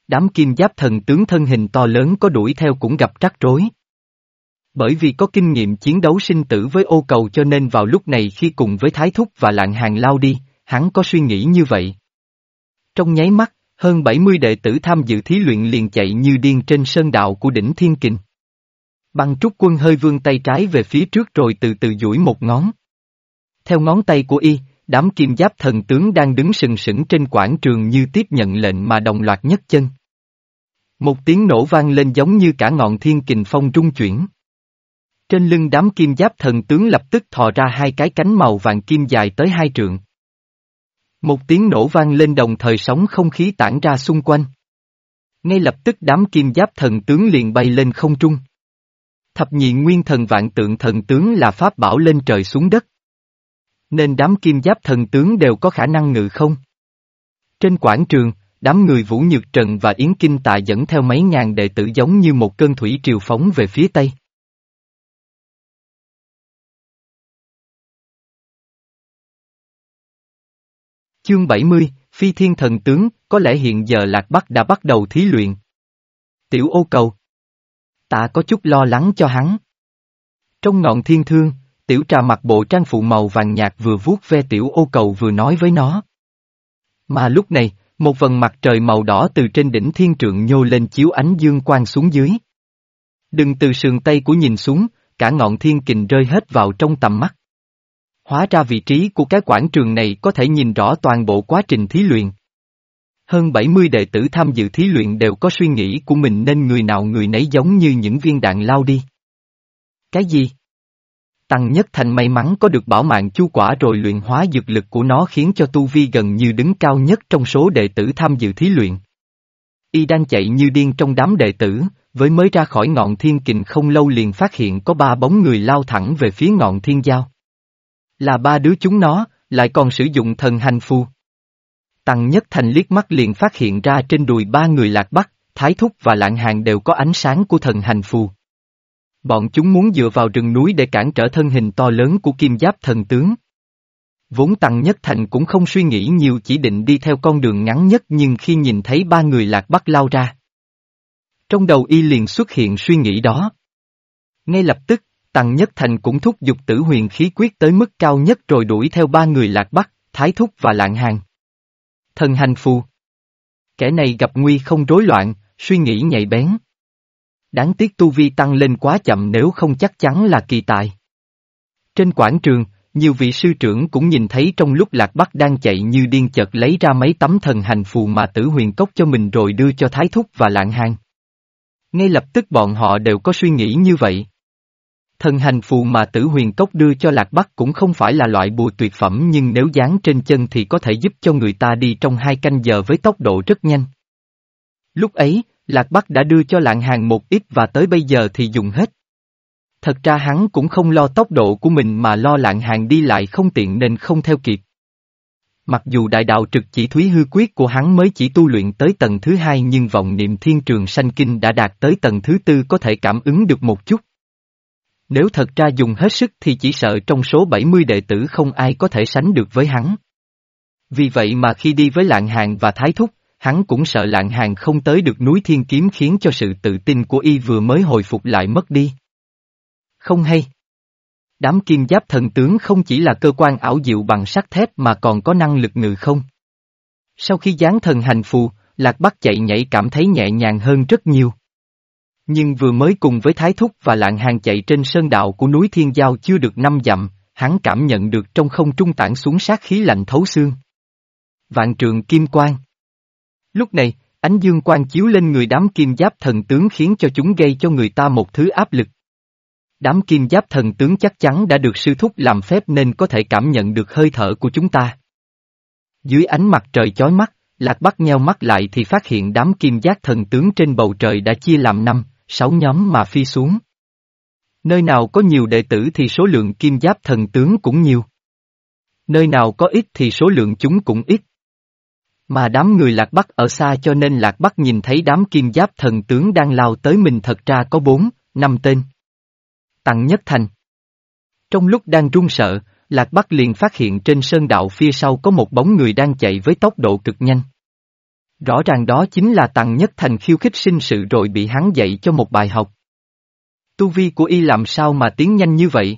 Đám kim giáp thần tướng thân hình to lớn có đuổi theo cũng gặp trắc rối. Bởi vì có kinh nghiệm chiến đấu sinh tử với ô cầu cho nên vào lúc này khi cùng với Thái Thúc và Lạng Hàng lao đi, hắn có suy nghĩ như vậy. Trong nháy mắt, hơn 70 đệ tử tham dự thí luyện liền chạy như điên trên sơn đạo của đỉnh Thiên Kình. Băng trúc quân hơi vươn tay trái về phía trước rồi từ từ duỗi một ngón. Theo ngón tay của y, đám kim giáp thần tướng đang đứng sừng sững trên quảng trường như tiếp nhận lệnh mà đồng loạt nhất chân. Một tiếng nổ vang lên giống như cả ngọn thiên kình phong trung chuyển. Trên lưng đám kim giáp thần tướng lập tức thò ra hai cái cánh màu vàng kim dài tới hai trượng. Một tiếng nổ vang lên đồng thời sóng không khí tản ra xung quanh. Ngay lập tức đám kim giáp thần tướng liền bay lên không trung. Thập nhị nguyên thần vạn tượng thần tướng là pháp bảo lên trời xuống đất. Nên đám kim giáp thần tướng đều có khả năng ngự không. Trên quảng trường, đám người Vũ Nhược Trần và Yến Kinh Tạ dẫn theo mấy ngàn đệ tử giống như một cơn thủy triều phóng về phía tây. Chương 70, Phi Thiên Thần Tướng, có lẽ hiện giờ Lạc Bắc đã bắt đầu thí luyện. Tiểu ô cầu. Ta có chút lo lắng cho hắn. Trong ngọn thiên thương, tiểu trà mặc bộ trang phụ màu vàng nhạt vừa vuốt ve tiểu ô cầu vừa nói với nó. Mà lúc này, một vần mặt trời màu đỏ từ trên đỉnh thiên trượng nhô lên chiếu ánh dương quang xuống dưới. Đừng từ sườn tây của nhìn xuống, cả ngọn thiên kình rơi hết vào trong tầm mắt. Hóa ra vị trí của cái quảng trường này có thể nhìn rõ toàn bộ quá trình thí luyện. Hơn 70 đệ tử tham dự thí luyện đều có suy nghĩ của mình nên người nào người nấy giống như những viên đạn lao đi. Cái gì? Tăng Nhất Thành may mắn có được bảo mạng chu quả rồi luyện hóa dược lực của nó khiến cho tu vi gần như đứng cao nhất trong số đệ tử tham dự thí luyện. Y đang chạy như điên trong đám đệ tử, với mới ra khỏi ngọn thiên kình không lâu liền phát hiện có ba bóng người lao thẳng về phía ngọn thiên giao. Là ba đứa chúng nó, lại còn sử dụng thần hành phu. Tăng Nhất Thành liếc mắt liền phát hiện ra trên đùi ba người lạc bắc, thái thúc và lạng hàng đều có ánh sáng của thần hành phù. Bọn chúng muốn dựa vào rừng núi để cản trở thân hình to lớn của kim giáp thần tướng. Vốn Tăng Nhất Thành cũng không suy nghĩ nhiều chỉ định đi theo con đường ngắn nhất nhưng khi nhìn thấy ba người lạc bắc lao ra. Trong đầu y liền xuất hiện suy nghĩ đó. Ngay lập tức, Tăng Nhất Thành cũng thúc giục tử huyền khí quyết tới mức cao nhất rồi đuổi theo ba người lạc bắc, thái thúc và lạng hàng. Thần hành phù. Kẻ này gặp nguy không rối loạn, suy nghĩ nhạy bén. Đáng tiếc tu vi tăng lên quá chậm nếu không chắc chắn là kỳ tài. Trên quảng trường, nhiều vị sư trưởng cũng nhìn thấy trong lúc Lạc Bắc đang chạy như điên chợt lấy ra mấy tấm thần hành phù mà tử huyền cốc cho mình rồi đưa cho Thái Thúc và Lạng Hàng. Ngay lập tức bọn họ đều có suy nghĩ như vậy. Thần hành phù mà tử huyền cốc đưa cho Lạc Bắc cũng không phải là loại bùa tuyệt phẩm nhưng nếu dán trên chân thì có thể giúp cho người ta đi trong hai canh giờ với tốc độ rất nhanh. Lúc ấy, Lạc Bắc đã đưa cho Lạng Hàng một ít và tới bây giờ thì dùng hết. Thật ra hắn cũng không lo tốc độ của mình mà lo lạng hàng đi lại không tiện nên không theo kịp. Mặc dù đại đạo trực chỉ thúy hư quyết của hắn mới chỉ tu luyện tới tầng thứ hai nhưng vọng niệm thiên trường sanh kinh đã đạt tới tầng thứ tư có thể cảm ứng được một chút. Nếu thật ra dùng hết sức thì chỉ sợ trong số 70 đệ tử không ai có thể sánh được với hắn. Vì vậy mà khi đi với lạng hàng và thái thúc, hắn cũng sợ lạng hàng không tới được núi thiên kiếm khiến cho sự tự tin của y vừa mới hồi phục lại mất đi. Không hay. Đám kim giáp thần tướng không chỉ là cơ quan ảo diệu bằng sắt thép mà còn có năng lực ngự không. Sau khi giáng thần hành phù, Lạc Bắc chạy nhảy cảm thấy nhẹ nhàng hơn rất nhiều. Nhưng vừa mới cùng với Thái Thúc và Lạng Hàng chạy trên sơn đạo của núi Thiên Giao chưa được năm dặm, hắn cảm nhận được trong không trung tản xuống sát khí lạnh thấu xương. Vạn trường kim quang. Lúc này, ánh dương quang chiếu lên người đám kim giáp thần tướng khiến cho chúng gây cho người ta một thứ áp lực. Đám kim giáp thần tướng chắc chắn đã được sư thúc làm phép nên có thể cảm nhận được hơi thở của chúng ta. Dưới ánh mặt trời chói mắt, Lạc Bắc nheo mắt lại thì phát hiện đám kim giác thần tướng trên bầu trời đã chia làm năm, sáu nhóm mà phi xuống. Nơi nào có nhiều đệ tử thì số lượng kim giáp thần tướng cũng nhiều. Nơi nào có ít thì số lượng chúng cũng ít. Mà đám người Lạc Bắc ở xa cho nên Lạc Bắc nhìn thấy đám kim giáp thần tướng đang lao tới mình thật ra có bốn, năm tên. Tặng Nhất Thành. Trong lúc đang run sợ, Lạc Bắc liền phát hiện trên sơn đạo phía sau có một bóng người đang chạy với tốc độ cực nhanh. Rõ ràng đó chính là Tăng Nhất Thành khiêu khích sinh sự rồi bị hắn dạy cho một bài học. Tu vi của y làm sao mà tiến nhanh như vậy?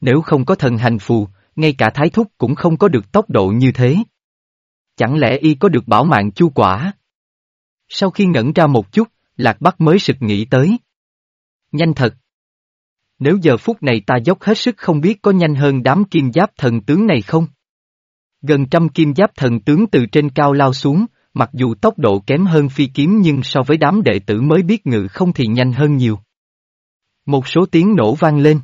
Nếu không có thần hành phù, ngay cả thái thúc cũng không có được tốc độ như thế. Chẳng lẽ y có được bảo mạng chu quả? Sau khi ngẩn ra một chút, Lạc Bắc mới sực nghĩ tới. Nhanh thật. Nếu giờ phút này ta dốc hết sức không biết có nhanh hơn đám kim giáp thần tướng này không? Gần trăm kim giáp thần tướng từ trên cao lao xuống, mặc dù tốc độ kém hơn phi kiếm nhưng so với đám đệ tử mới biết ngự không thì nhanh hơn nhiều. Một số tiếng nổ vang lên.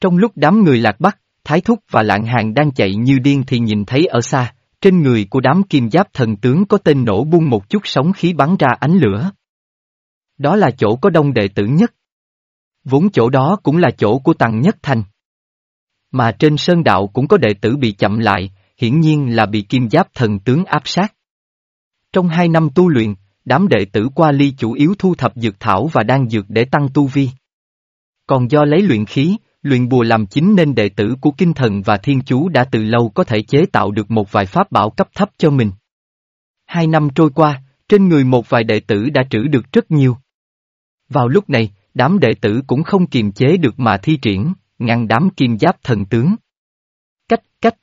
Trong lúc đám người lạc bắc, Thái Thúc và Lạng Hàng đang chạy như điên thì nhìn thấy ở xa, trên người của đám kim giáp thần tướng có tên nổ bung một chút sóng khí bắn ra ánh lửa. Đó là chỗ có đông đệ tử nhất. Vốn chỗ đó cũng là chỗ của Tăng Nhất Thành. Mà trên sơn đạo cũng có đệ tử bị chậm lại, hiển nhiên là bị kim giáp thần tướng áp sát. Trong hai năm tu luyện, đám đệ tử qua ly chủ yếu thu thập dược thảo và đan dược để tăng tu vi. Còn do lấy luyện khí, luyện bùa làm chính nên đệ tử của kinh thần và thiên chú đã từ lâu có thể chế tạo được một vài pháp bảo cấp thấp cho mình. Hai năm trôi qua, trên người một vài đệ tử đã trữ được rất nhiều. Vào lúc này, đám đệ tử cũng không kiềm chế được mà thi triển, ngăn đám kim giáp thần tướng. Cách, cách.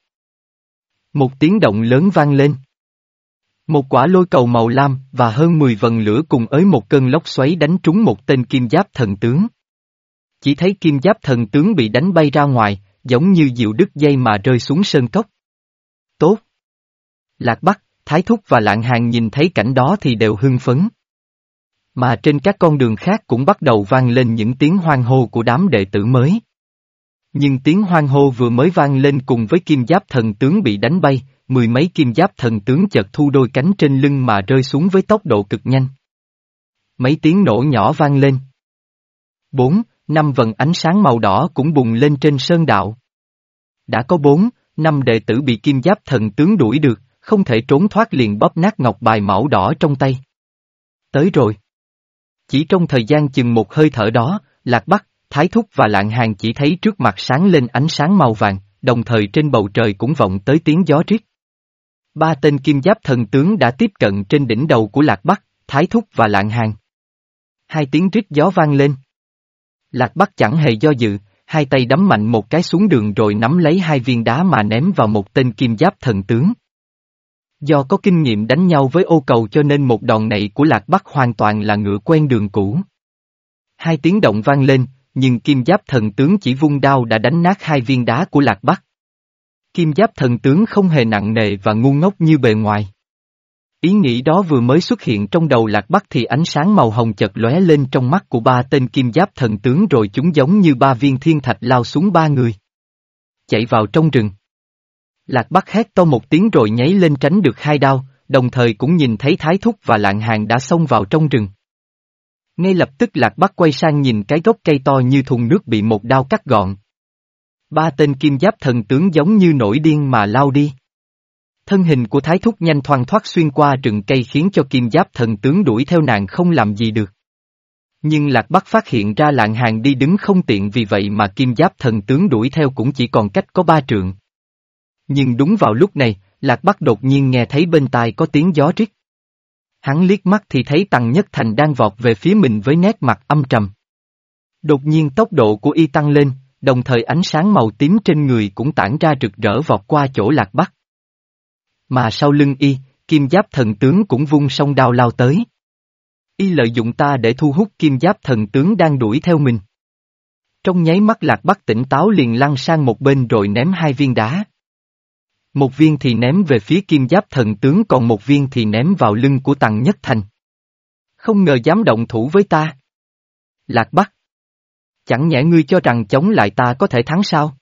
Một tiếng động lớn vang lên. Một quả lôi cầu màu lam và hơn 10 vần lửa cùng ới một cơn lốc xoáy đánh trúng một tên kim giáp thần tướng. Chỉ thấy kim giáp thần tướng bị đánh bay ra ngoài, giống như diệu đứt dây mà rơi xuống sơn cốc. Tốt! Lạc Bắc, Thái Thúc và Lạng Hàng nhìn thấy cảnh đó thì đều hưng phấn. Mà trên các con đường khác cũng bắt đầu vang lên những tiếng hoang hô của đám đệ tử mới. Nhưng tiếng hoang hô vừa mới vang lên cùng với kim giáp thần tướng bị đánh bay, mười mấy kim giáp thần tướng chợt thu đôi cánh trên lưng mà rơi xuống với tốc độ cực nhanh. Mấy tiếng nổ nhỏ vang lên. Bốn, năm vần ánh sáng màu đỏ cũng bùng lên trên sơn đạo. Đã có bốn, năm đệ tử bị kim giáp thần tướng đuổi được, không thể trốn thoát liền bóp nát ngọc bài mão đỏ trong tay. Tới rồi. Chỉ trong thời gian chừng một hơi thở đó, Lạc Bắc, Thái Thúc và Lạng Hàng chỉ thấy trước mặt sáng lên ánh sáng màu vàng, đồng thời trên bầu trời cũng vọng tới tiếng gió riết. Ba tên kim giáp thần tướng đã tiếp cận trên đỉnh đầu của Lạc Bắc, Thái Thúc và Lạng Hàng. Hai tiếng rít gió vang lên. Lạc Bắc chẳng hề do dự, hai tay đấm mạnh một cái xuống đường rồi nắm lấy hai viên đá mà ném vào một tên kim giáp thần tướng. Do có kinh nghiệm đánh nhau với ô cầu cho nên một đòn này của Lạc Bắc hoàn toàn là ngựa quen đường cũ. Hai tiếng động vang lên, nhưng kim giáp thần tướng chỉ vung đao đã đánh nát hai viên đá của Lạc Bắc. Kim giáp thần tướng không hề nặng nề và ngu ngốc như bề ngoài. Ý nghĩ đó vừa mới xuất hiện trong đầu Lạc Bắc thì ánh sáng màu hồng chợt lóe lên trong mắt của ba tên kim giáp thần tướng rồi chúng giống như ba viên thiên thạch lao xuống ba người. Chạy vào trong rừng. Lạc Bắc hét to một tiếng rồi nháy lên tránh được hai đao, đồng thời cũng nhìn thấy Thái Thúc và Lạng Hàng đã xông vào trong rừng. Ngay lập tức Lạc Bắc quay sang nhìn cái gốc cây to như thùng nước bị một đao cắt gọn. Ba tên kim giáp thần tướng giống như nổi điên mà lao đi. Thân hình của Thái Thúc nhanh thoang thoát xuyên qua rừng cây khiến cho kim giáp thần tướng đuổi theo nàng không làm gì được. Nhưng Lạc Bắc phát hiện ra lạng hàng đi đứng không tiện vì vậy mà kim giáp thần tướng đuổi theo cũng chỉ còn cách có ba trượng. Nhưng đúng vào lúc này, Lạc Bắc đột nhiên nghe thấy bên tai có tiếng gió rít. Hắn liếc mắt thì thấy Tăng Nhất Thành đang vọt về phía mình với nét mặt âm trầm. Đột nhiên tốc độ của y tăng lên, đồng thời ánh sáng màu tím trên người cũng tản ra rực rỡ vọt qua chỗ Lạc Bắc. Mà sau lưng y, kim giáp thần tướng cũng vung song đao lao tới. Y lợi dụng ta để thu hút kim giáp thần tướng đang đuổi theo mình. Trong nháy mắt Lạc Bắc tỉnh táo liền lăn sang một bên rồi ném hai viên đá. Một viên thì ném về phía kim giáp thần tướng còn một viên thì ném vào lưng của Tằng Nhất Thành. Không ngờ dám động thủ với ta. Lạc Bắc. Chẳng nhẽ ngươi cho rằng chống lại ta có thể thắng sao?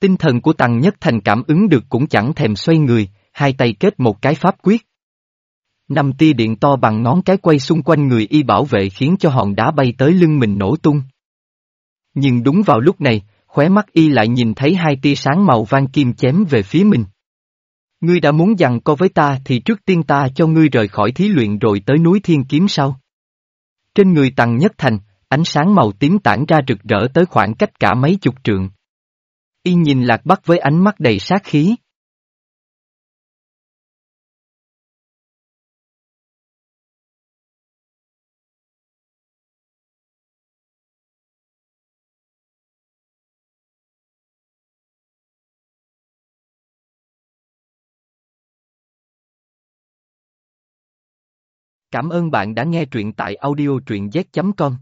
Tinh thần của Tằng Nhất Thành cảm ứng được cũng chẳng thèm xoay người, hai tay kết một cái pháp quyết. Năm tia điện to bằng ngón cái quay xung quanh người y bảo vệ khiến cho hòn đá bay tới lưng mình nổ tung. Nhưng đúng vào lúc này, khóe mắt y lại nhìn thấy hai tia sáng màu vang kim chém về phía mình. Ngươi đã muốn dằn co với ta thì trước tiên ta cho ngươi rời khỏi thí luyện rồi tới núi thiên kiếm sau. Trên người tầng nhất thành, ánh sáng màu tím tản ra rực rỡ tới khoảng cách cả mấy chục trượng. Y nhìn lạc bắc với ánh mắt đầy sát khí. Cảm ơn bạn đã nghe truyện tại audiotruyenz.com.